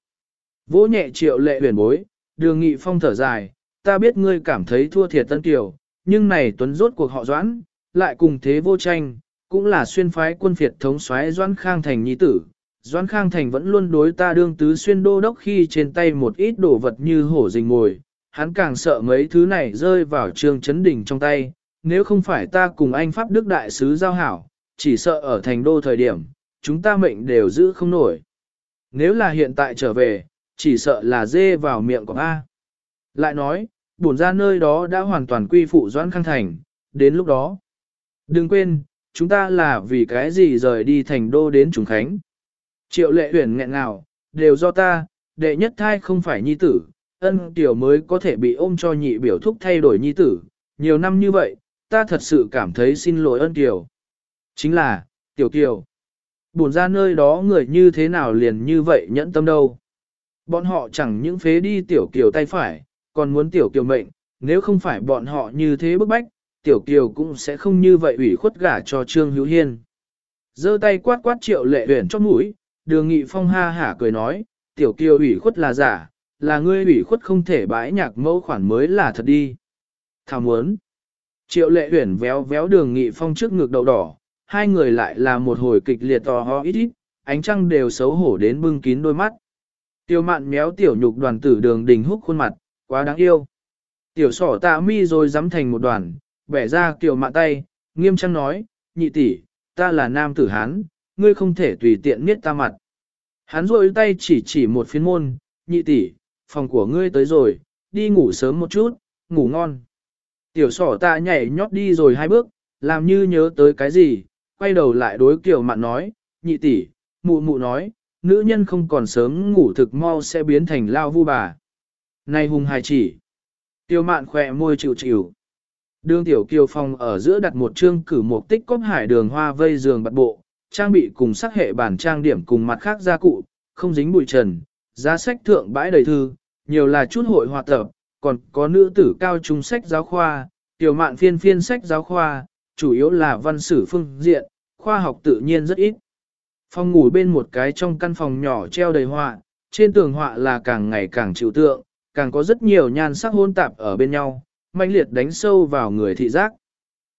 Vỗ nhẹ triệu lệ huyền bối, đường nghị phong thở dài, ta biết ngươi cảm thấy thua thiệt tân tiểu, nhưng này tuấn rốt cuộc họ doãn, lại cùng thế vô tranh, cũng là xuyên phái quân phiệt thống soái doãn khang thành nhi tử. Doãn Khang Thành vẫn luôn đối ta đương tứ xuyên đô đốc khi trên tay một ít đồ vật như hổ rình ngồi, hắn càng sợ mấy thứ này rơi vào trường chấn đỉnh trong tay, nếu không phải ta cùng anh Pháp Đức Đại Sứ giao hảo, chỉ sợ ở thành đô thời điểm, chúng ta mệnh đều giữ không nổi. Nếu là hiện tại trở về, chỉ sợ là dê vào miệng của A. Lại nói, bổn ra nơi đó đã hoàn toàn quy phụ Doãn Khang Thành, đến lúc đó. Đừng quên, chúng ta là vì cái gì rời đi thành đô đến Trùng Khánh. Triệu lệ huyền nghẹn nào đều do ta, đệ nhất thai không phải nhi tử, ân tiểu mới có thể bị ôm cho nhị biểu thúc thay đổi nhi tử. Nhiều năm như vậy, ta thật sự cảm thấy xin lỗi ân tiểu. Chính là, tiểu kiều. Buồn ra nơi đó người như thế nào liền như vậy nhẫn tâm đâu. Bọn họ chẳng những phế đi tiểu kiều tay phải, còn muốn tiểu kiều mệnh, nếu không phải bọn họ như thế bức bách, tiểu kiều cũng sẽ không như vậy ủy khuất gả cho Trương Hữu Hiên. giơ tay quát quát triệu lệ huyền cho mũi, đường nghị phong ha hả cười nói, tiểu kiều ủy khuất là giả, là ngươi ủy khuất không thể bãi nhạc mẫu khoản mới là thật đi. Thảo muốn. Triệu lệ huyền véo véo đường nghị phong trước ngực đầu đỏ, hai người lại là một hồi kịch liệt to ho ít ít, ánh trăng đều xấu hổ đến bưng kín đôi mắt. Tiểu mạn méo tiểu nhục đoàn tử đường đình húc khuôn mặt, quá đáng yêu. Tiểu sỏ tạ mi rồi dám thành một đoàn, bẻ ra tiểu mạn tay, nghiêm trang nói, nhị tỷ, ta là nam tử Hán, ngươi không thể tùy tiện miết ta mặt. Hắn rôi tay chỉ chỉ một phiên môn, nhị tỷ, phòng của ngươi tới rồi, đi ngủ sớm một chút, ngủ ngon. Tiểu sỏ ta nhảy nhót đi rồi hai bước, làm như nhớ tới cái gì, quay đầu lại đối kiểu mạn nói, nhị tỷ, mụ mụ nói, nữ nhân không còn sớm ngủ thực mau sẽ biến thành lao vu bà. Này hùng hài chỉ. Tiêu mạn khỏe môi chịu chịu. Đường tiểu kiều phòng ở giữa đặt một chương cử một tích cóp hải đường hoa vây giường bật bộ, trang bị cùng sắc hệ bản trang điểm cùng mặt khác gia cụ, không dính bụi trần, giá sách thượng bãi đầy thư, nhiều là chút hội hoạt tập, còn có nữ tử cao trung sách giáo khoa, tiểu mạn phiên phiên sách giáo khoa, chủ yếu là văn sử phương diện, khoa học tự nhiên rất ít. Phòng ngủ bên một cái trong căn phòng nhỏ treo đầy họa, trên tường họa là càng ngày càng chịu tượng, càng có rất nhiều nhan sắc hôn tạp ở bên nhau, mạnh liệt đánh sâu vào người thị giác.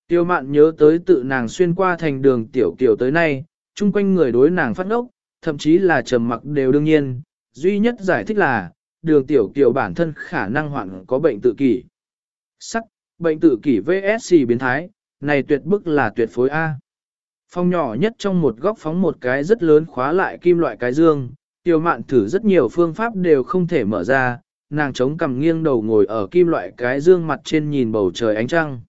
Tiêu mạn nhớ tới tự nàng xuyên qua thành đường tiểu kiểu tới nay, chung quanh người đối nàng phát ngốc, thậm chí là trầm mặc đều đương nhiên, duy nhất giải thích là, đường tiểu kiểu bản thân khả năng hoạn có bệnh tự kỷ. Sắc, bệnh tự kỷ VSC biến thái, này tuyệt bức là tuyệt phối A. Phòng nhỏ nhất trong một góc phóng một cái rất lớn khóa lại kim loại cái dương, tiêu mạn thử rất nhiều phương pháp đều không thể mở ra, nàng chống cằm nghiêng đầu ngồi ở kim loại cái dương mặt trên nhìn bầu trời ánh trăng.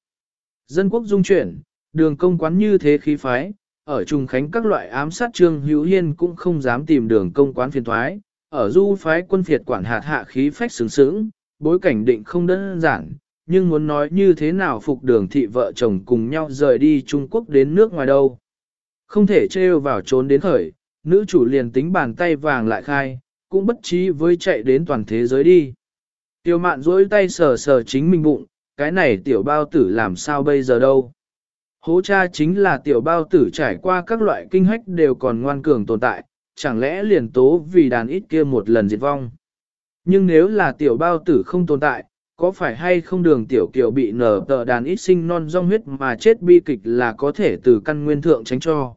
Dân quốc dung chuyển, đường công quán như thế khí phái, ở Trung Khánh các loại ám sát trương hữu hiên cũng không dám tìm đường công quán phiền thoái, ở du phái quân phiệt quản hạt hạ khí phách sướng sướng, bối cảnh định không đơn giản, nhưng muốn nói như thế nào phục đường thị vợ chồng cùng nhau rời đi Trung Quốc đến nước ngoài đâu. Không thể trêu vào trốn đến khởi, nữ chủ liền tính bàn tay vàng lại khai, cũng bất trí với chạy đến toàn thế giới đi. Tiêu mạn duỗi tay sờ sờ chính mình bụng, cái này tiểu bao tử làm sao bây giờ đâu. Hố cha chính là tiểu bao tử trải qua các loại kinh hách đều còn ngoan cường tồn tại, chẳng lẽ liền tố vì đàn ít kia một lần diệt vong. Nhưng nếu là tiểu bao tử không tồn tại, có phải hay không đường tiểu kiều bị nở tờ đàn ít sinh non rong huyết mà chết bi kịch là có thể từ căn nguyên thượng tránh cho.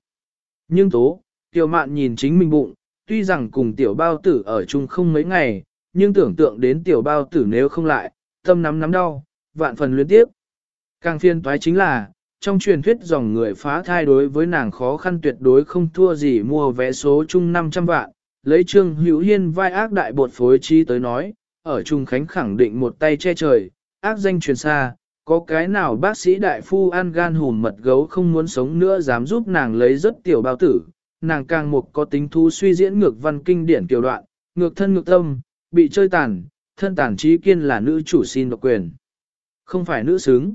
Nhưng tố, tiểu mạn nhìn chính mình bụng, tuy rằng cùng tiểu bao tử ở chung không mấy ngày, nhưng tưởng tượng đến tiểu bao tử nếu không lại, tâm nắm nắm đau, vạn phần luyến tiếp. Càng phiên toái chính là, trong truyền thuyết dòng người phá thai đối với nàng khó khăn tuyệt đối không thua gì mua vé số chung 500 vạn, lấy trương hữu hiên vai ác đại bột phối trí tới nói, ở Trung Khánh khẳng định một tay che trời, ác danh truyền xa, có cái nào bác sĩ đại phu ăn gan hùn mật gấu không muốn sống nữa dám giúp nàng lấy rất tiểu bao tử, nàng càng một có tính thú suy diễn ngược văn kinh điển tiểu đoạn, ngược thân ngược tâm, bị chơi tàn, thân tàn trí kiên là nữ chủ xin độc quyền. Không phải nữ xứng.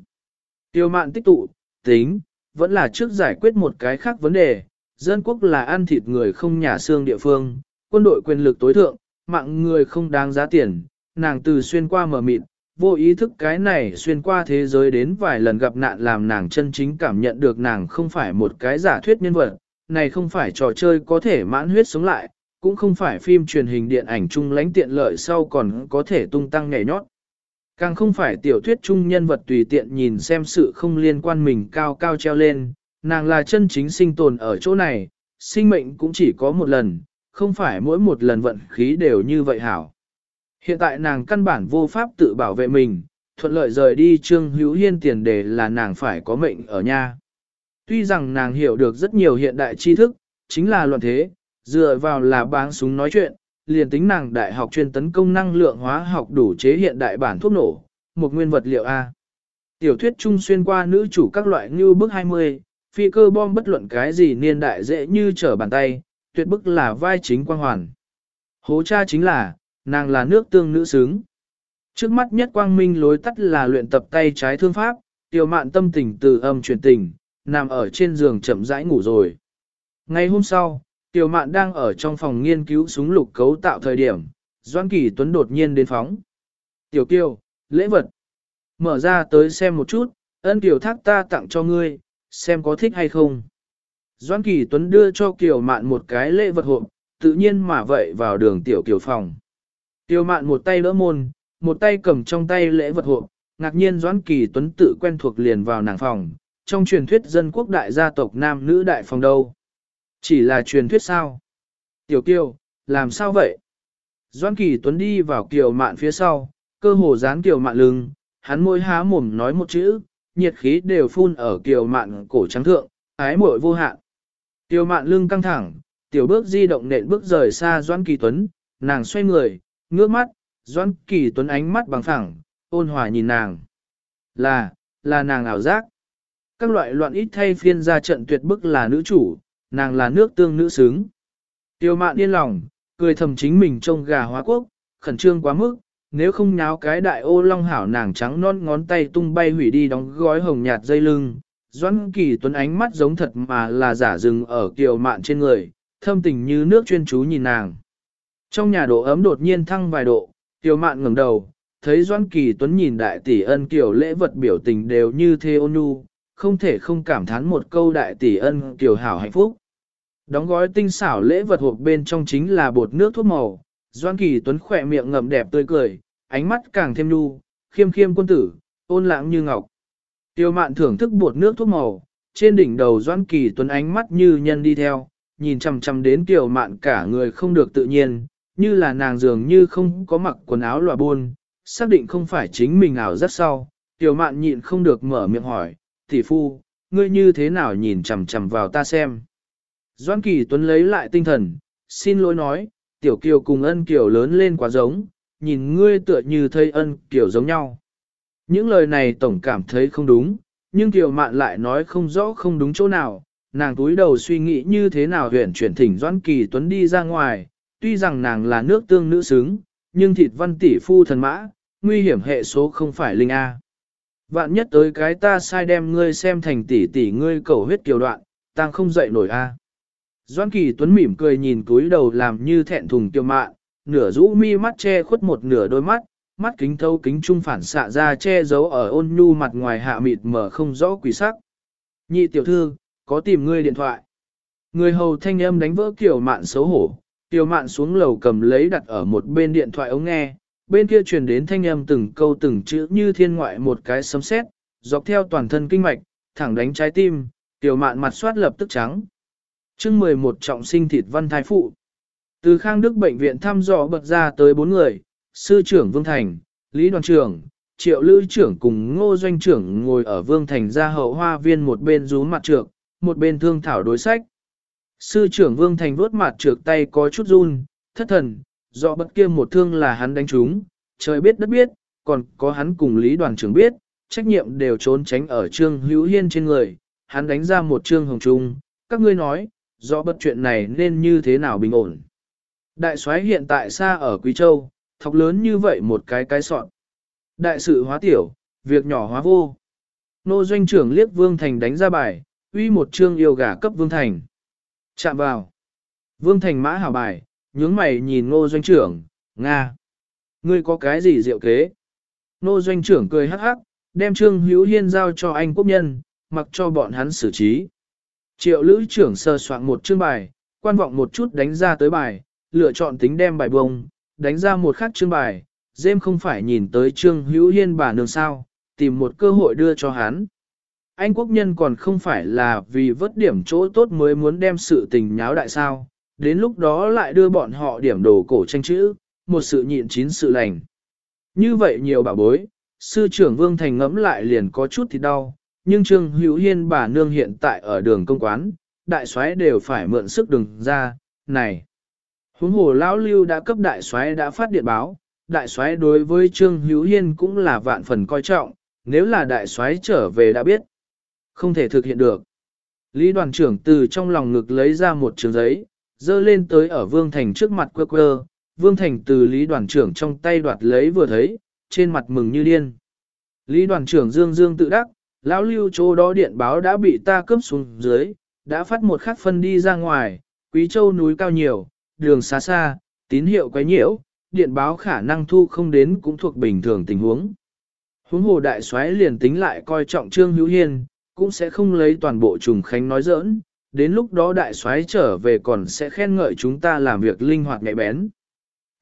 Tiêu mạn tích tụ, tính, vẫn là trước giải quyết một cái khác vấn đề, dân quốc là ăn thịt người không nhà xương địa phương, quân đội quyền lực tối thượng, mạng người không đáng giá tiền, nàng từ xuyên qua mở mịt, vô ý thức cái này xuyên qua thế giới đến vài lần gặp nạn làm nàng chân chính cảm nhận được nàng không phải một cái giả thuyết nhân vật, này không phải trò chơi có thể mãn huyết sống lại, cũng không phải phim truyền hình điện ảnh chung lãnh tiện lợi sau còn có thể tung tăng nhảy nhót. Càng không phải tiểu thuyết chung nhân vật tùy tiện nhìn xem sự không liên quan mình cao cao treo lên, nàng là chân chính sinh tồn ở chỗ này, sinh mệnh cũng chỉ có một lần, không phải mỗi một lần vận khí đều như vậy hảo. Hiện tại nàng căn bản vô pháp tự bảo vệ mình, thuận lợi rời đi Trương Hữu Hiên tiền đề là nàng phải có mệnh ở nhà. Tuy rằng nàng hiểu được rất nhiều hiện đại tri thức, chính là luận thế, dựa vào là báng súng nói chuyện, liền tính nàng đại học chuyên tấn công năng lượng hóa học đủ chế hiện đại bản thuốc nổ, một nguyên vật liệu A. Tiểu thuyết trung xuyên qua nữ chủ các loại như bức 20, phi cơ bom bất luận cái gì niên đại dễ như trở bàn tay, tuyệt bức là vai chính quang hoàn. Hố cha chính là, nàng là nước tương nữ xứng. Trước mắt nhất quang minh lối tắt là luyện tập tay trái thương pháp, tiểu mạn tâm tình từ âm truyền tình, nằm ở trên giường chậm rãi ngủ rồi. Ngày hôm sau, tiểu mạn đang ở trong phòng nghiên cứu súng lục cấu tạo thời điểm, Doãn Kỳ Tuấn đột nhiên đến phóng. Tiểu kiều, lễ vật. Mở ra tới xem một chút, ân tiểu thác ta tặng cho ngươi, xem có thích hay không. Doãn Kỳ Tuấn đưa cho Kiều Mạn một cái lễ vật hộp, tự nhiên mà vậy vào đường tiểu kiều phòng. Tiểu mạn một tay đỡ môn, một tay cầm trong tay lễ vật hộp, ngạc nhiên Doãn Kỳ Tuấn tự quen thuộc liền vào nàng phòng, trong truyền thuyết dân quốc đại gia tộc nam nữ đại phòng đâu. Chỉ là truyền thuyết sao? Tiểu Kiều, làm sao vậy? Doan Kỳ Tuấn đi vào kiều mạn phía sau, cơ hồ dán kiều mạn lưng, hắn môi há mồm nói một chữ, nhiệt khí đều phun ở kiều mạn cổ trắng thượng, ái muội vô hạn. Kiều mạn lưng căng thẳng, tiểu bước di động nện bước rời xa Doan Kỳ Tuấn, nàng xoay người, ngước mắt, Doan Kỳ Tuấn ánh mắt bằng thẳng, ôn hòa nhìn nàng. Là, là nàng ảo giác. Các loại loạn ít thay phiên ra trận tuyệt bức là nữ chủ, nàng là nước tương nữ xứng. Tiêu mạn yên lòng, cười thầm chính mình trông gà hóa quốc, khẩn trương quá mức, nếu không nháo cái đại ô long hảo nàng trắng non ngón tay tung bay hủy đi đóng gói hồng nhạt dây lưng. Doãn kỳ tuấn ánh mắt giống thật mà là giả rừng ở kiều mạn trên người, thâm tình như nước chuyên chú nhìn nàng. Trong nhà độ ấm đột nhiên thăng vài độ, kiều mạn ngẩng đầu, thấy Doãn kỳ tuấn nhìn đại tỷ ân kiều lễ vật biểu tình đều như thế ôn nhu, không thể không cảm thán một câu đại tỷ ân kiều hảo hạnh phúc. Đóng gói tinh xảo lễ vật hộp bên trong chính là bột nước thuốc màu, Doan Kỳ Tuấn khỏe miệng ngậm đẹp tươi cười, ánh mắt càng thêm nhu, khiêm khiêm quân tử, ôn lãng như ngọc. Tiêu mạn thưởng thức bột nước thuốc màu, trên đỉnh đầu Doan Kỳ Tuấn ánh mắt như nhân đi theo, nhìn chăm chăm đến Tiêu mạn cả người không được tự nhiên, như là nàng dường như không có mặc quần áo lòa buôn, xác định không phải chính mình ảo rất sau. Tiêu mạn nhịn không được mở miệng hỏi, tỷ phu, ngươi như thế nào nhìn chằm chằm vào ta xem. Doan Kỳ Tuấn lấy lại tinh thần, xin lỗi nói, tiểu kiều cùng ân kiều lớn lên quá giống, nhìn ngươi tựa như thây ân kiều giống nhau. Những lời này tổng cảm thấy không đúng, nhưng kiều mạn lại nói không rõ không đúng chỗ nào, nàng túi đầu suy nghĩ như thế nào huyện chuyển thỉnh Doan Kỳ Tuấn đi ra ngoài, tuy rằng nàng là nước tương nữ xứng, nhưng thịt văn tỷ phu thần mã, nguy hiểm hệ số không phải linh A. Vạn nhất tới cái ta sai đem ngươi xem thành tỷ tỷ ngươi cầu huyết kiều đoạn, tang không dậy nổi A. Doan Kỳ Tuấn mỉm cười nhìn cúi đầu làm như thẹn thùng kiêu mạn, nửa rũ mi mắt che khuất một nửa đôi mắt, mắt kính thâu kính trung phản xạ ra che giấu ở ôn nhu mặt ngoài hạ mịt mờ không rõ quỷ sắc. Nhị tiểu thư, có tìm ngươi điện thoại. Người hầu thanh âm đánh vỡ kiểu mạn xấu hổ, tiểu mạn xuống lầu cầm lấy đặt ở một bên điện thoại ống nghe, bên kia truyền đến thanh âm từng câu từng chữ như thiên ngoại một cái sấm sét, dọc theo toàn thân kinh mạch, thẳng đánh trái tim, tiểu mạn mặt soát lập tức trắng chương 11 trọng sinh thịt văn thái phụ. Từ Khang Đức Bệnh viện thăm dò bật ra tới bốn người, sư trưởng Vương Thành, Lý đoàn trưởng, triệu lữ trưởng cùng ngô doanh trưởng ngồi ở Vương Thành ra hậu hoa viên một bên rú mặt trược, một bên thương thảo đối sách. Sư trưởng Vương Thành vuốt mặt trược tay có chút run, thất thần, do bất kia một thương là hắn đánh trúng, trời biết đất biết, còn có hắn cùng Lý đoàn trưởng biết, trách nhiệm đều trốn tránh ở trương hữu hiên trên người, hắn đánh ra một trương hồng trung, các ngươi nói, do bất chuyện này nên như thế nào bình ổn. Đại soái hiện tại xa ở Quý Châu, thọc lớn như vậy một cái cái sọn. Đại sự hóa tiểu, việc nhỏ hóa vô. Nô doanh trưởng liếc Vương Thành đánh ra bài, uy một chương yêu gà cấp Vương Thành. Chạm vào. Vương Thành mã hảo bài, nhướng mày nhìn nô doanh trưởng, Nga. Ngươi có cái gì diệu kế? Nô doanh trưởng cười hắc hắc, đem trương hữu hiên giao cho anh quốc nhân, mặc cho bọn hắn xử trí. Triệu lữ trưởng sơ soạn một chương bài, quan vọng một chút đánh ra tới bài, lựa chọn tính đem bài bông, đánh ra một khác chương bài, dêm không phải nhìn tới trương hữu hiên bà nương sao, tìm một cơ hội đưa cho hắn. Anh quốc nhân còn không phải là vì vớt điểm chỗ tốt mới muốn đem sự tình nháo đại sao, đến lúc đó lại đưa bọn họ điểm đồ cổ tranh chữ, một sự nhịn chín sự lành. Như vậy nhiều bảo bối, sư trưởng Vương Thành ngẫm lại liền có chút thì đau, nhưng Trương Hữu Hiên bà nương hiện tại ở đường công quán, đại soái đều phải mượn sức đường ra, này. Huống hồ lão lưu đã cấp đại soái đã phát điện báo, đại soái đối với Trương Hữu Hiên cũng là vạn phần coi trọng, nếu là đại soái trở về đã biết, không thể thực hiện được. Lý đoàn trưởng từ trong lòng ngực lấy ra một trường giấy, dơ lên tới ở Vương Thành trước mặt quơ quơ, Vương Thành từ Lý đoàn trưởng trong tay đoạt lấy vừa thấy, trên mặt mừng như điên. Lý đoàn trưởng dương dương tự đắc, Lão lưu chỗ đó điện báo đã bị ta cướp xuống dưới, đã phát một khắc phân đi ra ngoài, quý châu núi cao nhiều, đường xa xa, tín hiệu quấy nhiễu, điện báo khả năng thu không đến cũng thuộc bình thường tình huống. Huống hồ đại soái liền tính lại coi trọng Trương Hữu Hiên, cũng sẽ không lấy toàn bộ trùng khánh nói giỡn, đến lúc đó đại soái trở về còn sẽ khen ngợi chúng ta làm việc linh hoạt nhạy bén.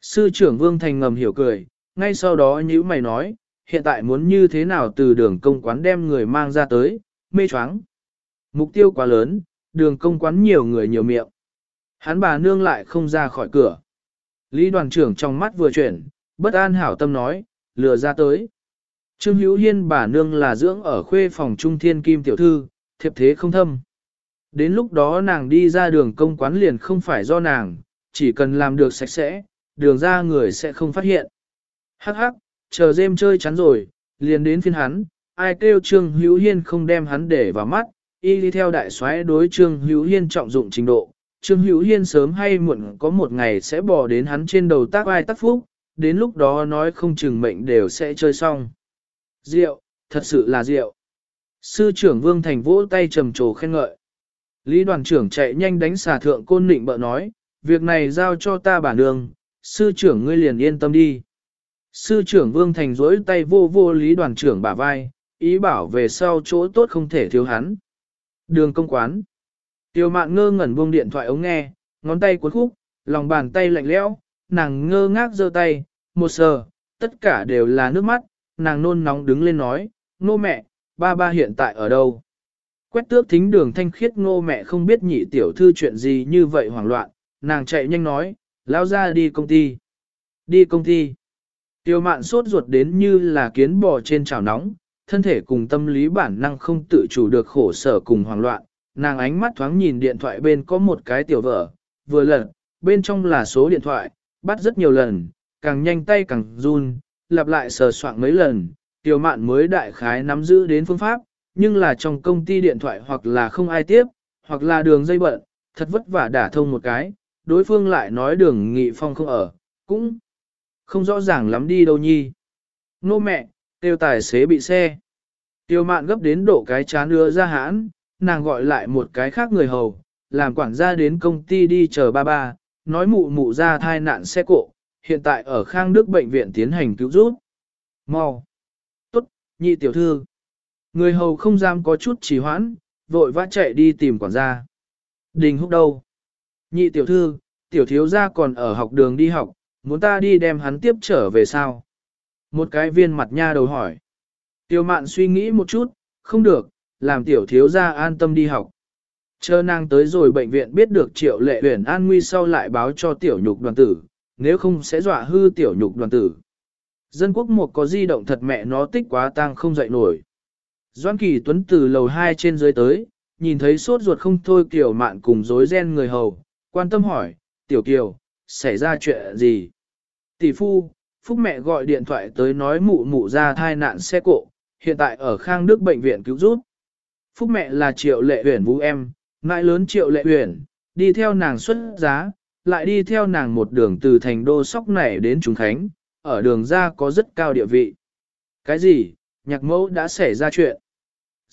Sư trưởng Vương Thành ngầm hiểu cười, ngay sau đó nhữ mày nói, hiện tại muốn như thế nào từ đường công quán đem người mang ra tới, mê choáng. Mục tiêu quá lớn, đường công quán nhiều người nhiều miệng. Hắn bà nương lại không ra khỏi cửa. Lý đoàn trưởng trong mắt vừa chuyển, bất an hảo tâm nói, lừa ra tới. Trương Hữu Hiên bà nương là dưỡng ở khuê phòng trung thiên kim tiểu thư, thiệp thế không thâm. Đến lúc đó nàng đi ra đường công quán liền không phải do nàng, chỉ cần làm được sạch sẽ, đường ra người sẽ không phát hiện. Hắc hắc, chờ dêm chơi chắn rồi, liền đến phiên hắn, ai kêu Trương Hữu Hiên không đem hắn để vào mắt, y đi theo đại soái đối Trương Hữu Hiên trọng dụng trình độ. Trương Hữu Hiên sớm hay muộn có một ngày sẽ bỏ đến hắn trên đầu tác ai tác phúc, đến lúc đó nói không chừng mệnh đều sẽ chơi xong. Rượu, thật sự là rượu. Sư trưởng Vương Thành vỗ tay trầm trồ khen ngợi. Lý đoàn trưởng chạy nhanh đánh xà thượng côn nịnh bợ nói, việc này giao cho ta bản đường, sư trưởng ngươi liền yên tâm đi. Sư trưởng Vương Thành rỗi tay vô vô lý đoàn trưởng bả vai, ý bảo về sau chỗ tốt không thể thiếu hắn. Đường công quán. Tiêu mạn ngơ ngẩn buông điện thoại ống nghe, ngón tay cuốn khúc, lòng bàn tay lạnh lẽo, nàng ngơ ngác giơ tay, một sờ, tất cả đều là nước mắt, nàng nôn nóng đứng lên nói, nô mẹ, ba ba hiện tại ở đâu? Quét tước thính đường thanh khiết ngô mẹ không biết nhị tiểu thư chuyện gì như vậy hoảng loạn, nàng chạy nhanh nói, lao ra đi công ty. Đi công ty. Tiêu mạn sốt ruột đến như là kiến bò trên chảo nóng, thân thể cùng tâm lý bản năng không tự chủ được khổ sở cùng hoảng loạn. Nàng ánh mắt thoáng nhìn điện thoại bên có một cái tiểu vở, vừa lần, bên trong là số điện thoại, bắt rất nhiều lần, càng nhanh tay càng run, lặp lại sờ soạn mấy lần, tiểu mạn mới đại khái nắm giữ đến phương pháp, nhưng là trong công ty điện thoại hoặc là không ai tiếp, hoặc là đường dây bận, thật vất vả đả thông một cái, đối phương lại nói đường nghị phong không ở, cũng không rõ ràng lắm đi đâu nhi. Nô mẹ, tiêu tài xế bị xe. Tiêu mạn gấp đến độ cái chán nữa ra hãn, nàng gọi lại một cái khác người hầu, làm quản gia đến công ty đi chờ ba ba, nói mụ mụ ra thai nạn xe cộ, hiện tại ở Khang Đức bệnh viện tiến hành cứu giúp. Mau! Tốt, nhị tiểu thư! Người hầu không dám có chút trì hoãn, vội vã chạy đi tìm quản gia. Đình húc đâu? Nhị tiểu thư, tiểu thiếu gia còn ở học đường đi học, muốn ta đi đem hắn tiếp trở về sao? Một cái viên mặt nha đầu hỏi. Tiểu mạn suy nghĩ một chút, không được, làm tiểu thiếu gia an tâm đi học. Chờ nàng tới rồi bệnh viện biết được triệu lệ huyền an nguy sau lại báo cho tiểu nhục đoàn tử, nếu không sẽ dọa hư tiểu nhục đoàn tử. Dân quốc một có di động thật mẹ nó tích quá tang không dậy nổi. Doan Kỳ Tuấn từ lầu 2 trên dưới tới, nhìn thấy sốt ruột không thôi Kiều Mạn cùng rối ren người hầu, quan tâm hỏi, Tiểu Kiều, xảy ra chuyện gì? Tỷ phu, Phúc mẹ gọi điện thoại tới nói mụ mụ ra thai nạn xe cộ, hiện tại ở Khang Đức Bệnh viện cứu giúp. Phúc mẹ là triệu lệ uyển vũ em, mãi lớn triệu lệ uyển, đi theo nàng xuất giá, lại đi theo nàng một đường từ thành đô sóc này đến Trung Khánh, ở đường ra có rất cao địa vị. Cái gì, nhạc mẫu đã xảy ra chuyện?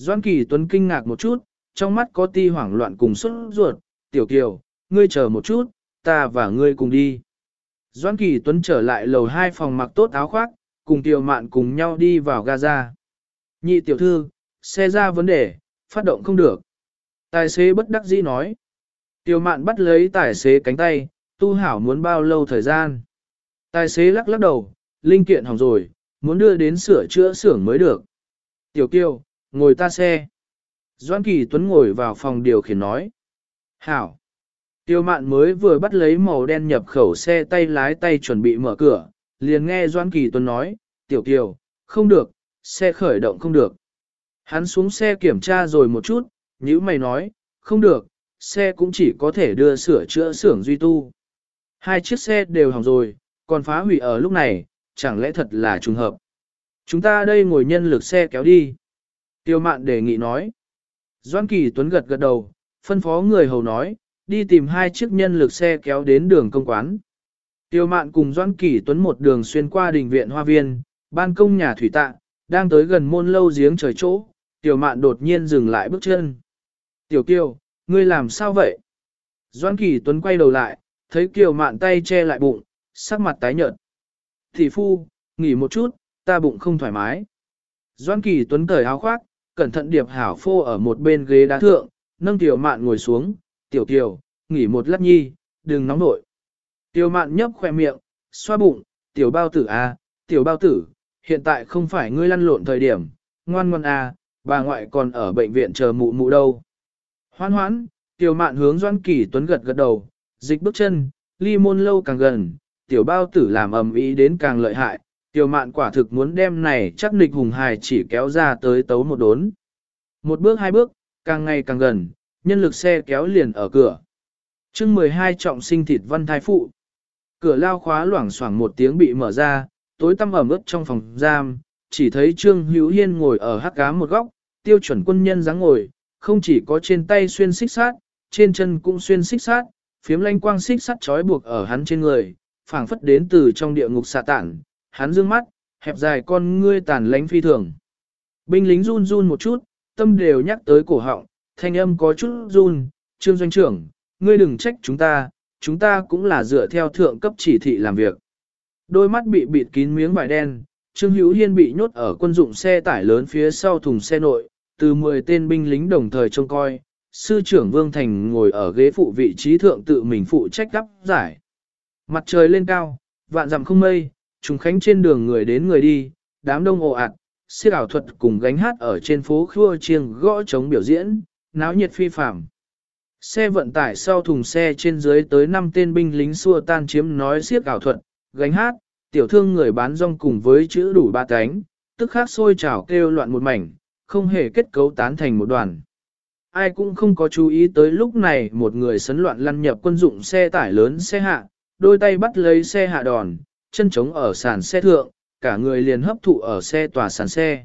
Doan Kỳ Tuấn kinh ngạc một chút, trong mắt có ti hoảng loạn cùng xuất ruột, tiểu kiều, ngươi chờ một chút, ta và ngươi cùng đi. Doan Kỳ Tuấn trở lại lầu hai phòng mặc tốt áo khoác, cùng tiểu mạn cùng nhau đi vào Gaza. Nhị tiểu thư, xe ra vấn đề, phát động không được. Tài xế bất đắc dĩ nói. Tiểu mạn bắt lấy tài xế cánh tay, tu hảo muốn bao lâu thời gian. Tài xế lắc lắc đầu, linh kiện hỏng rồi, muốn đưa đến sửa chữa xưởng mới được. Tiểu kiều, ngồi ta xe. Doãn Kỳ Tuấn ngồi vào phòng điều khiển nói. Hảo. Tiêu mạn mới vừa bắt lấy màu đen nhập khẩu xe tay lái tay chuẩn bị mở cửa, liền nghe Doãn Kỳ Tuấn nói, Tiểu Kiều, không được, xe khởi động không được. Hắn xuống xe kiểm tra rồi một chút, nhữ mày nói, không được, xe cũng chỉ có thể đưa sửa chữa xưởng duy tu. Hai chiếc xe đều hỏng rồi, còn phá hủy ở lúc này, chẳng lẽ thật là trùng hợp. Chúng ta đây ngồi nhân lực xe kéo đi. Tiêu mạn đề nghị nói. Doan Kỳ Tuấn gật gật đầu, phân phó người hầu nói, đi tìm hai chiếc nhân lực xe kéo đến đường công quán. Tiêu mạn cùng Doan Kỳ Tuấn một đường xuyên qua đình viện hoa viên, ban công nhà thủy tạ, đang tới gần môn lâu giếng trời chỗ, Tiêu mạn đột nhiên dừng lại bước chân. Tiểu Kiều, ngươi làm sao vậy? Doan Kỳ Tuấn quay đầu lại, thấy Kiều mạn tay che lại bụng, sắc mặt tái nhợt. Thị phu, nghỉ một chút, ta bụng không thoải mái. Doan Kỳ Tuấn cởi áo khoác, cẩn thận điệp hảo phô ở một bên ghế đá thượng, nâng tiểu mạn ngồi xuống, tiểu tiểu, nghỉ một lát nhi, đừng nóng nổi. Tiểu mạn nhấp khoe miệng, xoa bụng, tiểu bao tử à, tiểu bao tử, hiện tại không phải ngươi lăn lộn thời điểm, ngoan ngoan à, bà ngoại còn ở bệnh viện chờ mụ mụ đâu. Hoan hoãn, tiểu mạn hướng Doan Kỳ Tuấn gật gật đầu, dịch bước chân, ly môn lâu càng gần, tiểu bao tử làm ầm ý đến càng lợi hại, tiểu mạn quả thực muốn đem này chắc nịch hùng hài chỉ kéo ra tới tấu một đốn. Một bước hai bước, càng ngày càng gần, nhân lực xe kéo liền ở cửa. chương 12 trọng sinh thịt văn thai phụ. Cửa lao khóa loảng xoảng một tiếng bị mở ra, tối tăm ẩm ướt trong phòng giam, chỉ thấy Trương Hữu Hiên ngồi ở hắc cá một góc, tiêu chuẩn quân nhân dáng ngồi, không chỉ có trên tay xuyên xích sát, trên chân cũng xuyên xích sát, phiếm lanh quang xích sắt trói buộc ở hắn trên người, phảng phất đến từ trong địa ngục xà tản, hắn dương mắt, hẹp dài con ngươi tàn lánh phi thường. Binh lính run run một chút, tâm đều nhắc tới cổ họng, thanh âm có chút run, trương doanh trưởng, ngươi đừng trách chúng ta, chúng ta cũng là dựa theo thượng cấp chỉ thị làm việc. Đôi mắt bị bịt kín miếng vải đen, Trương Hữu Hiên bị nhốt ở quân dụng xe tải lớn phía sau thùng xe nội, từ 10 tên binh lính đồng thời trông coi, sư trưởng Vương Thành ngồi ở ghế phụ vị trí thượng tự mình phụ trách đắp giải. Mặt trời lên cao, vạn dặm không mây, trùng khánh trên đường người đến người đi, đám đông ồ ạt, siết ảo thuật cùng gánh hát ở trên phố khua chiêng gõ chống biểu diễn, náo nhiệt phi phạm. Xe vận tải sau thùng xe trên dưới tới 5 tên binh lính xua tan chiếm nói siết ảo thuật, gánh hát, tiểu thương người bán rong cùng với chữ đủ ba cánh, tức khác sôi trào kêu loạn một mảnh, không hề kết cấu tán thành một đoàn. Ai cũng không có chú ý tới lúc này một người sấn loạn lăn nhập quân dụng xe tải lớn xe hạ, đôi tay bắt lấy xe hạ đòn, chân trống ở sàn xe thượng, cả người liền hấp thụ ở xe tòa sàn xe.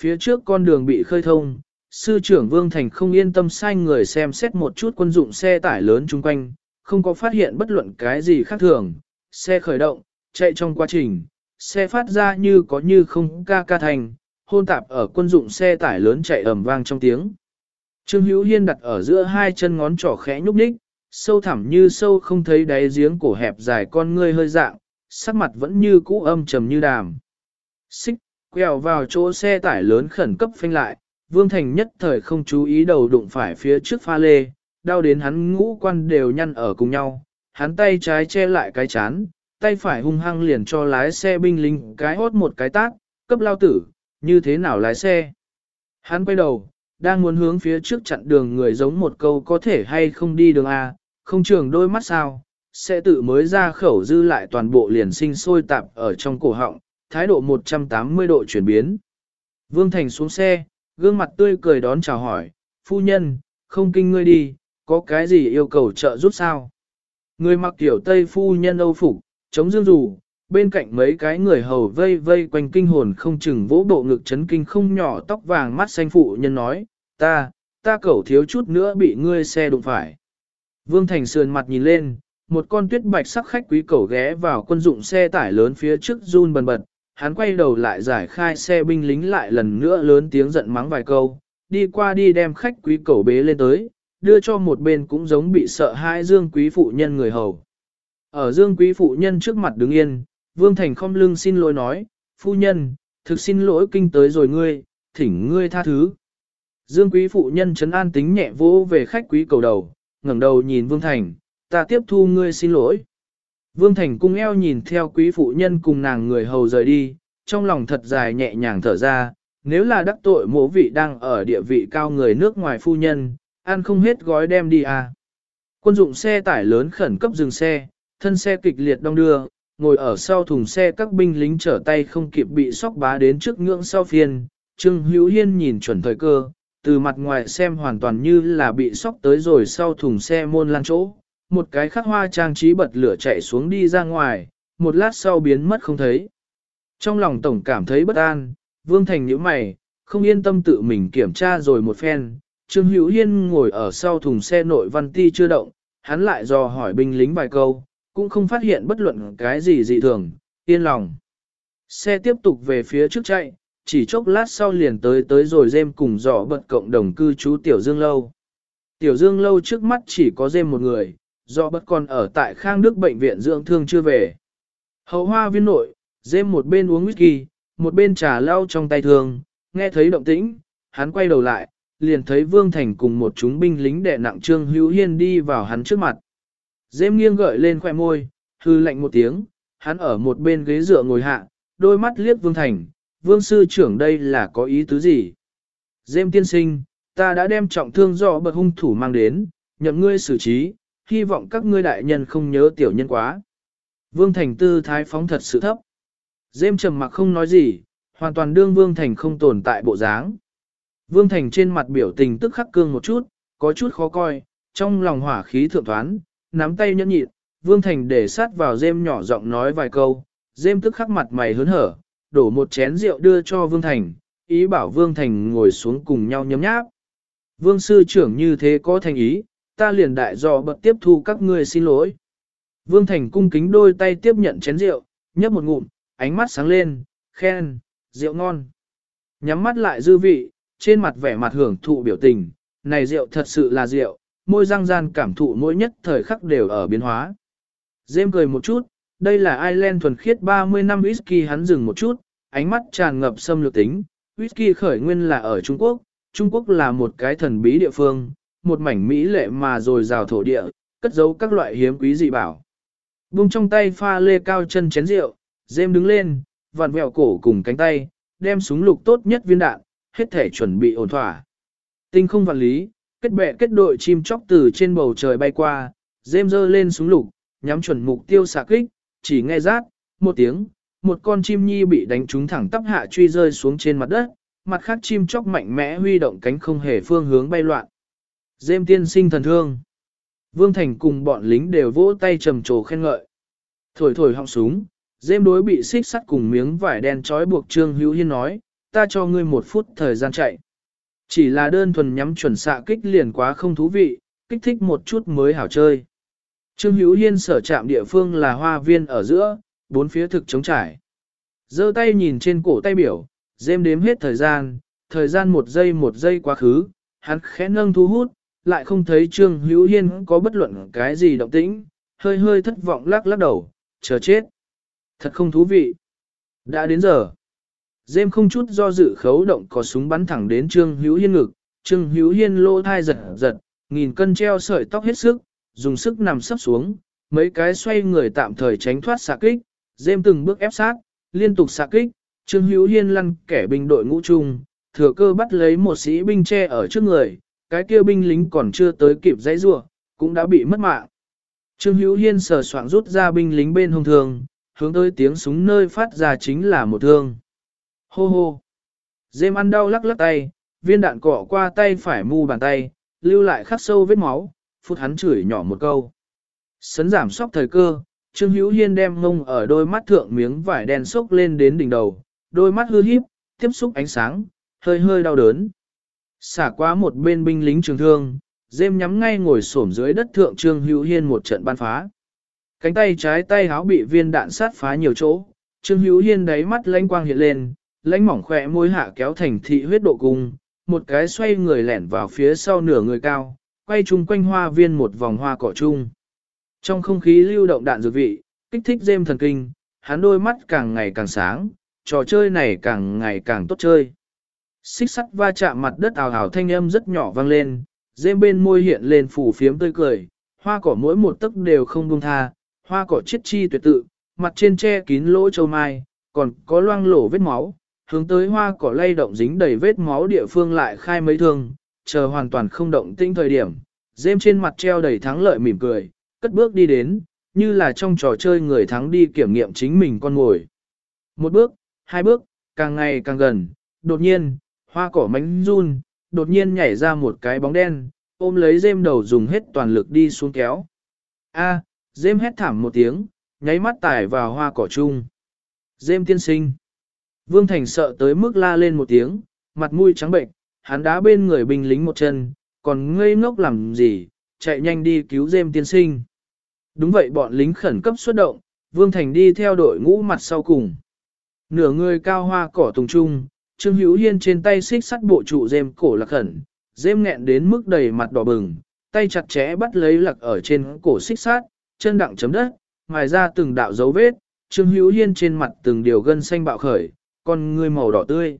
Phía trước con đường bị khơi thông, sư trưởng Vương Thành không yên tâm sai người xem xét một chút quân dụng xe tải lớn chung quanh, không có phát hiện bất luận cái gì khác thường, xe khởi động, chạy trong quá trình, xe phát ra như có như không ca ca thành, hôn tạp ở quân dụng xe tải lớn chạy ầm vang trong tiếng. Trương Hữu Hiên đặt ở giữa hai chân ngón trỏ khẽ nhúc nhích, sâu thẳm như sâu không thấy đáy giếng cổ hẹp dài con ngươi hơi dạng, sắc mặt vẫn như cũ âm trầm như đàm. Xích, quẹo vào chỗ xe tải lớn khẩn cấp phanh lại, Vương Thành nhất thời không chú ý đầu đụng phải phía trước pha lê, đau đến hắn ngũ quan đều nhăn ở cùng nhau, hắn tay trái che lại cái chán, tay phải hung hăng liền cho lái xe binh lính cái hốt một cái tác, cấp lao tử, như thế nào lái xe. Hắn quay đầu, đang muốn hướng phía trước chặn đường người giống một câu có thể hay không đi đường A, không trường đôi mắt sao, sẽ tự mới ra khẩu dư lại toàn bộ liền sinh sôi tạp ở trong cổ họng, thái độ 180 độ chuyển biến. Vương Thành xuống xe, gương mặt tươi cười đón chào hỏi, phu nhân, không kinh ngươi đi, có cái gì yêu cầu trợ giúp sao? Người mặc kiểu Tây phu nhân âu phục, chống dương rủ, bên cạnh mấy cái người hầu vây vây quanh kinh hồn không chừng vỗ bộ ngực chấn kinh không nhỏ tóc vàng mắt xanh phụ nhân nói, ta, ta cẩu thiếu chút nữa bị ngươi xe đụng phải. Vương Thành sườn mặt nhìn lên, một con tuyết bạch sắc khách quý cầu ghé vào quân dụng xe tải lớn phía trước run bần bật, hắn quay đầu lại giải khai xe binh lính lại lần nữa lớn tiếng giận mắng vài câu, đi qua đi đem khách quý cầu bế lên tới, đưa cho một bên cũng giống bị sợ hãi dương quý phụ nhân người hầu. Ở dương quý phụ nhân trước mặt đứng yên, Vương Thành không lưng xin lỗi nói, phu nhân, thực xin lỗi kinh tới rồi ngươi, thỉnh ngươi tha thứ. Dương quý phụ nhân chấn an tính nhẹ vỗ về khách quý cầu đầu, ngẩng đầu nhìn Vương Thành, ta tiếp thu ngươi xin lỗi. Vương Thành cung eo nhìn theo quý phụ nhân cùng nàng người hầu rời đi, trong lòng thật dài nhẹ nhàng thở ra, nếu là đắc tội mỗ vị đang ở địa vị cao người nước ngoài phu nhân, ăn không hết gói đem đi à. Quân dụng xe tải lớn khẩn cấp dừng xe, thân xe kịch liệt đong đưa, ngồi ở sau thùng xe các binh lính trở tay không kịp bị sóc bá đến trước ngưỡng sau phiên, Trương Hữu Hiên nhìn chuẩn thời cơ, từ mặt ngoài xem hoàn toàn như là bị sóc tới rồi sau thùng xe môn lan chỗ, một cái khắc hoa trang trí bật lửa chạy xuống đi ra ngoài, một lát sau biến mất không thấy. Trong lòng tổng cảm thấy bất an, Vương Thành nhíu mày, không yên tâm tự mình kiểm tra rồi một phen, Trương Hữu Hiên ngồi ở sau thùng xe nội văn ti chưa động, hắn lại dò hỏi binh lính vài câu, cũng không phát hiện bất luận cái gì dị thường, yên lòng. Xe tiếp tục về phía trước chạy, chỉ chốc lát sau liền tới tới rồi dêm cùng dò bật cộng đồng cư trú Tiểu Dương Lâu. Tiểu Dương Lâu trước mắt chỉ có dêm một người, do bất còn ở tại Khang Đức Bệnh viện dưỡng thương chưa về. Hậu hoa viên nội, dêm một bên uống whisky, một bên trà lau trong tay thương, nghe thấy động tĩnh, hắn quay đầu lại, liền thấy Vương Thành cùng một chúng binh lính đệ nặng Trương Hữu Hiên đi vào hắn trước mặt. Dêm nghiêng gợi lên khoẻ môi, hư lạnh một tiếng, hắn ở một bên ghế dựa ngồi hạ, đôi mắt liếc Vương Thành, Vương sư trưởng đây là có ý tứ gì? Dêm tiên sinh, ta đã đem trọng thương do bật hung thủ mang đến, nhậm ngươi xử trí, hy vọng các ngươi đại nhân không nhớ tiểu nhân quá. Vương Thành tư thái phóng thật sự thấp. Dêm trầm mặc không nói gì, hoàn toàn đương Vương Thành không tồn tại bộ dáng. Vương Thành trên mặt biểu tình tức khắc cương một chút, có chút khó coi, trong lòng hỏa khí thượng thoán, nắm tay nhẫn nhịn, Vương Thành để sát vào dêm nhỏ giọng nói vài câu, dêm tức khắc mặt mày hớn hở, đổ một chén rượu đưa cho Vương Thành, ý bảo Vương Thành ngồi xuống cùng nhau nhấm nháp. Vương sư trưởng như thế có thành ý, ta liền đại dò bật tiếp thu các ngươi xin lỗi. Vương Thành cung kính đôi tay tiếp nhận chén rượu, nhấp một ngụm, ánh mắt sáng lên, khen, rượu ngon. Nhắm mắt lại dư vị, trên mặt vẻ mặt hưởng thụ biểu tình, này rượu thật sự là rượu, môi răng gian cảm thụ mỗi nhất thời khắc đều ở biến hóa. Dêm cười một chút, đây là Ireland thuần khiết 30 năm whisky hắn dừng một chút, ánh mắt tràn ngập xâm lược tính. Whisky khởi nguyên là ở Trung Quốc, Trung Quốc là một cái thần bí địa phương, một mảnh mỹ lệ mà rồi rào thổ địa, cất giấu các loại hiếm quý dị bảo. Bung trong tay pha lê cao chân chén rượu, dêm đứng lên, vặn vẹo cổ cùng cánh tay, đem súng lục tốt nhất viên đạn, hết thể chuẩn bị ổn thỏa. Tinh không vạn lý, kết bè kết đội chim chóc từ trên bầu trời bay qua, dêm dơ lên súng lục, nhắm chuẩn mục tiêu xạ kích, chỉ nghe rát, một tiếng, một con chim nhi bị đánh trúng thẳng tắp hạ truy rơi xuống trên mặt đất, mặt khác chim chóc mạnh mẽ huy động cánh không hề phương hướng bay loạn. Dêm tiên sinh thần thương. Vương Thành cùng bọn lính đều vỗ tay trầm trồ khen ngợi. Thổi thổi họng súng, dêm đối bị xích sắt cùng miếng vải đen trói buộc Trương Hữu Hiên nói, ta cho ngươi một phút thời gian chạy. Chỉ là đơn thuần nhắm chuẩn xạ kích liền quá không thú vị, kích thích một chút mới hảo chơi. Trương Hữu Hiên sở trạm địa phương là hoa viên ở giữa, bốn phía thực chống trải. giơ tay nhìn trên cổ tay biểu, dêm đếm hết thời gian, thời gian một giây một giây quá khứ, hắn khẽ nâng thu hút, lại không thấy Trương Hữu Hiên có bất luận cái gì động tĩnh, hơi hơi thất vọng lắc lắc đầu, chờ chết. Thật không thú vị. Đã đến giờ. Dêm không chút do dự khấu động có súng bắn thẳng đến Trương Hữu Hiên ngực, Trương Hữu Hiên lô thai giật giật, nghìn cân treo sợi tóc hết sức, dùng sức nằm sấp xuống, mấy cái xoay người tạm thời tránh thoát xạ kích, dêm từng bước ép sát, liên tục xạ kích, Trương Hữu Hiên lăn kẻ binh đội ngũ trung, thừa cơ bắt lấy một sĩ binh che ở trước người, cái kia binh lính còn chưa tới kịp dãy rua, cũng đã bị mất mạng. Trương Hữu Hiên sờ soạng rút ra binh lính bên hông thường, hướng tới tiếng súng nơi phát ra chính là một thương. Hô hô! Dêm ăn đau lắc lắc tay, viên đạn cọ qua tay phải mu bàn tay, lưu lại khắc sâu vết máu, phút hắn chửi nhỏ một câu. Sấn giảm sóc thời cơ, Trương Hữu Hiên đem ngông ở đôi mắt thượng miếng vải đen sốc lên đến đỉnh đầu, đôi mắt hư híp, tiếp xúc ánh sáng, hơi hơi đau đớn. Xả qua một bên binh lính trường thương, dêm nhắm ngay ngồi xổm dưới đất thượng Trương Hữu Hiên một trận ban phá. Cánh tay trái tay háo bị viên đạn sát phá nhiều chỗ, Trương Hữu Hiên đáy mắt lanh quang hiện lên, lãnh mỏng khỏe môi hạ kéo thành thị huyết độ cung, một cái xoay người lẻn vào phía sau nửa người cao, quay chung quanh hoa viên một vòng hoa cỏ chung. Trong không khí lưu động đạn dược vị, kích thích dêm thần kinh, hắn đôi mắt càng ngày càng sáng, trò chơi này càng ngày càng tốt chơi. Xích sắt va chạm mặt đất ào ào thanh âm rất nhỏ vang lên, dêm bên môi hiện lên phủ phiếm tươi cười, hoa cỏ mỗi một tấc đều không buông tha, hoa cỏ chiết chi tuyệt tự, mặt trên che kín lỗ châu mai, còn có loang lổ vết máu, hướng tới hoa cỏ lay động dính đầy vết máu địa phương lại khai mấy thương, chờ hoàn toàn không động tĩnh thời điểm, dêm trên mặt treo đầy thắng lợi mỉm cười, cất bước đi đến, như là trong trò chơi người thắng đi kiểm nghiệm chính mình con ngồi. Một bước, hai bước, càng ngày càng gần, đột nhiên, hoa cỏ mánh run, đột nhiên nhảy ra một cái bóng đen, ôm lấy dêm đầu dùng hết toàn lực đi xuống kéo. A, dêm hét thảm một tiếng, nháy mắt tải vào hoa cỏ chung. Dêm tiên sinh. Vương Thành sợ tới mức la lên một tiếng, mặt mũi trắng bệnh, hắn đá bên người binh lính một chân, còn ngây ngốc làm gì, chạy nhanh đi cứu dêm tiên sinh. Đúng vậy bọn lính khẩn cấp xuất động, Vương Thành đi theo đội ngũ mặt sau cùng. Nửa người cao hoa cỏ tùng trung, Trương Hữu Hiên trên tay xích sắt bộ trụ dêm cổ lạc khẩn, dêm nghẹn đến mức đầy mặt đỏ bừng, tay chặt chẽ bắt lấy lạc ở trên cổ xích sắt, chân đặng chấm đất, ngoài ra từng đạo dấu vết, Trương Hữu Hiên trên mặt từng điều gân xanh bạo khởi, con người màu đỏ tươi.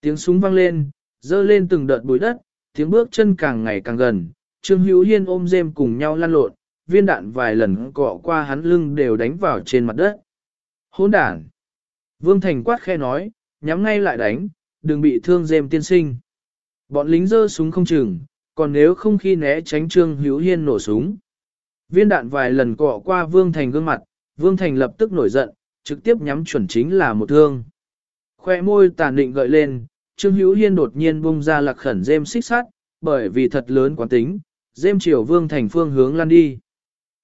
Tiếng súng vang lên, dơ lên từng đợt bụi đất, tiếng bước chân càng ngày càng gần, Trương Hữu Hiên ôm dêm cùng nhau lăn lộn, viên đạn vài lần cọ qua hắn lưng đều đánh vào trên mặt đất. Hỗn đản! Vương Thành quát khe nói, nhắm ngay lại đánh, đừng bị thương dêm tiên sinh. Bọn lính dơ súng không chừng, còn nếu không khi né tránh Trương Hữu Hiên nổ súng. Viên đạn vài lần cọ qua Vương Thành gương mặt, Vương Thành lập tức nổi giận, trực tiếp nhắm chuẩn chính là một thương. Khoe môi tàn định gợi lên, Trương Hữu Hiên đột nhiên bung ra lạc khẩn dêm xích sát, bởi vì thật lớn quán tính, dêm chiều Vương Thành phương hướng lăn đi.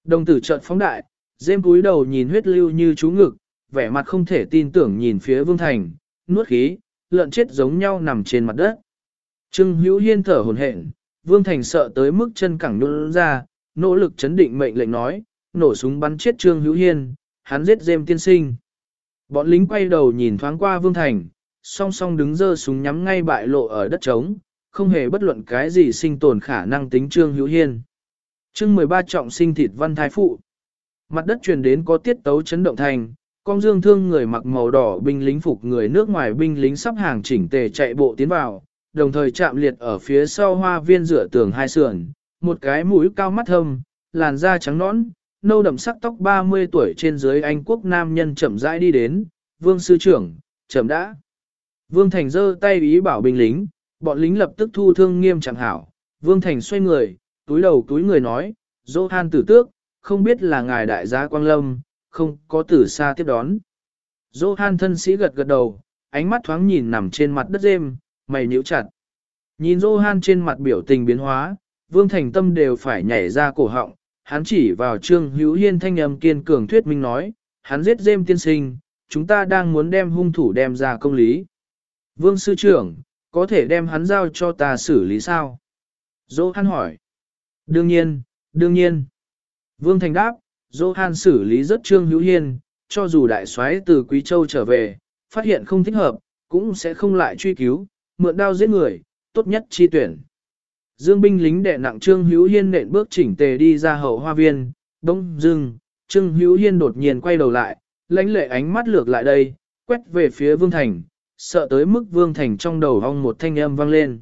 Đồng tử trợn phóng đại, dêm cúi đầu nhìn huyết lưu như chú ngực, vẻ mặt không thể tin tưởng nhìn phía Vương Thành, nuốt khí, lợn chết giống nhau nằm trên mặt đất. Trương Hữu Hiên thở hổn hển, Vương Thành sợ tới mức chân cẳng nhún ra, nỗ lực chấn định mệnh lệnh nói, nổ súng bắn chết Trương Hữu Hiên, hắn giết dêm tiên sinh. Bọn lính quay đầu nhìn thoáng qua Vương Thành, song song đứng dơ súng nhắm ngay bại lộ ở đất trống, không hề bất luận cái gì sinh tồn khả năng tính Trương Hữu Hiên. Trương 13 trọng sinh thịt văn thái phụ. Mặt đất truyền đến có tiết tấu chấn động thành, con dương thương người mặc màu đỏ binh lính phục người nước ngoài binh lính sắp hàng chỉnh tề chạy bộ tiến vào, đồng thời chạm liệt ở phía sau hoa viên rửa tường hai sườn, một cái mũi cao mắt thâm, làn da trắng nõn, nâu đậm sắc tóc 30 tuổi trên dưới Anh quốc nam nhân chậm rãi đi đến, vương sư trưởng, chậm đã. Vương Thành giơ tay ý bảo binh lính, bọn lính lập tức thu thương nghiêm chẳng hảo, Vương Thành xoay người, túi đầu túi người nói, dô han tử tước, không biết là ngài đại gia Quang Lâm, không có tử xa tiếp đón. Johan han thân sĩ gật gật đầu, ánh mắt thoáng nhìn nằm trên mặt đất Dêm. mày nhíu chặt. Nhìn Johan han trên mặt biểu tình biến hóa, Vương Thành Tâm đều phải nhảy ra cổ họng, hắn chỉ vào Trương Hữu Hiên thanh âm kiên cường thuyết minh nói, hắn giết dêm tiên sinh, chúng ta đang muốn đem hung thủ đem ra công lý. Vương sư trưởng, có thể đem hắn giao cho ta xử lý sao? Dô hắn hỏi. Đương nhiên, đương nhiên. Vương Thành đáp, Johan xử lý rất Trương Hữu Hiên, cho dù đại soái từ Quý Châu trở về, phát hiện không thích hợp, cũng sẽ không lại truy cứu, mượn đao giết người, tốt nhất chi tuyển. Dương binh lính đệ nặng Trương Hữu Hiên nện bước chỉnh tề đi ra hậu hoa viên, đông dưng, Trương Hữu Hiên đột nhiên quay đầu lại, lãnh lệ ánh mắt lược lại đây, quét về phía Vương Thành, sợ tới mức Vương Thành trong đầu hong một thanh âm vang lên.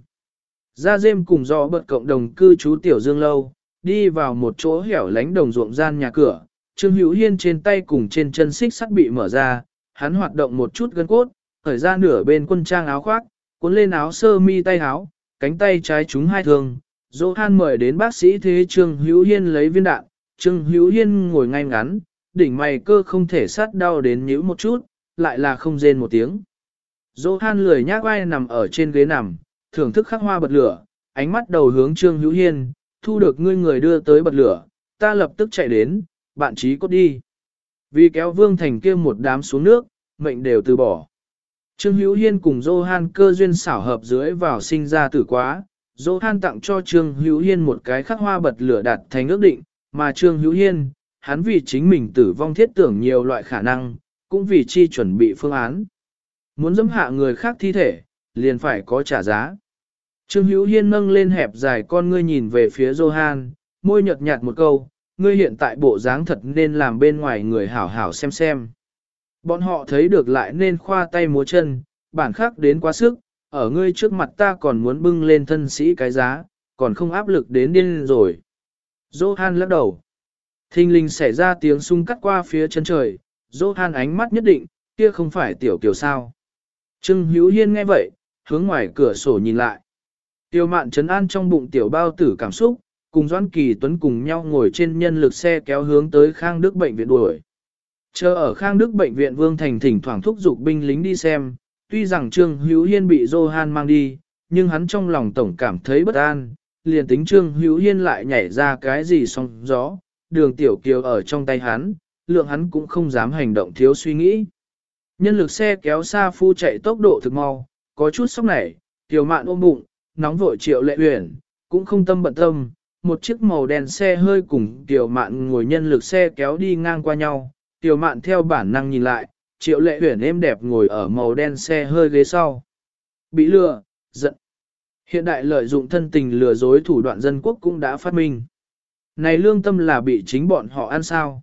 Ra dêm cùng do bật cộng đồng cư trú Tiểu Dương Lâu, đi vào một chỗ hẻo lánh đồng ruộng gian nhà cửa, Trương Hữu Hiên trên tay cùng trên chân xích sắt bị mở ra, hắn hoạt động một chút gân cốt, khởi ra nửa bên quân trang áo khoác, cuốn lên áo sơ mi tay áo, cánh tay trái trúng hai thương. Dỗ Han mời đến bác sĩ thế Trương Hữu Hiên lấy viên đạn, Trương Hữu Hiên ngồi ngay ngắn, đỉnh mày cơ không thể sát đau đến nhíu một chút, lại là không rên một tiếng. Dỗ Han lười nhác vai nằm ở trên ghế nằm, thưởng thức khắc hoa bật lửa, ánh mắt đầu hướng Trương Hữu Hiên, thu được ngươi người đưa tới bật lửa, ta lập tức chạy đến, bạn trí cốt đi. Vì kéo Vương Thành kia một đám xuống nước, mệnh đều từ bỏ. Trương Hữu Hiên cùng Johan cơ duyên xảo hợp dưới vào sinh ra tử quá, Johan tặng cho Trương Hữu Hiên một cái khắc hoa bật lửa đạt thành ước định, mà Trương Hữu Hiên, hắn vì chính mình tử vong thiết tưởng nhiều loại khả năng, cũng vì chi chuẩn bị phương án. Muốn dẫm hạ người khác thi thể, liền phải có trả giá. Trương Hữu Hiên nâng lên hẹp dài con ngươi nhìn về phía Johan, môi nhợt nhạt một câu, ngươi hiện tại bộ dáng thật nên làm bên ngoài người hảo hảo xem xem. Bọn họ thấy được lại nên khoa tay múa chân, bản khác đến quá sức, ở ngươi trước mặt ta còn muốn bưng lên thân sĩ cái giá, còn không áp lực đến điên rồi. Johan lắc đầu. Thình linh xảy ra tiếng sung cắt qua phía chân trời, Johan ánh mắt nhất định, kia không phải tiểu kiều sao. Trưng hữu hiên nghe vậy, hướng ngoài cửa sổ nhìn lại. Tiêu mạn trấn an trong bụng tiểu bao tử cảm xúc, cùng Doãn Kỳ Tuấn cùng nhau ngồi trên nhân lực xe kéo hướng tới Khang Đức bệnh viện đuổi. Chờ ở Khang Đức bệnh viện Vương Thành thỉnh thoảng thúc giục binh lính đi xem, tuy rằng Trương Hữu Hiên bị Johan mang đi, nhưng hắn trong lòng tổng cảm thấy bất an, liền tính Trương Hữu Hiên lại nhảy ra cái gì song gió, đường tiểu kiều ở trong tay hắn, lượng hắn cũng không dám hành động thiếu suy nghĩ. Nhân lực xe kéo xa phu chạy tốc độ thực mau, có chút sốc nảy, tiểu mạn ôm bụng, nóng vội triệu lệ uyển cũng không tâm bận tâm, một chiếc màu đen xe hơi cùng tiểu mạn ngồi nhân lực xe kéo đi ngang qua nhau, tiểu mạn theo bản năng nhìn lại, triệu lệ uyển êm đẹp ngồi ở màu đen xe hơi ghế sau. Bị lừa, giận. Hiện đại lợi dụng thân tình lừa dối thủ đoạn dân quốc cũng đã phát minh. Này lương tâm là bị chính bọn họ ăn sao.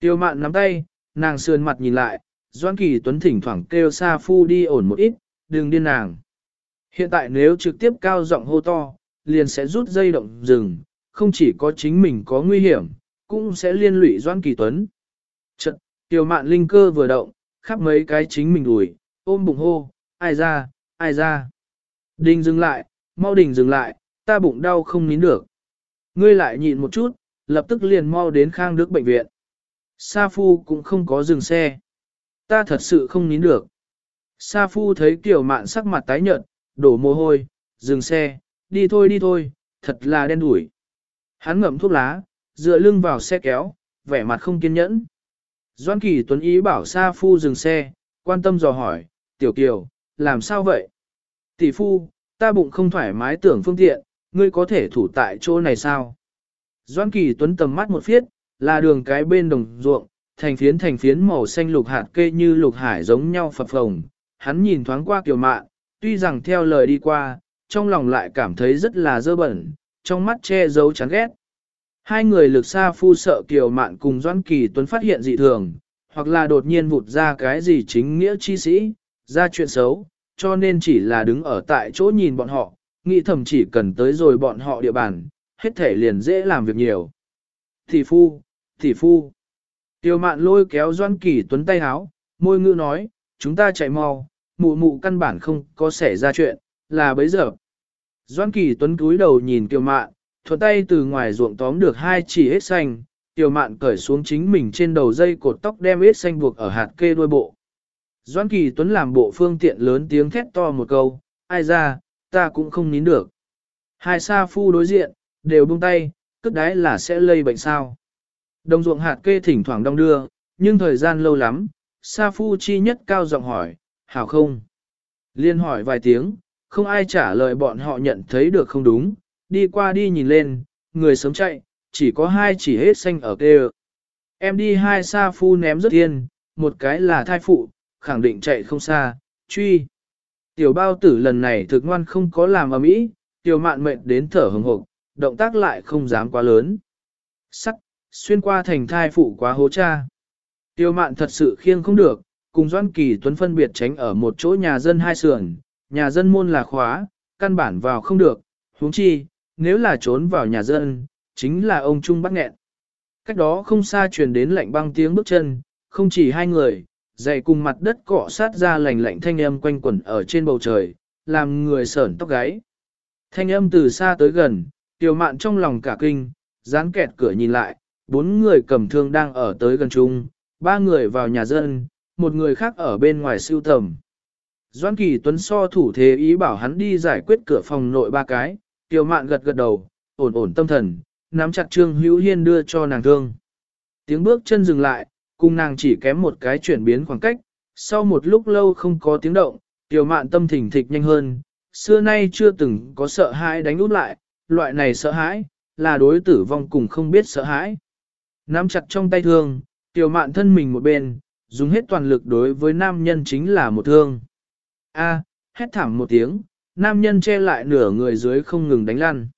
Tiêu mạn nắm tay, nàng sườn mặt nhìn lại, Doan Kỳ Tuấn thỉnh thoảng kêu Sa Phu đi ổn một ít, đừng điên nàng. Hiện tại nếu trực tiếp cao giọng hô to, liền sẽ rút dây động rừng, không chỉ có chính mình có nguy hiểm, cũng sẽ liên lụy Doan Kỳ Tuấn. Trận, tiểu mạn linh cơ vừa động, khắp mấy cái chính mình đùi, ôm bụng hô, ai ra, ai ra. Đình dừng lại, mau đình dừng lại, ta bụng đau không nín được. Ngươi lại nhịn một chút, lập tức liền mau đến Khang Đức bệnh viện. Sa Phu cũng không có dừng xe. Ta thật sự không nín được. Sa Phu thấy tiểu Mạn sắc mặt tái nhợt, đổ mồ hôi, dừng xe, đi thôi đi thôi, thật là đen đủi. Hắn ngậm thuốc lá, dựa lưng vào xe kéo, vẻ mặt không kiên nhẫn. Doan Kỳ Tuấn ý bảo Sa Phu dừng xe, quan tâm dò hỏi, Tiểu Kiều, làm sao vậy? Tỷ Phu, ta bụng không thoải mái tưởng phương tiện, ngươi có thể thủ tại chỗ này sao? Doan Kỳ Tuấn tầm mắt một phiết, là đường cái bên đồng ruộng, thành phiến thành phiến màu xanh lục hạt cây như lục hải giống nhau phập phồng. Hắn nhìn thoáng qua Kiều Mạn, tuy rằng theo lời đi qua, trong lòng lại cảm thấy rất là dơ bẩn, trong mắt che giấu chán ghét. Hai người lực xa phu sợ Kiều Mạn cùng Doan Kỳ Tuấn phát hiện dị thường, hoặc là đột nhiên vụt ra cái gì chính nghĩa chi sĩ, ra chuyện xấu, cho nên chỉ là đứng ở tại chỗ nhìn bọn họ, nghĩ thầm chỉ cần tới rồi bọn họ địa bàn, hết thể liền dễ làm việc nhiều. Thị phu, thị phu. Tiêu mạn lôi kéo Doan Kỳ Tuấn tay háo, môi ngữ nói, chúng ta chạy mau, mụ mụ căn bản không có xảy ra chuyện, là bấy giờ. Doan Kỳ Tuấn cúi đầu nhìn Tiêu mạn, thuận tay từ ngoài ruộng tóm được hai chỉ hết xanh, Tiêu mạn cởi xuống chính mình trên đầu dây cột tóc đem hết xanh buộc ở hạt kê đuôi bộ. Doan Kỳ Tuấn làm bộ phương tiện lớn tiếng thét to một câu, ai ra, ta cũng không nín được. Hai sa phu đối diện, đều buông tay, cất đái là sẽ lây bệnh sao. Đồng ruộng hạt kê thỉnh thoảng đong đưa, nhưng thời gian lâu lắm, sa phu chi nhất cao giọng hỏi, hảo không? Liên hỏi vài tiếng, không ai trả lời bọn họ nhận thấy được không đúng, đi qua đi nhìn lên, người sớm chạy, chỉ có hai chỉ hết xanh ở kê Em đi hai xa phu ném rất tiên, một cái là thai phụ, khẳng định chạy không xa, truy. Tiểu bao tử lần này thực ngoan không có làm ở mỹ, tiểu mạn mệnh đến thở hừng hực, động tác lại không dám quá lớn. Sắc, xuyên qua thành thai phụ quá hố cha. Tiểu mạn thật sự khiêng không được, cùng Doan Kỳ Tuấn phân biệt tránh ở một chỗ nhà dân hai sườn, nhà dân môn là khóa, căn bản vào không được, huống chi, nếu là trốn vào nhà dân, chính là ông Trung bắt nghẹn. Cách đó không xa truyền đến lạnh băng tiếng bước chân, không chỉ hai người, dày cùng mặt đất cọ sát ra lạnh lạnh thanh âm quanh quẩn ở trên bầu trời, làm người sởn tóc gáy. Thanh âm từ xa tới gần, tiểu mạn trong lòng cả kinh, dán kẹt cửa nhìn lại, bốn người cầm thương đang ở tới gần chung, ba người vào nhà dân, một người khác ở bên ngoài siêu tầm. Doan Kỳ Tuấn so thủ thế ý bảo hắn đi giải quyết cửa phòng nội ba cái, tiểu mạn gật gật đầu, ổn ổn tâm thần, nắm chặt Trương Hữu Hiên đưa cho nàng thương. Tiếng bước chân dừng lại, cùng nàng chỉ kém một cái chuyển biến khoảng cách, sau một lúc lâu không có tiếng động, tiểu mạn tâm thỉnh thịch nhanh hơn, xưa nay chưa từng có sợ hãi đánh út lại, loại này sợ hãi, là đối tử vong cùng không biết sợ hãi. Nắm chặt trong tay thương, tiểu mạn thân mình một bên, dùng hết toàn lực đối với nam nhân chính là một thương. A, hét thảm một tiếng, nam nhân che lại nửa người dưới không ngừng đánh lăn.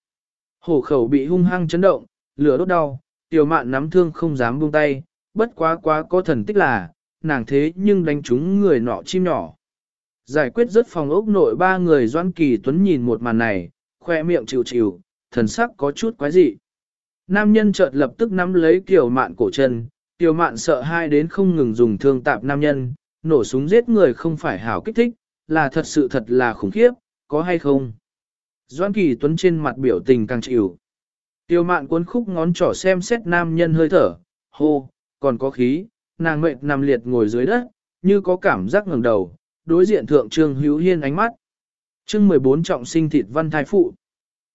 Hổ khẩu bị hung hăng chấn động, lửa đốt đau, tiểu mạn nắm thương không dám buông tay, bất quá quá có thần tích là, nàng thế nhưng đánh trúng người nọ chim nhỏ. Giải quyết rất phòng ốc nội ba người Doan Kỳ Tuấn nhìn một màn này, khoe miệng chịu chịu, thần sắc có chút quái dị. Nam nhân chợt lập tức nắm lấy kiểu Mạn cổ chân, Tiểu Mạn sợ hai đến không ngừng dùng thương tạp nam nhân, nổ súng giết người không phải hảo kích thích, là thật sự thật là khủng khiếp, có hay không? Doãn Kỳ Tuấn trên mặt biểu tình càng chịu. Tiêu mạn cuốn khúc ngón trỏ xem xét nam nhân hơi thở, hô, còn có khí, nàng mệt nằm liệt ngồi dưới đất, như có cảm giác ngẩng đầu, đối diện thượng Trương Hữu Hiên ánh mắt. Trương 14 trọng sinh thịt văn thái phụ.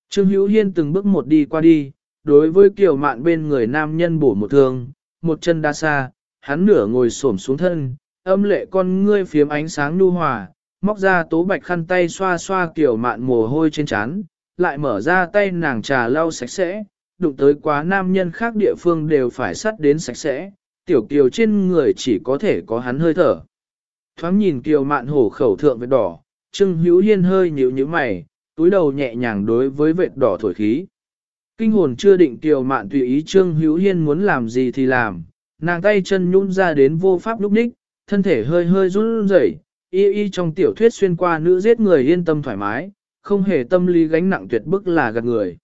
Trương Hữu Hiên từng bước một đi qua đi, đối với kiểu mạn bên người nam nhân bổ một thương, một chân đa xa, hắn nửa ngồi xổm xuống thân, âm lệ con ngươi phiếm ánh sáng nu hòa, móc ra tố bạch khăn tay xoa xoa kiểu mạn mồ hôi trên trán, lại mở ra tay nàng trà lau sạch sẽ, đụng tới quá nam nhân khác địa phương đều phải sắt đến sạch sẽ, tiểu kiều trên người chỉ có thể có hắn hơi thở. Thoáng nhìn kiều mạn hổ khẩu thượng vệt đỏ, trưng hữu hiên hơi nhíu nhíu mày, túi đầu nhẹ nhàng đối với vệt đỏ thổi khí. Kinh hồn chưa định tiểu mạn tùy ý trương hữu hiên muốn làm gì thì làm, nàng tay chân nhún ra đến vô pháp lúc ních, thân thể hơi hơi run rẩy, y y trong tiểu thuyết xuyên qua nữ giết người yên tâm thoải mái, không hề tâm lý gánh nặng tuyệt bức là gạt người.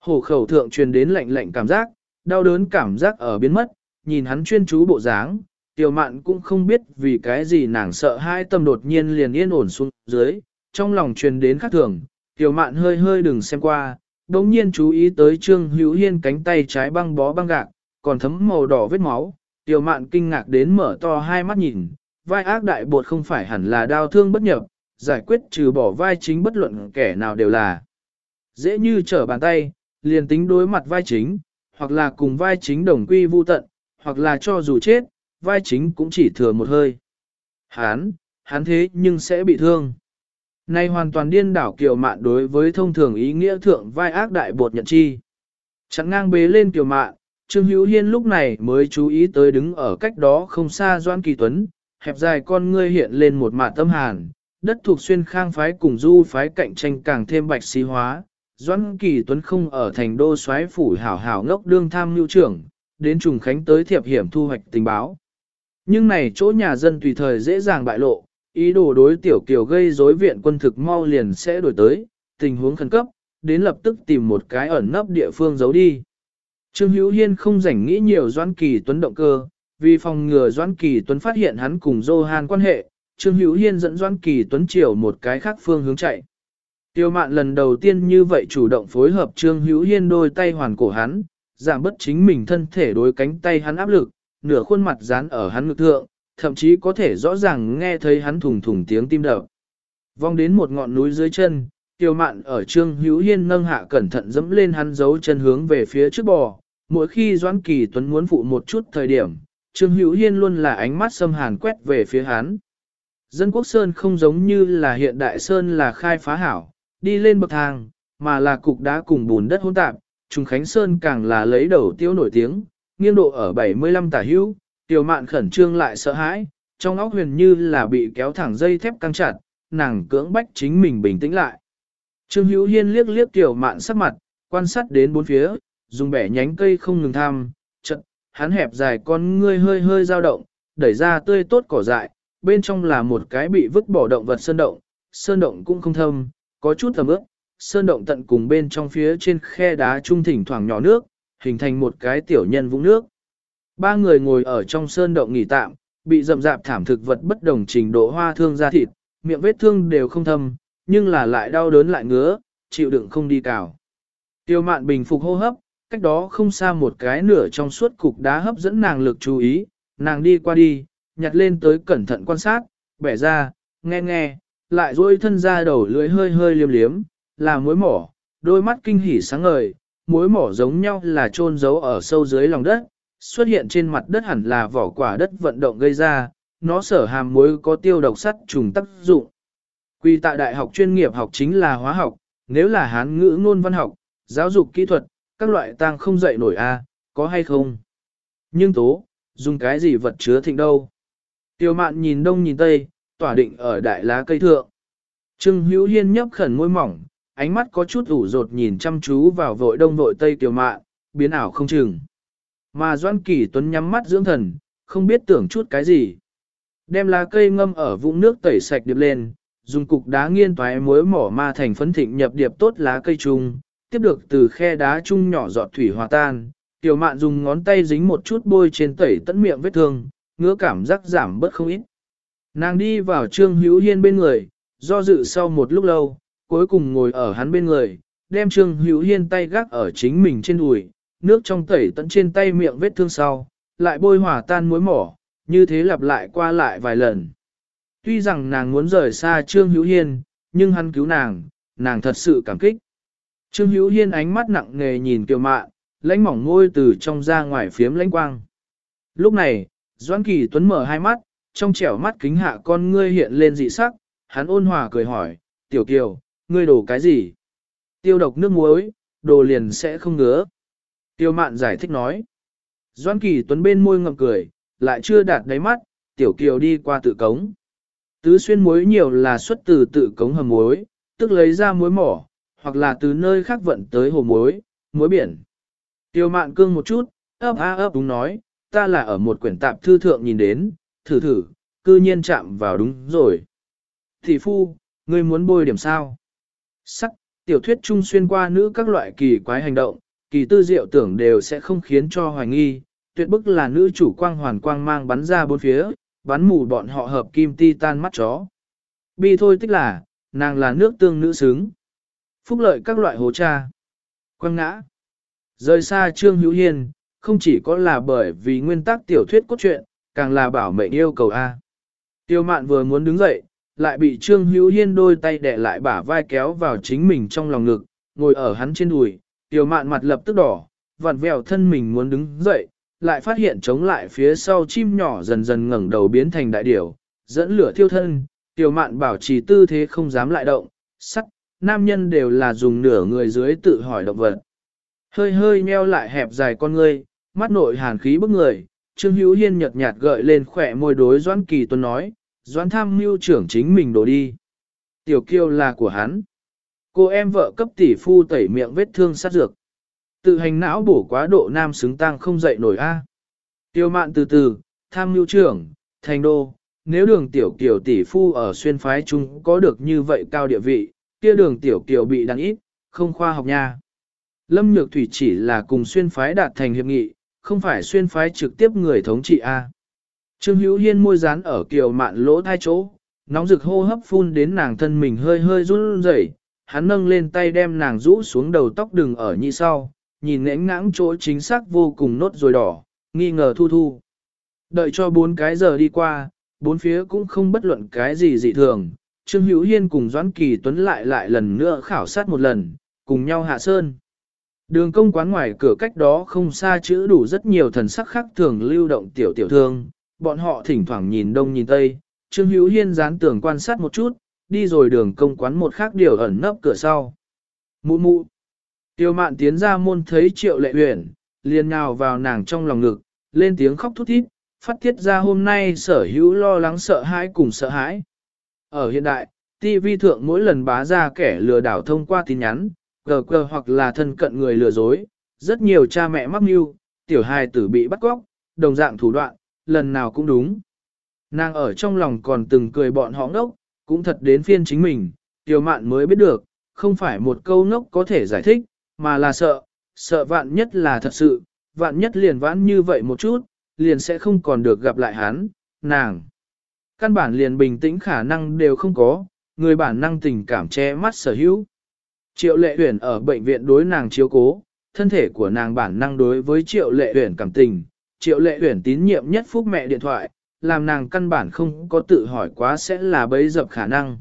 Hổ khẩu thượng truyền đến lạnh lạnh cảm giác, đau đớn cảm giác ở biến mất, nhìn hắn chuyên chú bộ dáng, tiểu mạn cũng không biết vì cái gì nàng sợ hai tâm đột nhiên liền yên ổn xuống dưới, trong lòng truyền đến khắc thường, tiểu mạn hơi hơi đừng xem qua, đống nhiên chú ý tới trương hữu hiên cánh tay trái băng bó băng gạc, còn thấm màu đỏ vết máu, Tiểu mạn kinh ngạc đến mở to hai mắt nhìn, vai ác đại bột không phải hẳn là đau thương bất nhập, giải quyết trừ bỏ vai chính bất luận kẻ nào đều là. Dễ như trở bàn tay, liền tính đối mặt vai chính, hoặc là cùng vai chính đồng quy vu tận, hoặc là cho dù chết, vai chính cũng chỉ thừa một hơi. Hán, hán thế nhưng sẽ bị thương. Nay hoàn toàn điên đảo kiều mạn đối với thông thường ý nghĩa thượng vai ác đại bột nhận chi. chẳng ngang bế lên kiều mạn, Trương Hữu Hiên lúc này mới chú ý tới đứng ở cách đó không xa Doan Kỳ Tuấn, hẹp dài con ngươi hiện lên một mạ tâm hàn, đất thuộc xuyên khang phái cùng du phái cạnh tranh càng thêm bạch xí hóa. Doan Kỳ Tuấn không ở thành đô xoáy phủ hảo hảo ngốc đương tham lưu trưởng, đến trùng khánh tới thiệp hiểm thu hoạch tình báo. Nhưng này chỗ nhà dân tùy thời dễ dàng bại lộ, ý đồ đối tiểu kiều gây rối viện quân thực mau liền sẽ đổi tới, tình huống khẩn cấp, đến lập tức tìm một cái ẩn nấp địa phương giấu đi. Trương Hữu Hiên không rảnh nghĩ nhiều Doãn Kỳ Tuấn động cơ, vì phòng ngừa Doãn Kỳ Tuấn phát hiện hắn cùng Johan quan hệ, Trương Hữu Hiên dẫn Doãn Kỳ Tuấn chiều một cái khác phương hướng chạy. Tiêu mạn lần đầu tiên như vậy chủ động phối hợp Trương Hữu Hiên đôi tay hoàn cổ hắn, giảm bất chính mình thân thể đối cánh tay hắn áp lực, nửa khuôn mặt dán ở hắn ngực thượng, thậm chí có thể rõ ràng nghe thấy hắn thùng thùng tiếng tim đập. Vong đến một ngọn núi dưới chân, Tiêu mạn ở Trương Hữu Hiên nâng hạ cẩn thận dẫm lên hắn giấu chân hướng về phía trước bò. Mỗi khi Doãn Kỳ Tuấn muốn phụ một chút thời điểm, Trương Hữu Hiên luôn là ánh mắt xâm hàn quét về phía hắn. Dân quốc Sơn không giống như là hiện đại Sơn là khai phá hảo, đi lên bậc thang, mà là cục đá cùng bùn đất hỗn tạp, Trung Khánh Sơn càng là lấy đầu tiêu nổi tiếng, nghiêng độ ở 75 tả hữu, tiểu mạn khẩn trương lại sợ hãi, trong óc huyền như là bị kéo thẳng dây thép căng chặt, nàng cưỡng bách chính mình bình tĩnh lại. Trương Hữu Hiên liếc liếc tiểu mạn sắc mặt, quan sát đến bốn phía, dùng bẻ nhánh cây không ngừng tham, chật, hắn hẹp dài con ngươi hơi hơi dao động, đẩy ra tươi tốt cỏ dại, bên trong là một cái bị vứt bỏ động vật sơn động, sơn động cũng không thâm, có chút thầm ướp, sơn động tận cùng bên trong phía trên khe đá trung thỉnh thoảng nhỏ nước, hình thành một cái tiểu nhân vũng nước. Ba người ngồi ở trong sơn động nghỉ tạm, bị rậm rạp thảm thực vật bất đồng trình độ hoa thương da thịt, miệng vết thương đều không thâm, nhưng là lại đau đớn lại ngứa, chịu đựng không đi cào. Tiêu mạn bình phục hô hấp, cách đó không xa một cái nửa trong suốt cục đá hấp dẫn nàng lực chú ý, nàng đi qua đi, nhặt lên tới cẩn thận quan sát, bẻ ra, nghe nghe, lại duỗi thân ra đầu lưỡi hơi hơi liếm liếm, là muối mỏ, đôi mắt kinh hỉ sáng ngời, muối mỏ giống nhau là trôn giấu ở sâu dưới lòng đất, xuất hiện trên mặt đất hẳn là vỏ quả đất vận động gây ra, nó sở hàm muối có tiêu độc sắt trùng tác dụng. Quy tại đại học chuyên nghiệp học chính là hóa học, nếu là hán ngữ ngôn văn học, giáo dục kỹ thuật, các loại tang không dạy nổi a, có hay không? Nhưng tố, dùng cái gì vật chứa thịnh đâu? Tiêu mạn nhìn đông nhìn tây, tỏa định ở đại lá cây thượng. Trương Hữu Hiên nhấp khẩn môi mỏng, ánh mắt có chút ủ rột nhìn chăm chú vào vội đông vội tây tiêu mạn, biến ảo không chừng. Mà Doan Kỳ Tuấn nhắm mắt dưỡng thần, không biết tưởng chút cái gì. Đem lá cây ngâm ở vũng nước tẩy sạch điệp lên, dùng cục đá nghiên toái muối mỏ ma thành phấn thịnh nhập điệp tốt lá cây chung, tiếp được từ khe đá chung nhỏ giọt thủy hòa tan. Tiểu mạn dùng ngón tay dính một chút bôi trên tẩy tận miệng vết thương, ngứa cảm giác giảm bớt không ít. Nàng đi vào Trương Hữu Hiên bên người, do dự sau một lúc lâu, cuối cùng ngồi ở hắn bên người, đem Trương Hữu Hiên tay gác ở chính mình trên đùi, nước trong tẩy tận trên tay miệng vết thương sau, lại bôi hỏa tan muối mỏ, như thế lặp lại qua lại vài lần. Tuy rằng nàng muốn rời xa Trương Hữu Hiên, nhưng hắn cứu nàng, nàng thật sự cảm kích. Trương Hữu Hiên ánh mắt nặng nề nhìn Kiều Mạn, lãnh mỏng môi từ trong ra ngoài phiếm lãnh quang. Lúc này, Doãn Kỳ Tuấn mở hai mắt, trong trẻo mắt kính hạ con ngươi hiện lên dị sắc, hắn ôn hòa cười hỏi, Tiểu Kiều, ngươi đổ cái gì? Tiêu độc nước muối, đồ liền sẽ không ngứa. Tiêu Mạn giải thích nói. Doãn Kỳ Tuấn bên môi ngậm cười, lại chưa đạt đáy mắt, Tiểu Kiều đi qua tự cống. Tứ xuyên muối nhiều là xuất từ tự cống hầm muối, tức lấy ra muối mỏ, hoặc là từ nơi khác vận tới hồ muối, muối biển. Tiêu mạn cương một chút, ấp a ấp đúng nói, ta là ở một quyển tạp thư thượng nhìn đến, thử thử, cư nhiên chạm vào đúng rồi. Thị phu, ngươi muốn bôi điểm sao? Sắc, tiểu thuyết trung xuyên qua nữ các loại kỳ quái hành động, kỳ tư diệu tưởng đều sẽ không khiến cho hoài nghi, tuyệt bức là nữ chủ quang hoàn quang mang bắn ra bốn phía, bắn mù bọn họ hợp kim ti tan mắt chó. Bi thôi tích là, nàng là nước tương nữ xứng. Phúc lợi các loại hố cha. Quang ngã. Rời xa Trương Hữu Hiên, không chỉ có là bởi vì nguyên tắc tiểu thuyết cốt truyện, càng là bảo mệnh yêu cầu A. Tiêu mạn vừa muốn đứng dậy, lại bị Trương Hữu Hiên đôi tay đè lại bả vai kéo vào chính mình trong lòng ngực, ngồi ở hắn trên đùi, Tiểu mạn mặt lập tức đỏ, vặn vẹo thân mình muốn đứng dậy, lại phát hiện chống lại phía sau chim nhỏ dần dần ngẩng đầu biến thành đại điểu, dẫn lửa thiêu thân, Tiểu mạn bảo trì tư thế không dám lại động, sắc, nam nhân đều là dùng nửa người dưới tự hỏi động vật. Hơi hơi meo lại hẹp dài con ngươi, mắt nội hàn khí bức người, Trương Hữu Hiên nhợt nhạt gợi lên khỏe môi đối Doãn Kỳ Tuấn nói, Doãn tham mưu trưởng chính mình đổ đi. Tiểu kiêu là của hắn. Cô em vợ cấp tỷ phu tẩy miệng vết thương sát dược. Tự hành não bổ quá độ nam xứng tăng không dậy nổi a. Tiêu mạn từ từ, tham mưu trưởng, thành đô, nếu đường tiểu kiều tỷ phu ở xuyên phái chúng có được như vậy cao địa vị, kia đường tiểu kiều bị đăng ít, không khoa học nha. Lâm Nhược Thủy chỉ là cùng xuyên phái đạt thành hiệp nghị, không phải xuyên phái trực tiếp người thống trị A. Trương Hữu Hiên môi dán ở kiều mạn lỗ thai chỗ, nóng rực hô hấp phun đến nàng thân mình hơi hơi run rẩy, hắn nâng lên tay đem nàng rũ xuống đầu tóc đừng ở như sau, nhìn ngẽn ngãng chỗ chính xác vô cùng nốt rồi đỏ, nghi ngờ thu thu. Đợi cho bốn cái giờ đi qua, bốn phía cũng không bất luận cái gì dị thường, Trương Hữu Hiên cùng Doãn Kỳ Tuấn lại lại lần nữa khảo sát một lần, cùng nhau hạ sơn. Đường công quán ngoài cửa cách đó không xa chữ đủ rất nhiều thần sắc khác thường lưu động tiểu tiểu thương, bọn họ thỉnh thoảng nhìn đông nhìn tây, Trương Hữu Hiên dán tường quan sát một chút, đi rồi đường công quán một khác điều ẩn nấp cửa sau. Mụ mụ. Tiêu mạn tiến ra môn thấy triệu lệ huyền liền nhào vào nàng trong lòng ngực, lên tiếng khóc thút thít, phát tiết ra hôm nay sở hữu lo lắng sợ hãi cùng sợ hãi. Ở hiện đại, TV thượng mỗi lần bá ra kẻ lừa đảo thông qua tin nhắn, gờ gờ hoặc là thân cận người lừa dối, rất nhiều cha mẹ mắc mưu, tiểu hài tử bị bắt cóc, đồng dạng thủ đoạn, lần nào cũng đúng. Nàng ở trong lòng còn từng cười bọn họ ngốc, cũng thật đến phiên chính mình, tiểu mạn mới biết được, không phải một câu ngốc có thể giải thích, mà là sợ, sợ vạn nhất là thật sự, vạn nhất liền vãn như vậy một chút, liền sẽ không còn được gặp lại hắn, nàng. Căn bản liền bình tĩnh khả năng đều không có, người bản năng tình cảm che mắt sở hữu. Triệu lệ huyển ở bệnh viện đối nàng chiếu cố, thân thể của nàng bản năng đối với triệu lệ huyển cảm tình, triệu lệ huyển tín nhiệm nhất phúc mẹ điện thoại, làm nàng căn bản không có tự hỏi quá sẽ là bấy dập khả năng.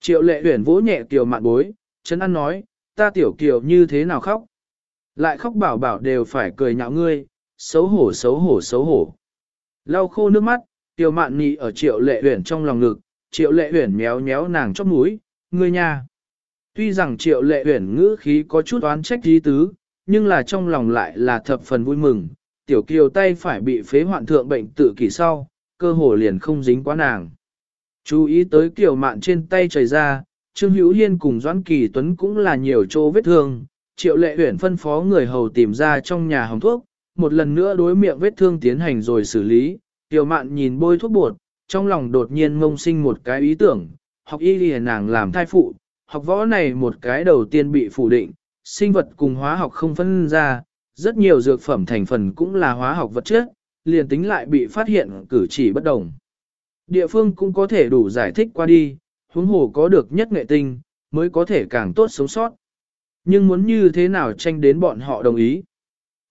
Triệu lệ huyển vỗ nhẹ kiều mạn bối, chân ăn nói, ta tiểu kiều như thế nào khóc. Lại khóc bảo bảo đều phải cười nhạo ngươi, xấu hổ xấu hổ xấu hổ. Lau khô nước mắt, kiều mạn nị ở triệu lệ huyển trong lòng ngực, triệu lệ huyển méo méo nàng chóp mũi, ngươi nha. Tuy rằng triệu lệ huyển ngữ khí có chút oán trách dí tứ, nhưng là trong lòng lại là thập phần vui mừng, tiểu kiều tay phải bị phế hoạn thượng bệnh tự kỷ sau, cơ hồ liền không dính quá nàng. Chú ý tới kiều mạn trên tay chảy ra, Trương Hữu Hiên cùng Doãn Kỳ Tuấn cũng là nhiều chỗ vết thương, triệu lệ huyển phân phó người hầu tìm ra trong nhà hồng thuốc, một lần nữa đối miệng vết thương tiến hành rồi xử lý, kiều mạn nhìn bôi thuốc bột, trong lòng đột nhiên mông sinh một cái ý tưởng, học y lìa nàng làm thai phụ, học võ này một cái đầu tiên bị phủ định, sinh vật cùng hóa học không phân ra, rất nhiều dược phẩm thành phần cũng là hóa học vật chất, liền tính lại bị phát hiện cử chỉ bất đồng. Địa phương cũng có thể đủ giải thích qua đi, huống hồ có được nhất nghệ tinh, mới có thể càng tốt sống sót. Nhưng muốn như thế nào tranh đến bọn họ đồng ý.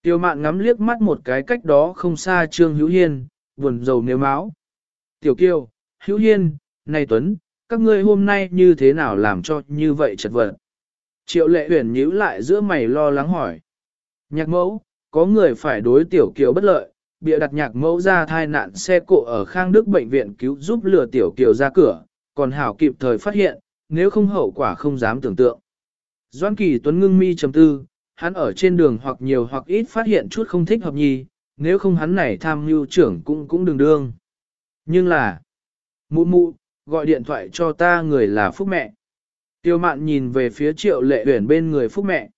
Tiêu mạn ngắm liếc mắt một cái cách đó không xa Trương Hữu Hiên, buồn rầu nếu máu. Tiểu Kiều, Hữu Hiên, này Tuấn, các ngươi hôm nay như thế nào làm cho như vậy chật vật. Triệu lệ huyền nhíu lại giữa mày lo lắng hỏi. Nhạc mẫu, có người phải đối tiểu kiều bất lợi, bịa đặt nhạc mẫu ra thai nạn xe cộ ở Khang Đức Bệnh viện cứu giúp lừa tiểu kiều ra cửa, còn hảo kịp thời phát hiện, nếu không hậu quả không dám tưởng tượng. Doan Kỳ Tuấn ngưng mi trầm tư, hắn ở trên đường hoặc nhiều hoặc ít phát hiện chút không thích hợp nhì, nếu không hắn này tham mưu trưởng cũng cũng đừng đương. Nhưng là, mụ mụ, gọi điện thoại cho ta người là Phúc mẹ. Tiêu mạn nhìn về phía triệu lệ huyển bên người Phúc mẹ.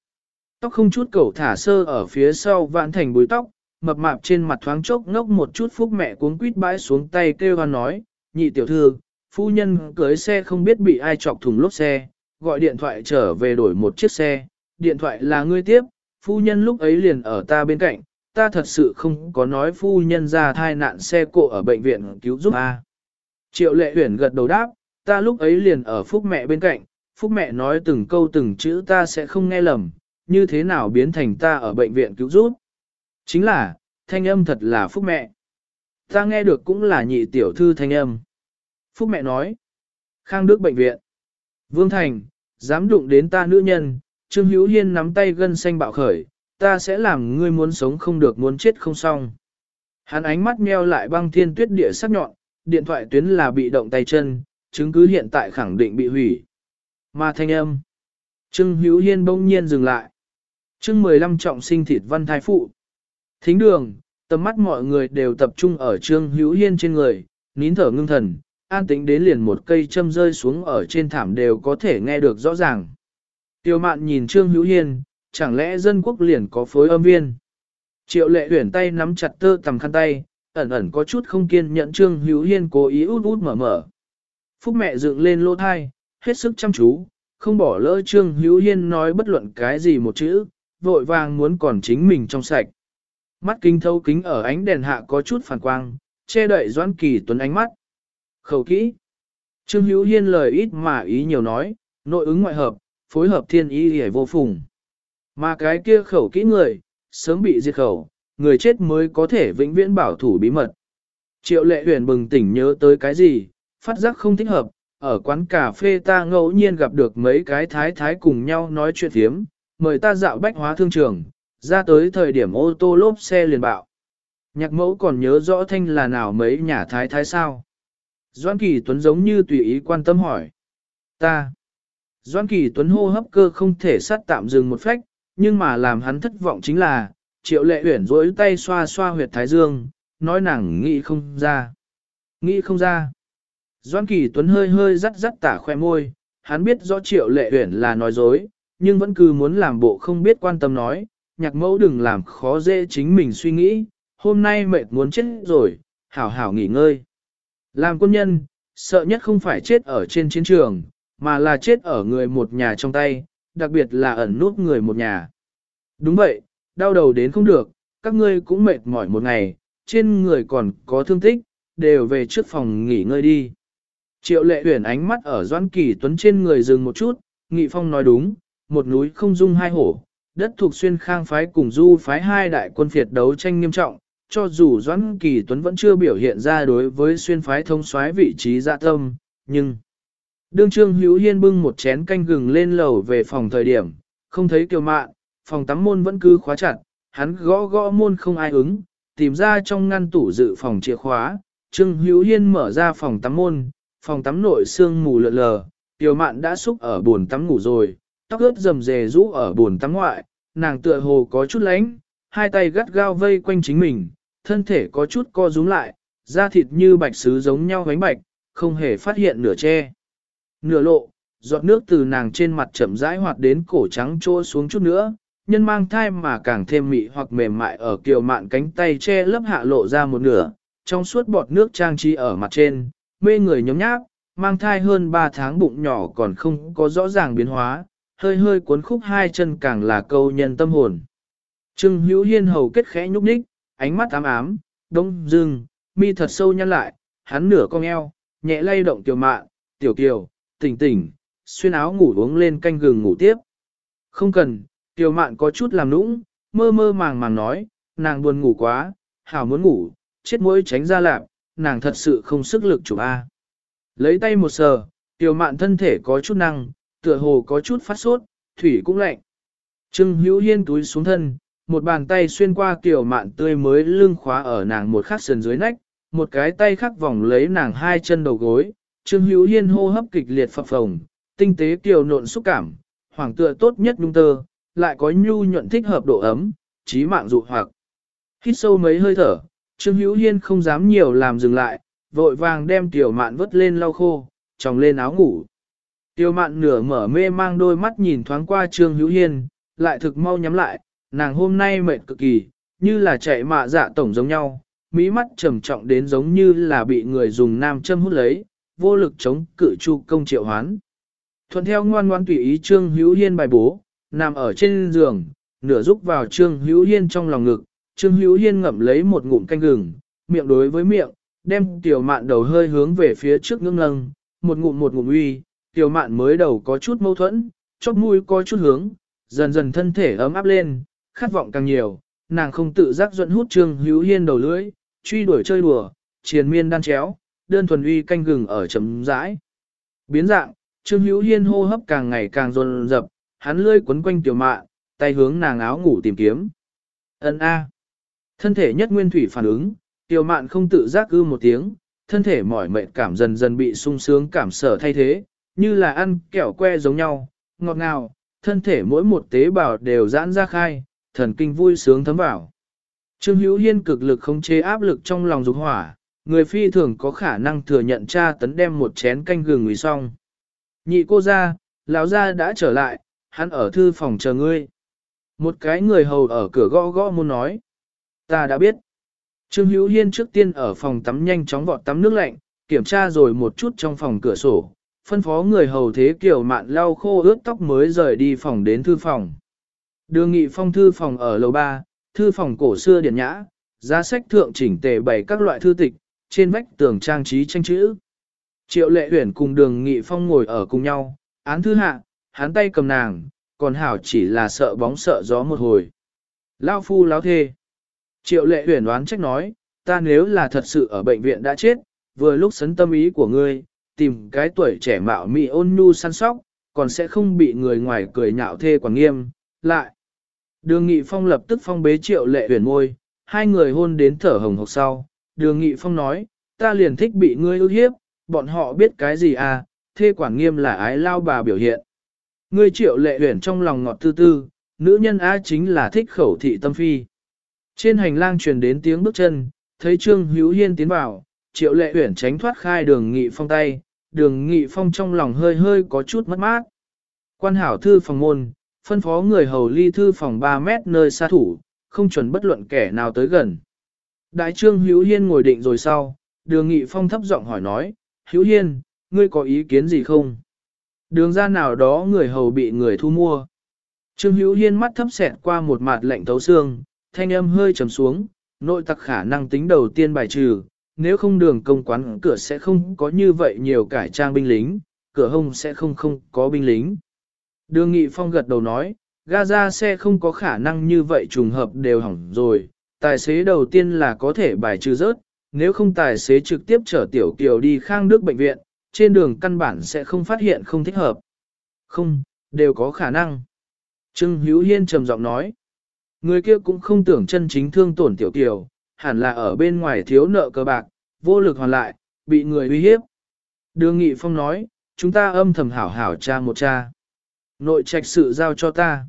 Tóc không chút cẩu thả sơ ở phía sau vạn thành búi tóc, mập mạp trên mặt thoáng chốc ngốc một chút Phúc mẹ cuống quýt bãi xuống tay kêu hoan nói, nhị tiểu thư, phu nhân cưới xe không biết bị ai chọc thùng lốp xe, gọi điện thoại trở về đổi một chiếc xe, điện thoại là ngươi tiếp, phu nhân lúc ấy liền ở ta bên cạnh, ta thật sự không có nói phu nhân ra thai nạn xe cộ ở bệnh viện cứu giúp a. Triệu lệ huyển gật đầu đáp, ta lúc ấy liền ở phúc mẹ bên cạnh, phúc mẹ nói từng câu từng chữ ta sẽ không nghe lầm, như thế nào biến thành ta ở bệnh viện cứu giúp. Chính là, thanh âm thật là phúc mẹ. Ta nghe được cũng là nhị tiểu thư thanh âm. Phúc mẹ nói. Khang Đức bệnh viện. Vương Thành, dám đụng đến ta nữ nhân, Trương Hữu Hiên nắm tay gân xanh bạo khởi, ta sẽ làm ngươi muốn sống không được muốn chết không xong. Hắn ánh mắt meo lại băng thiên tuyết địa sắc nhọn, điện thoại tuyến là bị động tay chân, chứng cứ hiện tại khẳng định bị hủy. Mà thanh âm. Trương Hữu Hiên bỗng nhiên dừng lại. Trương 15 trọng sinh thịt văn thái phụ. Thính đường, tầm mắt mọi người đều tập trung ở Trương Hữu Hiên trên người, nín thở ngưng thần, an tĩnh đến liền một cây châm rơi xuống ở trên thảm đều có thể nghe được rõ ràng. Tiêu mạn nhìn Trương Hữu Hiên, chẳng lẽ dân quốc liền có phối âm viên. Triệu lệ huyển tay nắm chặt tơ tầm khăn tay, ẩn ẩn có chút không kiên nhẫn Trương Hữu Hiên cố ý út út mở mở. Phúc mẹ dựng lên lỗ thai, hết sức chăm chú, không bỏ lỡ Trương Hữu Hiên nói bất luận cái gì một chữ, vội vàng muốn còn chính mình trong sạch. Mắt kinh thâu kính ở ánh đèn hạ có chút phản quang, che đậy Doãn Kỳ Tuấn ánh mắt. Khẩu kỹ. Trương Hữu Hiên lời ít mà ý nhiều nói, nội ứng ngoại hợp, phối hợp thiên ý hề vô phùng. Mà cái kia khẩu kỹ người, sớm bị diệt khẩu, người chết mới có thể vĩnh viễn bảo thủ bí mật. Triệu lệ huyền bừng tỉnh nhớ tới cái gì, phát giác không thích hợp, ở quán cà phê ta ngẫu nhiên gặp được mấy cái thái thái cùng nhau nói chuyện thiếm, mời ta dạo bách hóa thương trường, ra tới thời điểm ô tô lốp xe liền bạo. Nhạc mẫu còn nhớ rõ thanh là nào mấy nhà thái thái sao. Doan Kỳ Tuấn giống như tùy ý quan tâm hỏi. Ta. Doan Kỳ Tuấn hô hấp cơ không thể sát tạm dừng một phách, nhưng mà làm hắn thất vọng chính là, triệu lệ huyển rỗi tay xoa xoa huyệt thái dương, nói nàng nghĩ không ra. Nghĩ không ra. Doan Kỳ Tuấn hơi hơi rắt rắt tả khoe môi, hắn biết rõ triệu lệ huyển là nói dối, nhưng vẫn cứ muốn làm bộ không biết quan tâm nói, nhạc mẫu đừng làm khó dễ chính mình suy nghĩ, hôm nay mệt muốn chết rồi, hảo hảo nghỉ ngơi. Làm quân nhân, sợ nhất không phải chết ở trên chiến trường, mà là chết ở người một nhà trong tay, đặc biệt là ẩn nút người một nhà. Đúng vậy, đau đầu đến không được, các ngươi cũng mệt mỏi một ngày, trên người còn có thương tích, đều về trước phòng nghỉ ngơi đi. Triệu lệ Tuyển ánh mắt ở Doan Kỳ Tuấn trên người dừng một chút, Nghị Phong nói đúng, một núi không dung hai hổ, đất thuộc xuyên khang phái cùng du phái hai đại quân phiệt đấu tranh nghiêm trọng, cho dù Doãn Kỳ Tuấn vẫn chưa biểu hiện ra đối với xuyên phái thông soái vị trí dạ tâm, nhưng... Đương Trương Hữu Hiên bưng một chén canh gừng lên lầu về phòng thời điểm, không thấy kiều mạn, phòng tắm môn vẫn cứ khóa chặt, hắn gõ gõ môn không ai ứng, tìm ra trong ngăn tủ dự phòng chìa khóa, Trương Hữu Hiên mở ra phòng tắm môn, phòng tắm nội sương mù lợn lờ, kiều mạn đã xúc ở bồn tắm ngủ rồi, tóc ướt rầm rề rũ ở buồn tắm ngoại, nàng tựa hồ có chút lánh, hai tay gắt gao vây quanh chính mình, thân thể có chút co rúm lại, da thịt như bạch sứ giống nhau bánh bạch, không hề phát hiện nửa che. Nửa lộ, giọt nước từ nàng trên mặt chậm rãi hoạt đến cổ trắng trô xuống chút nữa, nhân mang thai mà càng thêm mị hoặc mềm mại ở kiều mạn cánh tay che lấp hạ lộ ra một nửa, trong suốt bọt nước trang trí ở mặt trên, mê người nhóm nháp, mang thai hơn 3 tháng bụng nhỏ còn không có rõ ràng biến hóa, hơi hơi cuốn khúc hai chân càng là câu nhân tâm hồn. Trưng hữu hiên hầu kết khẽ nhúc nhích, ánh mắt ám ám, đông dưng, mi thật sâu nhăn lại, hắn nửa cong eo, nhẹ lay động tiểu mạn, tiểu kiều, tỉnh tỉnh, xuyên áo ngủ uống lên canh gừng ngủ tiếp. Không cần, tiểu mạn có chút làm nũng, mơ mơ màng màng nói, nàng buồn ngủ quá, hảo muốn ngủ, chết mũi tránh ra lạp, nàng thật sự không sức lực chủ A. Lấy tay một sờ, tiểu mạn thân thể có chút năng, tựa hồ có chút phát sốt, thủy cũng lạnh. Trưng hữu hiên túi xuống thân, một bàn tay xuyên qua kiểu mạn tươi mới lưng khóa ở nàng một khắc sườn dưới nách, một cái tay khắc vòng lấy nàng hai chân đầu gối, Trương Hữu Hiên hô hấp kịch liệt phập phồng, tinh tế kiều nộn xúc cảm, hoàng tựa tốt nhất nhung tơ, lại có nhu nhuận thích hợp độ ấm, trí mạng dụ hoặc. Hít sâu mấy hơi thở, Trương Hữu Hiên không dám nhiều làm dừng lại, vội vàng đem tiểu mạn vớt lên lau khô, tròng lên áo ngủ. Tiểu mạn nửa mở mê mang đôi mắt nhìn thoáng qua Trương Hữu Hiên, lại thực mau nhắm lại, nàng hôm nay mệt cực kỳ, như là chạy mạ dạ tổng giống nhau, mỹ mắt trầm trọng đến giống như là bị người dùng nam châm hút lấy, vô lực chống cự chu công triệu hoán. Thuận theo ngoan ngoan tùy ý Trương Hữu Hiên bài bố, nằm ở trên giường, nửa rúc vào Trương Hữu Hiên trong lòng ngực, Trương Hữu Hiên ngậm lấy một ngụm canh gừng, miệng đối với miệng, đem tiểu mạn đầu hơi hướng về phía trước ngưng ngâng, một ngụm một ngụm uy, tiểu mạn mới đầu có chút mâu thuẫn, chóp mũi có chút hướng, dần dần thân thể ấm áp lên, khát vọng càng nhiều, nàng không tự giác dẫn hút Trương Hữu Hiên đầu lưỡi, truy đuổi chơi đùa, triền miên đan chéo, đơn thuần uy canh gừng ở chấm rãi. Biến dạng, Trương Hữu Hiên hô hấp càng ngày càng dồn dập, hắn lưỡi quấn quanh tiểu mạn, tay hướng nàng áo ngủ tìm kiếm. Ấn a. Thân thể nhất nguyên thủy phản ứng, tiểu mạn không tự giác ư một tiếng, thân thể mỏi mệt cảm dần dần bị sung sướng cảm sở thay thế, như là ăn kẹo que giống nhau, ngọt ngào, thân thể mỗi một tế bào đều giãn ra khai, thần kinh vui sướng thấm vào. Trương Hữu Hiên cực lực khống chế áp lực trong lòng dục hỏa, người phi thường có khả năng thừa nhận cha tấn đem một chén canh gừng ủy xong. Nhị cô ra, lão gia đã trở lại, hắn ở thư phòng chờ ngươi. Một cái người hầu ở cửa gõ gõ muốn nói. Ta đã biết. Trương Hữu Hiên trước tiên ở phòng tắm nhanh chóng vọt tắm nước lạnh, kiểm tra rồi một chút trong phòng cửa sổ, phân phó người hầu thế kiểu mạn lau khô ướt tóc mới rời đi phòng đến thư phòng. Đường nghị phong thư phòng ở lầu 3, thư phòng cổ xưa điển nhã, giá sách thượng chỉnh tề bày các loại thư tịch, trên vách tường trang trí tranh chữ. Triệu lệ huyển cùng đường nghị phong ngồi ở cùng nhau, án thư hạ, hắn tay cầm nàng, còn hảo chỉ là sợ bóng sợ gió một hồi. Lao phu láo thê. Triệu lệ huyển đoán trách nói, ta nếu là thật sự ở bệnh viện đã chết, vừa lúc sấn tâm ý của ngươi, tìm cái tuổi trẻ mạo mị ôn nhu săn sóc, còn sẽ không bị người ngoài cười nhạo thê quản nghiêm, lại. Đường Nghị Phong lập tức phong bế triệu lệ huyền môi, hai người hôn đến thở hồng hộc sau. Đường Nghị Phong nói, ta liền thích bị ngươi ưu hiếp, bọn họ biết cái gì à, thê quản nghiêm là ái lao bà biểu hiện. Ngươi triệu lệ huyền trong lòng ngọt tư tư, nữ nhân á chính là thích khẩu thị tâm phi. Trên hành lang truyền đến tiếng bước chân, thấy Trương Hữu Hiên tiến vào, triệu lệ huyền tránh thoát khai đường Nghị Phong tay, đường Nghị Phong trong lòng hơi hơi có chút mất mát. Quan hảo thư phòng môn, phân phó người hầu ly thư phòng 3 mét nơi xa thủ, không chuẩn bất luận kẻ nào tới gần. Đại trương Hữu Hiên ngồi định rồi sau, đường nghị phong thấp giọng hỏi nói, Hữu Hiên, ngươi có ý kiến gì không? Đường ra nào đó người hầu bị người thu mua. Trương Hữu Hiên mắt thấp xẹt qua một mặt lạnh thấu xương, thanh âm hơi trầm xuống, nội tặc khả năng tính đầu tiên bài trừ, nếu không đường công quán cửa sẽ không có như vậy nhiều cải trang binh lính, cửa hông sẽ không không có binh lính. Đường Nghị Phong gật đầu nói, Gaza xe không có khả năng như vậy trùng hợp đều hỏng rồi, tài xế đầu tiên là có thể bài trừ rớt, nếu không tài xế trực tiếp chở Tiểu Kiều đi khang đức bệnh viện, trên đường căn bản sẽ không phát hiện không thích hợp. Không, đều có khả năng. Trương Hữu Hiên trầm giọng nói, người kia cũng không tưởng chân chính thương tổn Tiểu Kiều, hẳn là ở bên ngoài thiếu nợ cơ bạc, vô lực hoàn lại, bị người uy hiếp. Đường Nghị Phong nói, chúng ta âm thầm hảo hảo cha một cha. Nội trạch sự giao cho ta.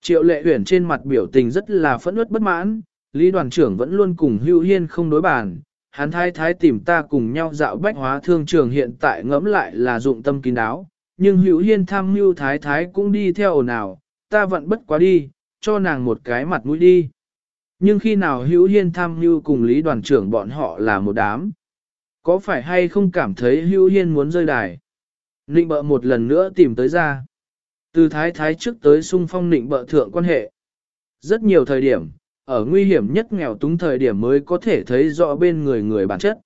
Triệu lệ huyển trên mặt biểu tình rất là phẫn uất bất mãn, Lý đoàn trưởng vẫn luôn cùng hưu hiên không đối bàn, hắn thái thái tìm ta cùng nhau dạo bách hóa thương trường hiện tại ngẫm lại là dụng tâm kín đáo, nhưng hữu hiên tham hưu thái thái cũng đi theo ồn ào, ta vẫn bất quá đi, cho nàng một cái mặt mũi đi. Nhưng khi nào hữu hiên tham mưu cùng lý đoàn trưởng bọn họ là một đám, có phải hay không cảm thấy hữu hiên muốn rơi đài? Ninh bợ một lần nữa tìm tới ra. Từ thái thái trước tới sung phong nịnh bợ thượng quan hệ. Rất nhiều thời điểm, ở nguy hiểm nhất nghèo túng thời điểm mới có thể thấy rõ bên người người bản chất.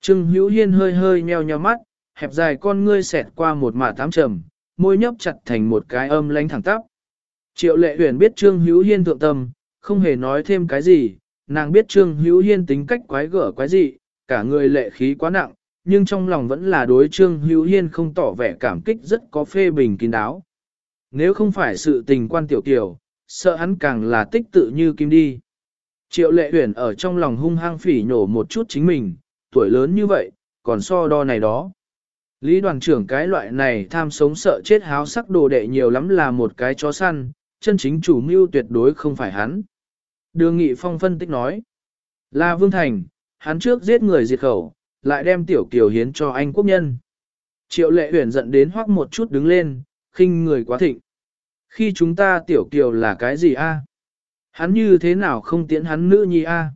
Trương Hữu Hiên hơi hơi nheo nheo mắt, hẹp dài con ngươi xẹt qua một mả tám trầm, môi nhấp chặt thành một cái âm lánh thẳng tắp. Triệu lệ huyền biết Trương Hữu Hiên thượng tâm, không hề nói thêm cái gì, nàng biết Trương Hữu Hiên tính cách quái gở quái dị, cả người lệ khí quá nặng, nhưng trong lòng vẫn là đối Trương Hữu Hiên không tỏ vẻ cảm kích rất có phê bình kín đáo. Nếu không phải sự tình quan tiểu tiểu, sợ hắn càng là tích tự như kim đi. Triệu lệ huyển ở trong lòng hung hăng phỉ nhổ một chút chính mình, tuổi lớn như vậy, còn so đo này đó. Lý đoàn trưởng cái loại này tham sống sợ chết háo sắc đồ đệ nhiều lắm là một cái chó săn, chân chính chủ mưu tuyệt đối không phải hắn. Đường Nghị Phong phân tích nói, là Vương Thành, hắn trước giết người diệt khẩu, lại đem tiểu kiều hiến cho anh quốc nhân. Triệu lệ huyển giận đến hoắc một chút đứng lên, khinh người quá thịnh. Khi chúng ta tiểu kiều là cái gì a? Hắn như thế nào không tiễn hắn nữ nhi a?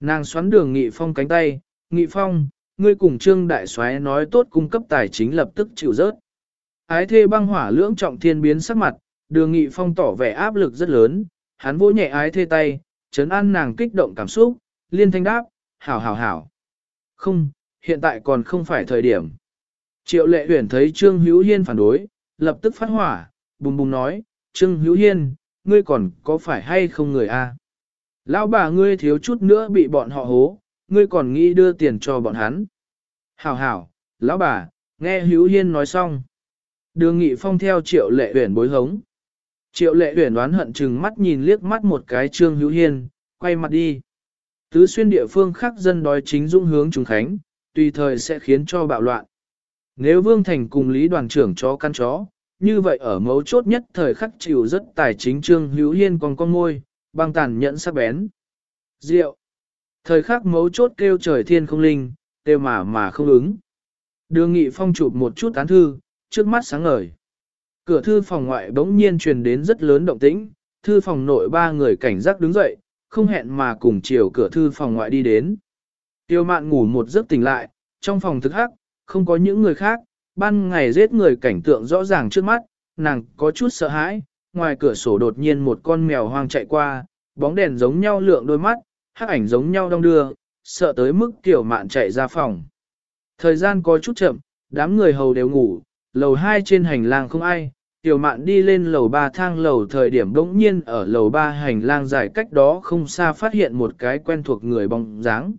Nàng xoắn đường Nghị Phong cánh tay, Nghị Phong, ngươi cùng Trương Đại soái nói tốt cung cấp tài chính lập tức chịu rớt. Ái thê băng hỏa lưỡng trọng thiên biến sắc mặt, đường Nghị Phong tỏ vẻ áp lực rất lớn, hắn vỗ nhẹ ái thê tay, chấn an nàng kích động cảm xúc, liên thanh đáp, hảo hảo hảo. Không, hiện tại còn không phải thời điểm. Triệu lệ huyển thấy Trương Hữu Hiên phản đối, lập tức phát hỏa, bùng bùng nói, Trương Hữu Hiên, ngươi còn có phải hay không người a? Lão bà ngươi thiếu chút nữa bị bọn họ hố, ngươi còn nghĩ đưa tiền cho bọn hắn. Hảo hảo, lão bà, nghe hữu hiên nói xong. Đường nghị phong theo triệu lệ huyển bối hống. Triệu lệ tuyển đoán hận chừng mắt nhìn liếc mắt một cái trương hữu hiên, quay mặt đi. Tứ xuyên địa phương khác dân đói chính dũng hướng trùng khánh, tùy thời sẽ khiến cho bạo loạn. Nếu Vương Thành cùng Lý đoàn trưởng chó căn chó, như vậy ở mấu chốt nhất thời khắc chịu rất tài chính trương hữu hiên còn con ngôi, băng tàn nhẫn sắc bén. Diệu. Thời khắc mấu chốt kêu trời thiên không linh, kêu mà mà không ứng. Đường nghị phong chụp một chút tán thư, trước mắt sáng ngời. Cửa thư phòng ngoại bỗng nhiên truyền đến rất lớn động tĩnh, thư phòng nội ba người cảnh giác đứng dậy, không hẹn mà cùng chiều cửa thư phòng ngoại đi đến. Tiêu mạn ngủ một giấc tỉnh lại, trong phòng thức hắc, không có những người khác, ban ngày giết người cảnh tượng rõ ràng trước mắt, nàng có chút sợ hãi, ngoài cửa sổ đột nhiên một con mèo hoang chạy qua, bóng đèn giống nhau lượng đôi mắt, hắc ảnh giống nhau đong đưa, sợ tới mức tiểu mạn chạy ra phòng. Thời gian có chút chậm, đám người hầu đều ngủ, lầu 2 trên hành lang không ai, tiểu mạn đi lên lầu 3 thang lầu thời điểm đống nhiên ở lầu 3 hành lang dài cách đó không xa phát hiện một cái quen thuộc người bóng dáng.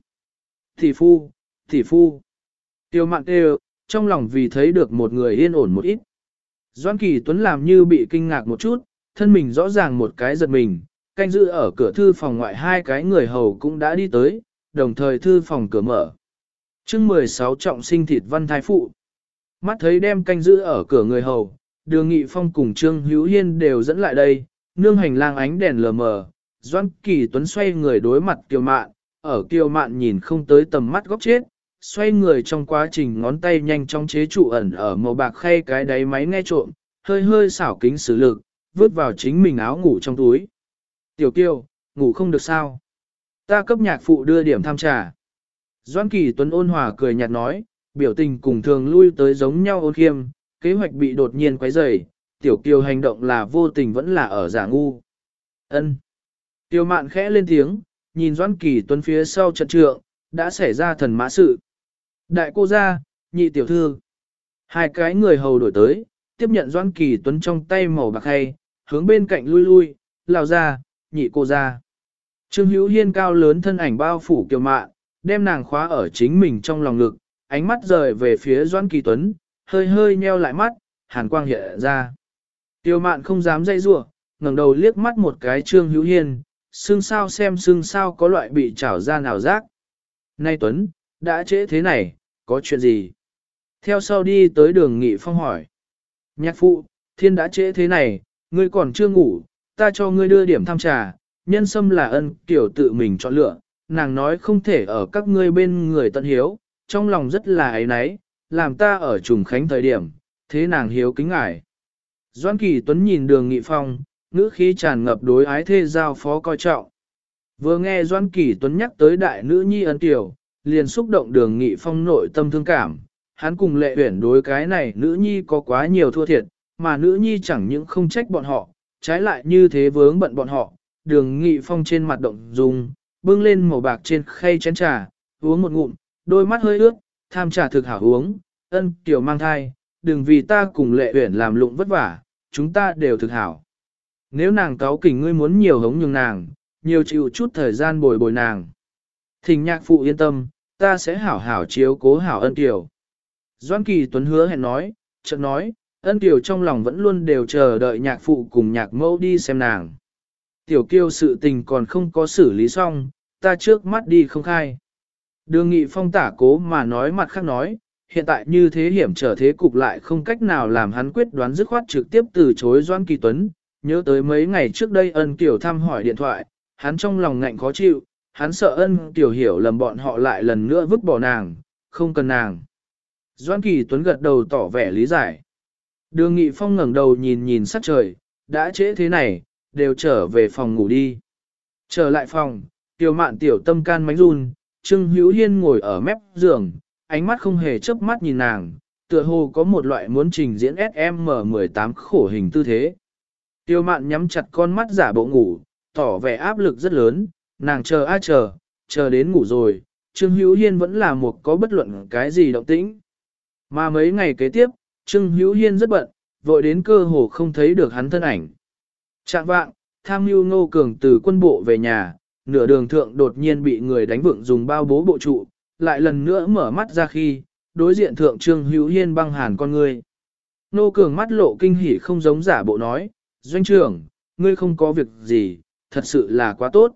Thị phu, thị phu. Tiểu mạn đều trong lòng vì thấy được một người yên ổn một ít. Doan Kỳ Tuấn làm như bị kinh ngạc một chút, thân mình rõ ràng một cái giật mình, canh giữ ở cửa thư phòng ngoại hai cái người hầu cũng đã đi tới, đồng thời thư phòng cửa mở. chương 16 trọng sinh thịt văn thái phụ. Mắt thấy đem canh giữ ở cửa người hầu, đường nghị phong cùng Trương Hữu Hiên đều dẫn lại đây, nương hành lang ánh đèn lờ mờ, Doan Kỳ Tuấn xoay người đối mặt Kiều Mạn, ở Kiều Mạn nhìn không tới tầm mắt góc chết, xoay người trong quá trình ngón tay nhanh chóng chế trụ ẩn ở màu bạc khay cái đáy máy nghe trộm, hơi hơi xảo kính xử lực, vứt vào chính mình áo ngủ trong túi. Tiểu Kiều, ngủ không được sao? Ta cấp nhạc phụ đưa điểm tham trà. Doan Kỳ Tuấn ôn hòa cười nhạt nói, biểu tình cùng thường lui tới giống nhau ôn khiêm, kế hoạch bị đột nhiên quấy rầy, tiểu kiều hành động là vô tình vẫn là ở giả ngu. Ân. Tiêu mạn khẽ lên tiếng, nhìn doãn Kỳ Tuấn phía sau trận trượng, đã xảy ra thần mã sự. Đại cô gia, nhị tiểu thư. Hai cái người hầu đổi tới, tiếp nhận doãn Kỳ Tuấn trong tay màu bạc hay, hướng bên cạnh lui lui, lao ra, nhị cô gia. Trương Hữu Hiên cao lớn thân ảnh bao phủ kiều mạn, đem nàng khóa ở chính mình trong lòng ngực, ánh mắt rời về phía Doan Kỳ Tuấn, hơi hơi nheo lại mắt, hàn quang hiện ra. Tiêu mạn không dám dây rủa ngẩng đầu liếc mắt một cái Trương Hữu Hiên, xương sao xem xương sao có loại bị trảo ra nào rác. Nay Tuấn, đã trễ thế này, có chuyện gì? Theo sau đi tới đường nghị phong hỏi. Nhạc phụ, thiên đã trễ thế này, ngươi còn chưa ngủ, ta cho ngươi đưa điểm thăm trà, nhân sâm là ân tiểu tự mình chọn lựa, nàng nói không thể ở các ngươi bên người tận hiếu, trong lòng rất là ấy náy, làm ta ở trùng khánh thời điểm, thế nàng hiếu kính ngại. Doan Kỳ Tuấn nhìn đường nghị phong, ngữ khí tràn ngập đối ái thê giao phó coi trọng. Vừa nghe Doan Kỳ Tuấn nhắc tới đại nữ nhi ân tiểu, liền xúc động đường nghị phong nội tâm thương cảm. Hắn cùng lệ huyển đối cái này nữ nhi có quá nhiều thua thiệt, mà nữ nhi chẳng những không trách bọn họ, trái lại như thế vướng bận bọn họ. Đường nghị phong trên mặt động dùng, bưng lên màu bạc trên khay chén trà, uống một ngụm, đôi mắt hơi ướt, tham trà thực hảo uống, ân tiểu mang thai, đừng vì ta cùng lệ huyển làm lụng vất vả, chúng ta đều thực hảo. Nếu nàng cáo kỉnh ngươi muốn nhiều hống nhường nàng, nhiều chịu chút thời gian bồi bồi nàng. Thình nhạc phụ yên tâm, ta sẽ hảo hảo chiếu cố hảo ân tiểu. Doan Kỳ Tuấn hứa hẹn nói, chợt nói, ân tiểu trong lòng vẫn luôn đều chờ đợi nhạc phụ cùng nhạc mẫu đi xem nàng. Tiểu kiêu sự tình còn không có xử lý xong, ta trước mắt đi không khai. Đường nghị phong tả cố mà nói mặt khác nói, hiện tại như thế hiểm trở thế cục lại không cách nào làm hắn quyết đoán dứt khoát trực tiếp từ chối Doan Kỳ Tuấn, nhớ tới mấy ngày trước đây ân kiểu thăm hỏi điện thoại, hắn trong lòng ngạnh khó chịu, hắn sợ ân tiểu hiểu lầm bọn họ lại lần nữa vứt bỏ nàng, không cần nàng. Doan Kỳ Tuấn gật đầu tỏ vẻ lý giải. Đường Nghị Phong ngẩng đầu nhìn nhìn sắc trời, đã trễ thế này, đều trở về phòng ngủ đi. Trở lại phòng, tiểu mạn tiểu tâm can mánh run, Trương Hữu Hiên ngồi ở mép giường, ánh mắt không hề chớp mắt nhìn nàng, tựa hồ có một loại muốn trình diễn SM18 khổ hình tư thế. Tiêu mạn nhắm chặt con mắt giả bộ ngủ, tỏ vẻ áp lực rất lớn, nàng chờ a chờ, chờ đến ngủ rồi, Trương Hữu Hiên vẫn là một có bất luận cái gì động tĩnh. Mà mấy ngày kế tiếp, Trương Hữu Hiên rất bận, vội đến cơ hồ không thấy được hắn thân ảnh. Trạng vạng, tham mưu ngô cường từ quân bộ về nhà, nửa đường thượng đột nhiên bị người đánh vượng dùng bao bố bộ trụ, lại lần nữa mở mắt ra khi, đối diện thượng Trương Hữu Hiên băng hàn con người. Nô Cường mắt lộ kinh hỉ không giống giả bộ nói, doanh trưởng, ngươi không có việc gì, thật sự là quá tốt.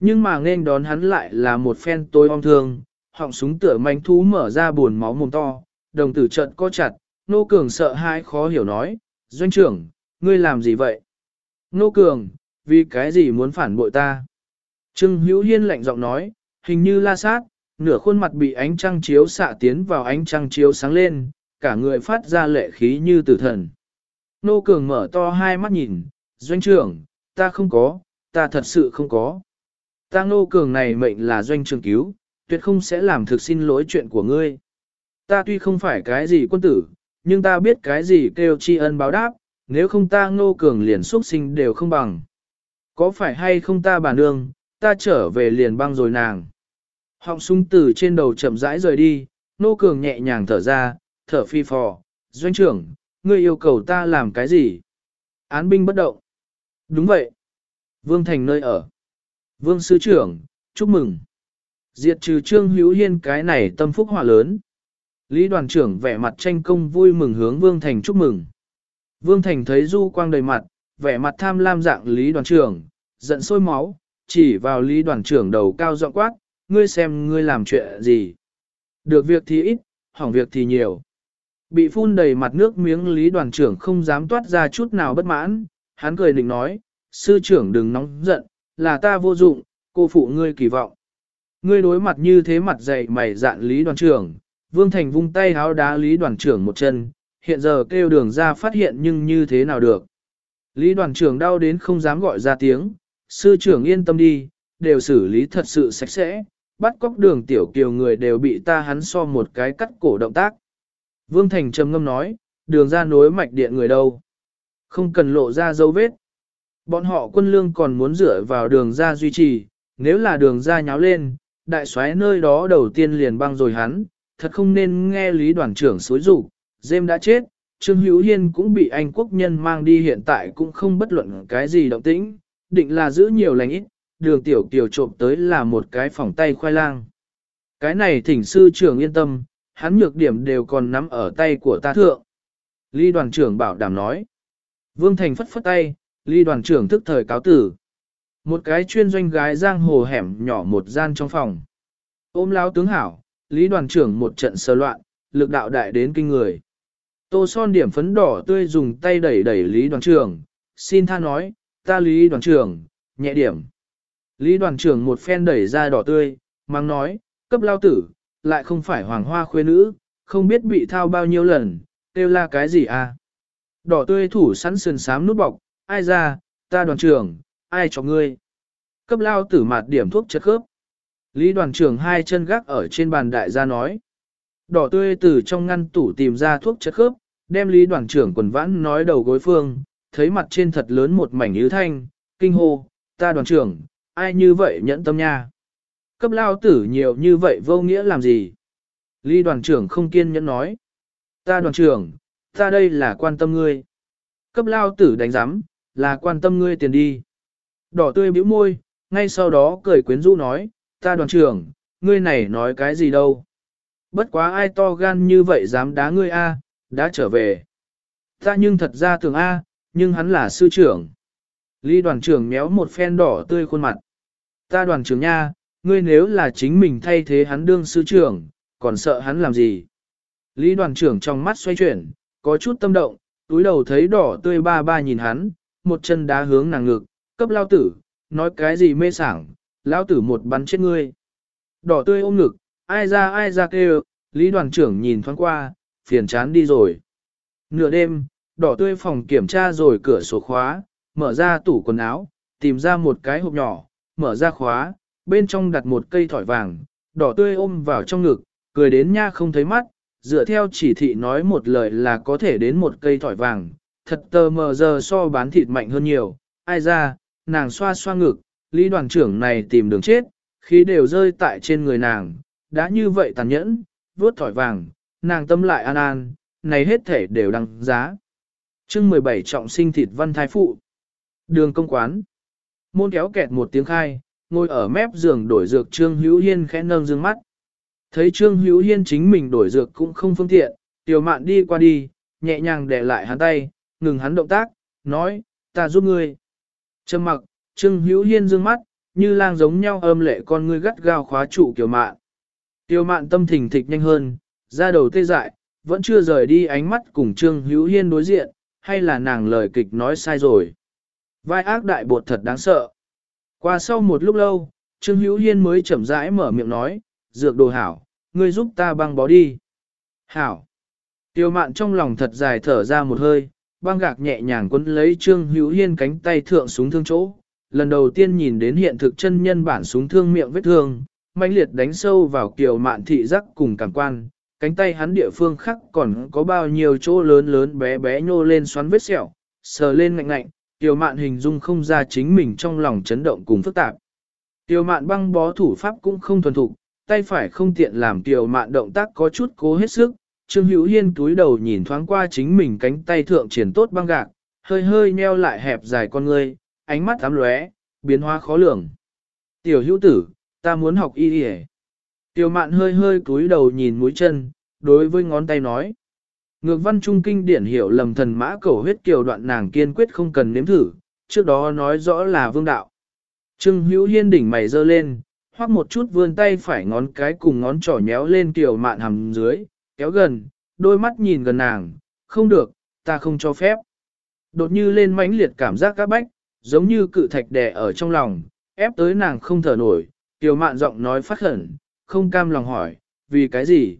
Nhưng mà nên đón hắn lại là một phen tối om thương, họng súng tựa manh thú mở ra buồn máu mồm to, đồng tử trận co chặt, Nô Cường sợ hãi khó hiểu nói, doanh trưởng, ngươi làm gì vậy? Nô Cường, vì cái gì muốn phản bội ta? Trương Hữu Hiên lạnh giọng nói, hình như la sát, nửa khuôn mặt bị ánh trăng chiếu xạ tiến vào ánh trăng chiếu sáng lên, cả người phát ra lệ khí như tử thần. Nô Cường mở to hai mắt nhìn, doanh trưởng, ta không có, ta thật sự không có. Ta Nô Cường này mệnh là doanh trưởng cứu, tuyệt không sẽ làm thực xin lỗi chuyện của ngươi. Ta tuy không phải cái gì quân tử, nhưng ta biết cái gì kêu tri ân báo đáp, nếu không ta Nô Cường liền xuất sinh đều không bằng. Có phải hay không ta bà nương, ta trở về liền băng rồi nàng. Họng súng từ trên đầu chậm rãi rời đi, Nô Cường nhẹ nhàng thở ra, thở phi phò, doanh trưởng, ngươi yêu cầu ta làm cái gì? Án binh bất động. Đúng vậy. Vương Thành nơi ở. Vương Sư trưởng, chúc mừng. Diệt trừ Trương Hữu Hiên cái này tâm phúc hỏa lớn. Lý đoàn trưởng vẻ mặt tranh công vui mừng hướng Vương Thành chúc mừng. Vương Thành thấy du quang đầy mặt, vẻ mặt tham lam dạng Lý đoàn trưởng, giận sôi máu, chỉ vào Lý đoàn trưởng đầu cao giọng quát, ngươi xem ngươi làm chuyện gì. Được việc thì ít, hỏng việc thì nhiều. Bị phun đầy mặt nước miếng Lý đoàn trưởng không dám toát ra chút nào bất mãn, hắn cười định nói, sư trưởng đừng nóng giận, là ta vô dụng, cô phụ ngươi kỳ vọng. Ngươi đối mặt như thế mặt dày mày dạn Lý đoàn trưởng, Vương Thành vung tay háo đá Lý đoàn trưởng một chân, hiện giờ kêu đường ra phát hiện nhưng như thế nào được. Lý đoàn trưởng đau đến không dám gọi ra tiếng, sư trưởng yên tâm đi, đều xử lý thật sự sạch sẽ, bắt cóc đường tiểu kiều người đều bị ta hắn so một cái cắt cổ động tác. Vương Thành trầm ngâm nói, đường ra nối mạch điện người đâu. Không cần lộ ra dấu vết. Bọn họ quân lương còn muốn dựa vào đường ra duy trì, nếu là đường ra nháo lên, đại soái nơi đó đầu tiên liền băng rồi hắn, thật không nên nghe lý đoàn trưởng xối rủ, dêm đã chết, Trương Hữu Hiên cũng bị Anh quốc nhân mang đi hiện tại cũng không bất luận cái gì động tĩnh, định là giữ nhiều lành ít, đường tiểu kiều trộm tới là một cái phòng tay khoai lang. Cái này thỉnh sư trưởng yên tâm, hắn nhược điểm đều còn nắm ở tay của ta thượng. Lý đoàn trưởng bảo đảm nói. Vương Thành phất phất tay, Lý đoàn trưởng thức thời cáo tử. Một cái chuyên doanh gái giang hồ hẻm nhỏ một gian trong phòng. Ôm láo tướng hảo, lý đoàn trưởng một trận sơ loạn, lực đạo đại đến kinh người. Tô son điểm phấn đỏ tươi dùng tay đẩy đẩy lý đoàn trưởng, xin tha nói, ta lý đoàn trưởng, nhẹ điểm. Lý đoàn trưởng một phen đẩy ra đỏ tươi, mang nói, cấp lao tử, lại không phải hoàng hoa khuê nữ, không biết bị thao bao nhiêu lần, kêu la cái gì à. Đỏ tươi thủ sẵn sườn sám nút bọc, ai ra, ta đoàn trưởng, ai cho ngươi. Cấp lao tử mạt điểm thuốc chất khớp. Lý đoàn trưởng hai chân gác ở trên bàn đại gia nói. Đỏ tươi từ trong ngăn tủ tìm ra thuốc chất khớp, đem lý đoàn trưởng quần vãn nói đầu gối phương, thấy mặt trên thật lớn một mảnh ứ thanh, kinh hô, ta đoàn trưởng, ai như vậy nhẫn tâm nha. Cấp lao tử nhiều như vậy vô nghĩa làm gì? Lý đoàn trưởng không kiên nhẫn nói. Ta đoàn trưởng, ta đây là quan tâm ngươi. Cấp lao tử đánh giám, là quan tâm ngươi tiền đi. Đỏ tươi bĩu môi, ngay sau đó cười quyến rũ nói, ta đoàn trưởng, ngươi này nói cái gì đâu. Bất quá ai to gan như vậy dám đá ngươi a, đã trở về. Ta nhưng thật ra thường a, nhưng hắn là sư trưởng. Lý đoàn trưởng méo một phen đỏ tươi khuôn mặt. Ta đoàn trưởng nha, ngươi nếu là chính mình thay thế hắn đương sư trưởng, còn sợ hắn làm gì? Lý đoàn trưởng trong mắt xoay chuyển, có chút tâm động, túi đầu thấy đỏ tươi ba ba nhìn hắn, một chân đá hướng nàng ngực, cấp lao tử, nói cái gì mê sảng, lao tử một bắn chết ngươi. Đỏ tươi ôm ngực, ai ra ai ra kêu, Lý đoàn trưởng nhìn thoáng qua, phiền chán đi rồi. Nửa đêm, đỏ tươi phòng kiểm tra rồi cửa sổ khóa, mở ra tủ quần áo, tìm ra một cái hộp nhỏ, mở ra khóa, bên trong đặt một cây thỏi vàng, đỏ tươi ôm vào trong ngực, cười đến nha không thấy mắt, dựa theo chỉ thị nói một lời là có thể đến một cây thỏi vàng, thật tờ mờ giờ so bán thịt mạnh hơn nhiều, ai ra, nàng xoa xoa ngực, lý đoàn trưởng này tìm đường chết, khí đều rơi tại trên người nàng, đã như vậy tàn nhẫn, vuốt thỏi vàng, nàng tâm lại an an, này hết thể đều đăng giá chương 17 trọng sinh thịt văn thái phụ. Đường công quán. Môn kéo kẹt một tiếng khai, ngồi ở mép giường đổi dược Trương Hữu Hiên khẽ nâng dương mắt. Thấy Trương Hữu Hiên chính mình đổi dược cũng không phương tiện, tiểu mạn đi qua đi, nhẹ nhàng để lại hắn tay, ngừng hắn động tác, nói, ta giúp ngươi. Trầm mặc, Trương Hữu Hiên dương mắt, như lang giống nhau âm lệ con ngươi gắt gao khóa trụ tiểu Mạn. Tiểu Mạn tâm thình thịch nhanh hơn, ra đầu tê dại, vẫn chưa rời đi ánh mắt cùng Trương Hữu Hiên đối diện, hay là nàng lời kịch nói sai rồi. Vai ác đại bột thật đáng sợ. Qua sau một lúc lâu, Trương Hữu Hiên mới chậm rãi mở miệng nói, dược đồ hảo, ngươi giúp ta băng bó đi. Hảo. Tiêu mạn trong lòng thật dài thở ra một hơi, băng gạc nhẹ nhàng quấn lấy Trương Hữu Hiên cánh tay thượng súng thương chỗ. Lần đầu tiên nhìn đến hiện thực chân nhân bản súng thương miệng vết thương, mãnh liệt đánh sâu vào kiều mạn thị giác cùng cảm quan. Cánh tay hắn địa phương khác còn có bao nhiêu chỗ lớn lớn bé bé nhô lên xoắn vết sẹo, sờ lên ngạnh ngạnh, tiểu mạn hình dung không ra chính mình trong lòng chấn động cùng phức tạp. tiểu mạn băng bó thủ pháp cũng không thuần thục, tay phải không tiện làm tiểu mạn động tác có chút cố hết sức, Trương Hữu Hiên túi đầu nhìn thoáng qua chính mình cánh tay thượng triển tốt băng gạc, hơi hơi nheo lại hẹp dài con ngươi, ánh mắt ám lóe, biến hóa khó lường. Tiểu hữu tử, ta muốn học y yề Tiểu mạn hơi hơi cúi đầu nhìn mũi chân, đối với ngón tay nói. Ngược văn trung kinh điển hiểu lầm thần mã cầu huyết kiều đoạn nàng kiên quyết không cần nếm thử, trước đó nói rõ là vương đạo. Trương hữu hiên đỉnh mày dơ lên, hoặc một chút vươn tay phải ngón cái cùng ngón trỏ nhéo lên Tiểu mạn hầm dưới, kéo gần, đôi mắt nhìn gần nàng, không được, ta không cho phép. Đột như lên mãnh liệt cảm giác các bách, giống như cự thạch đè ở trong lòng, ép tới nàng không thở nổi, tiểu mạn giọng nói phát khẩn, không cam lòng hỏi, vì cái gì?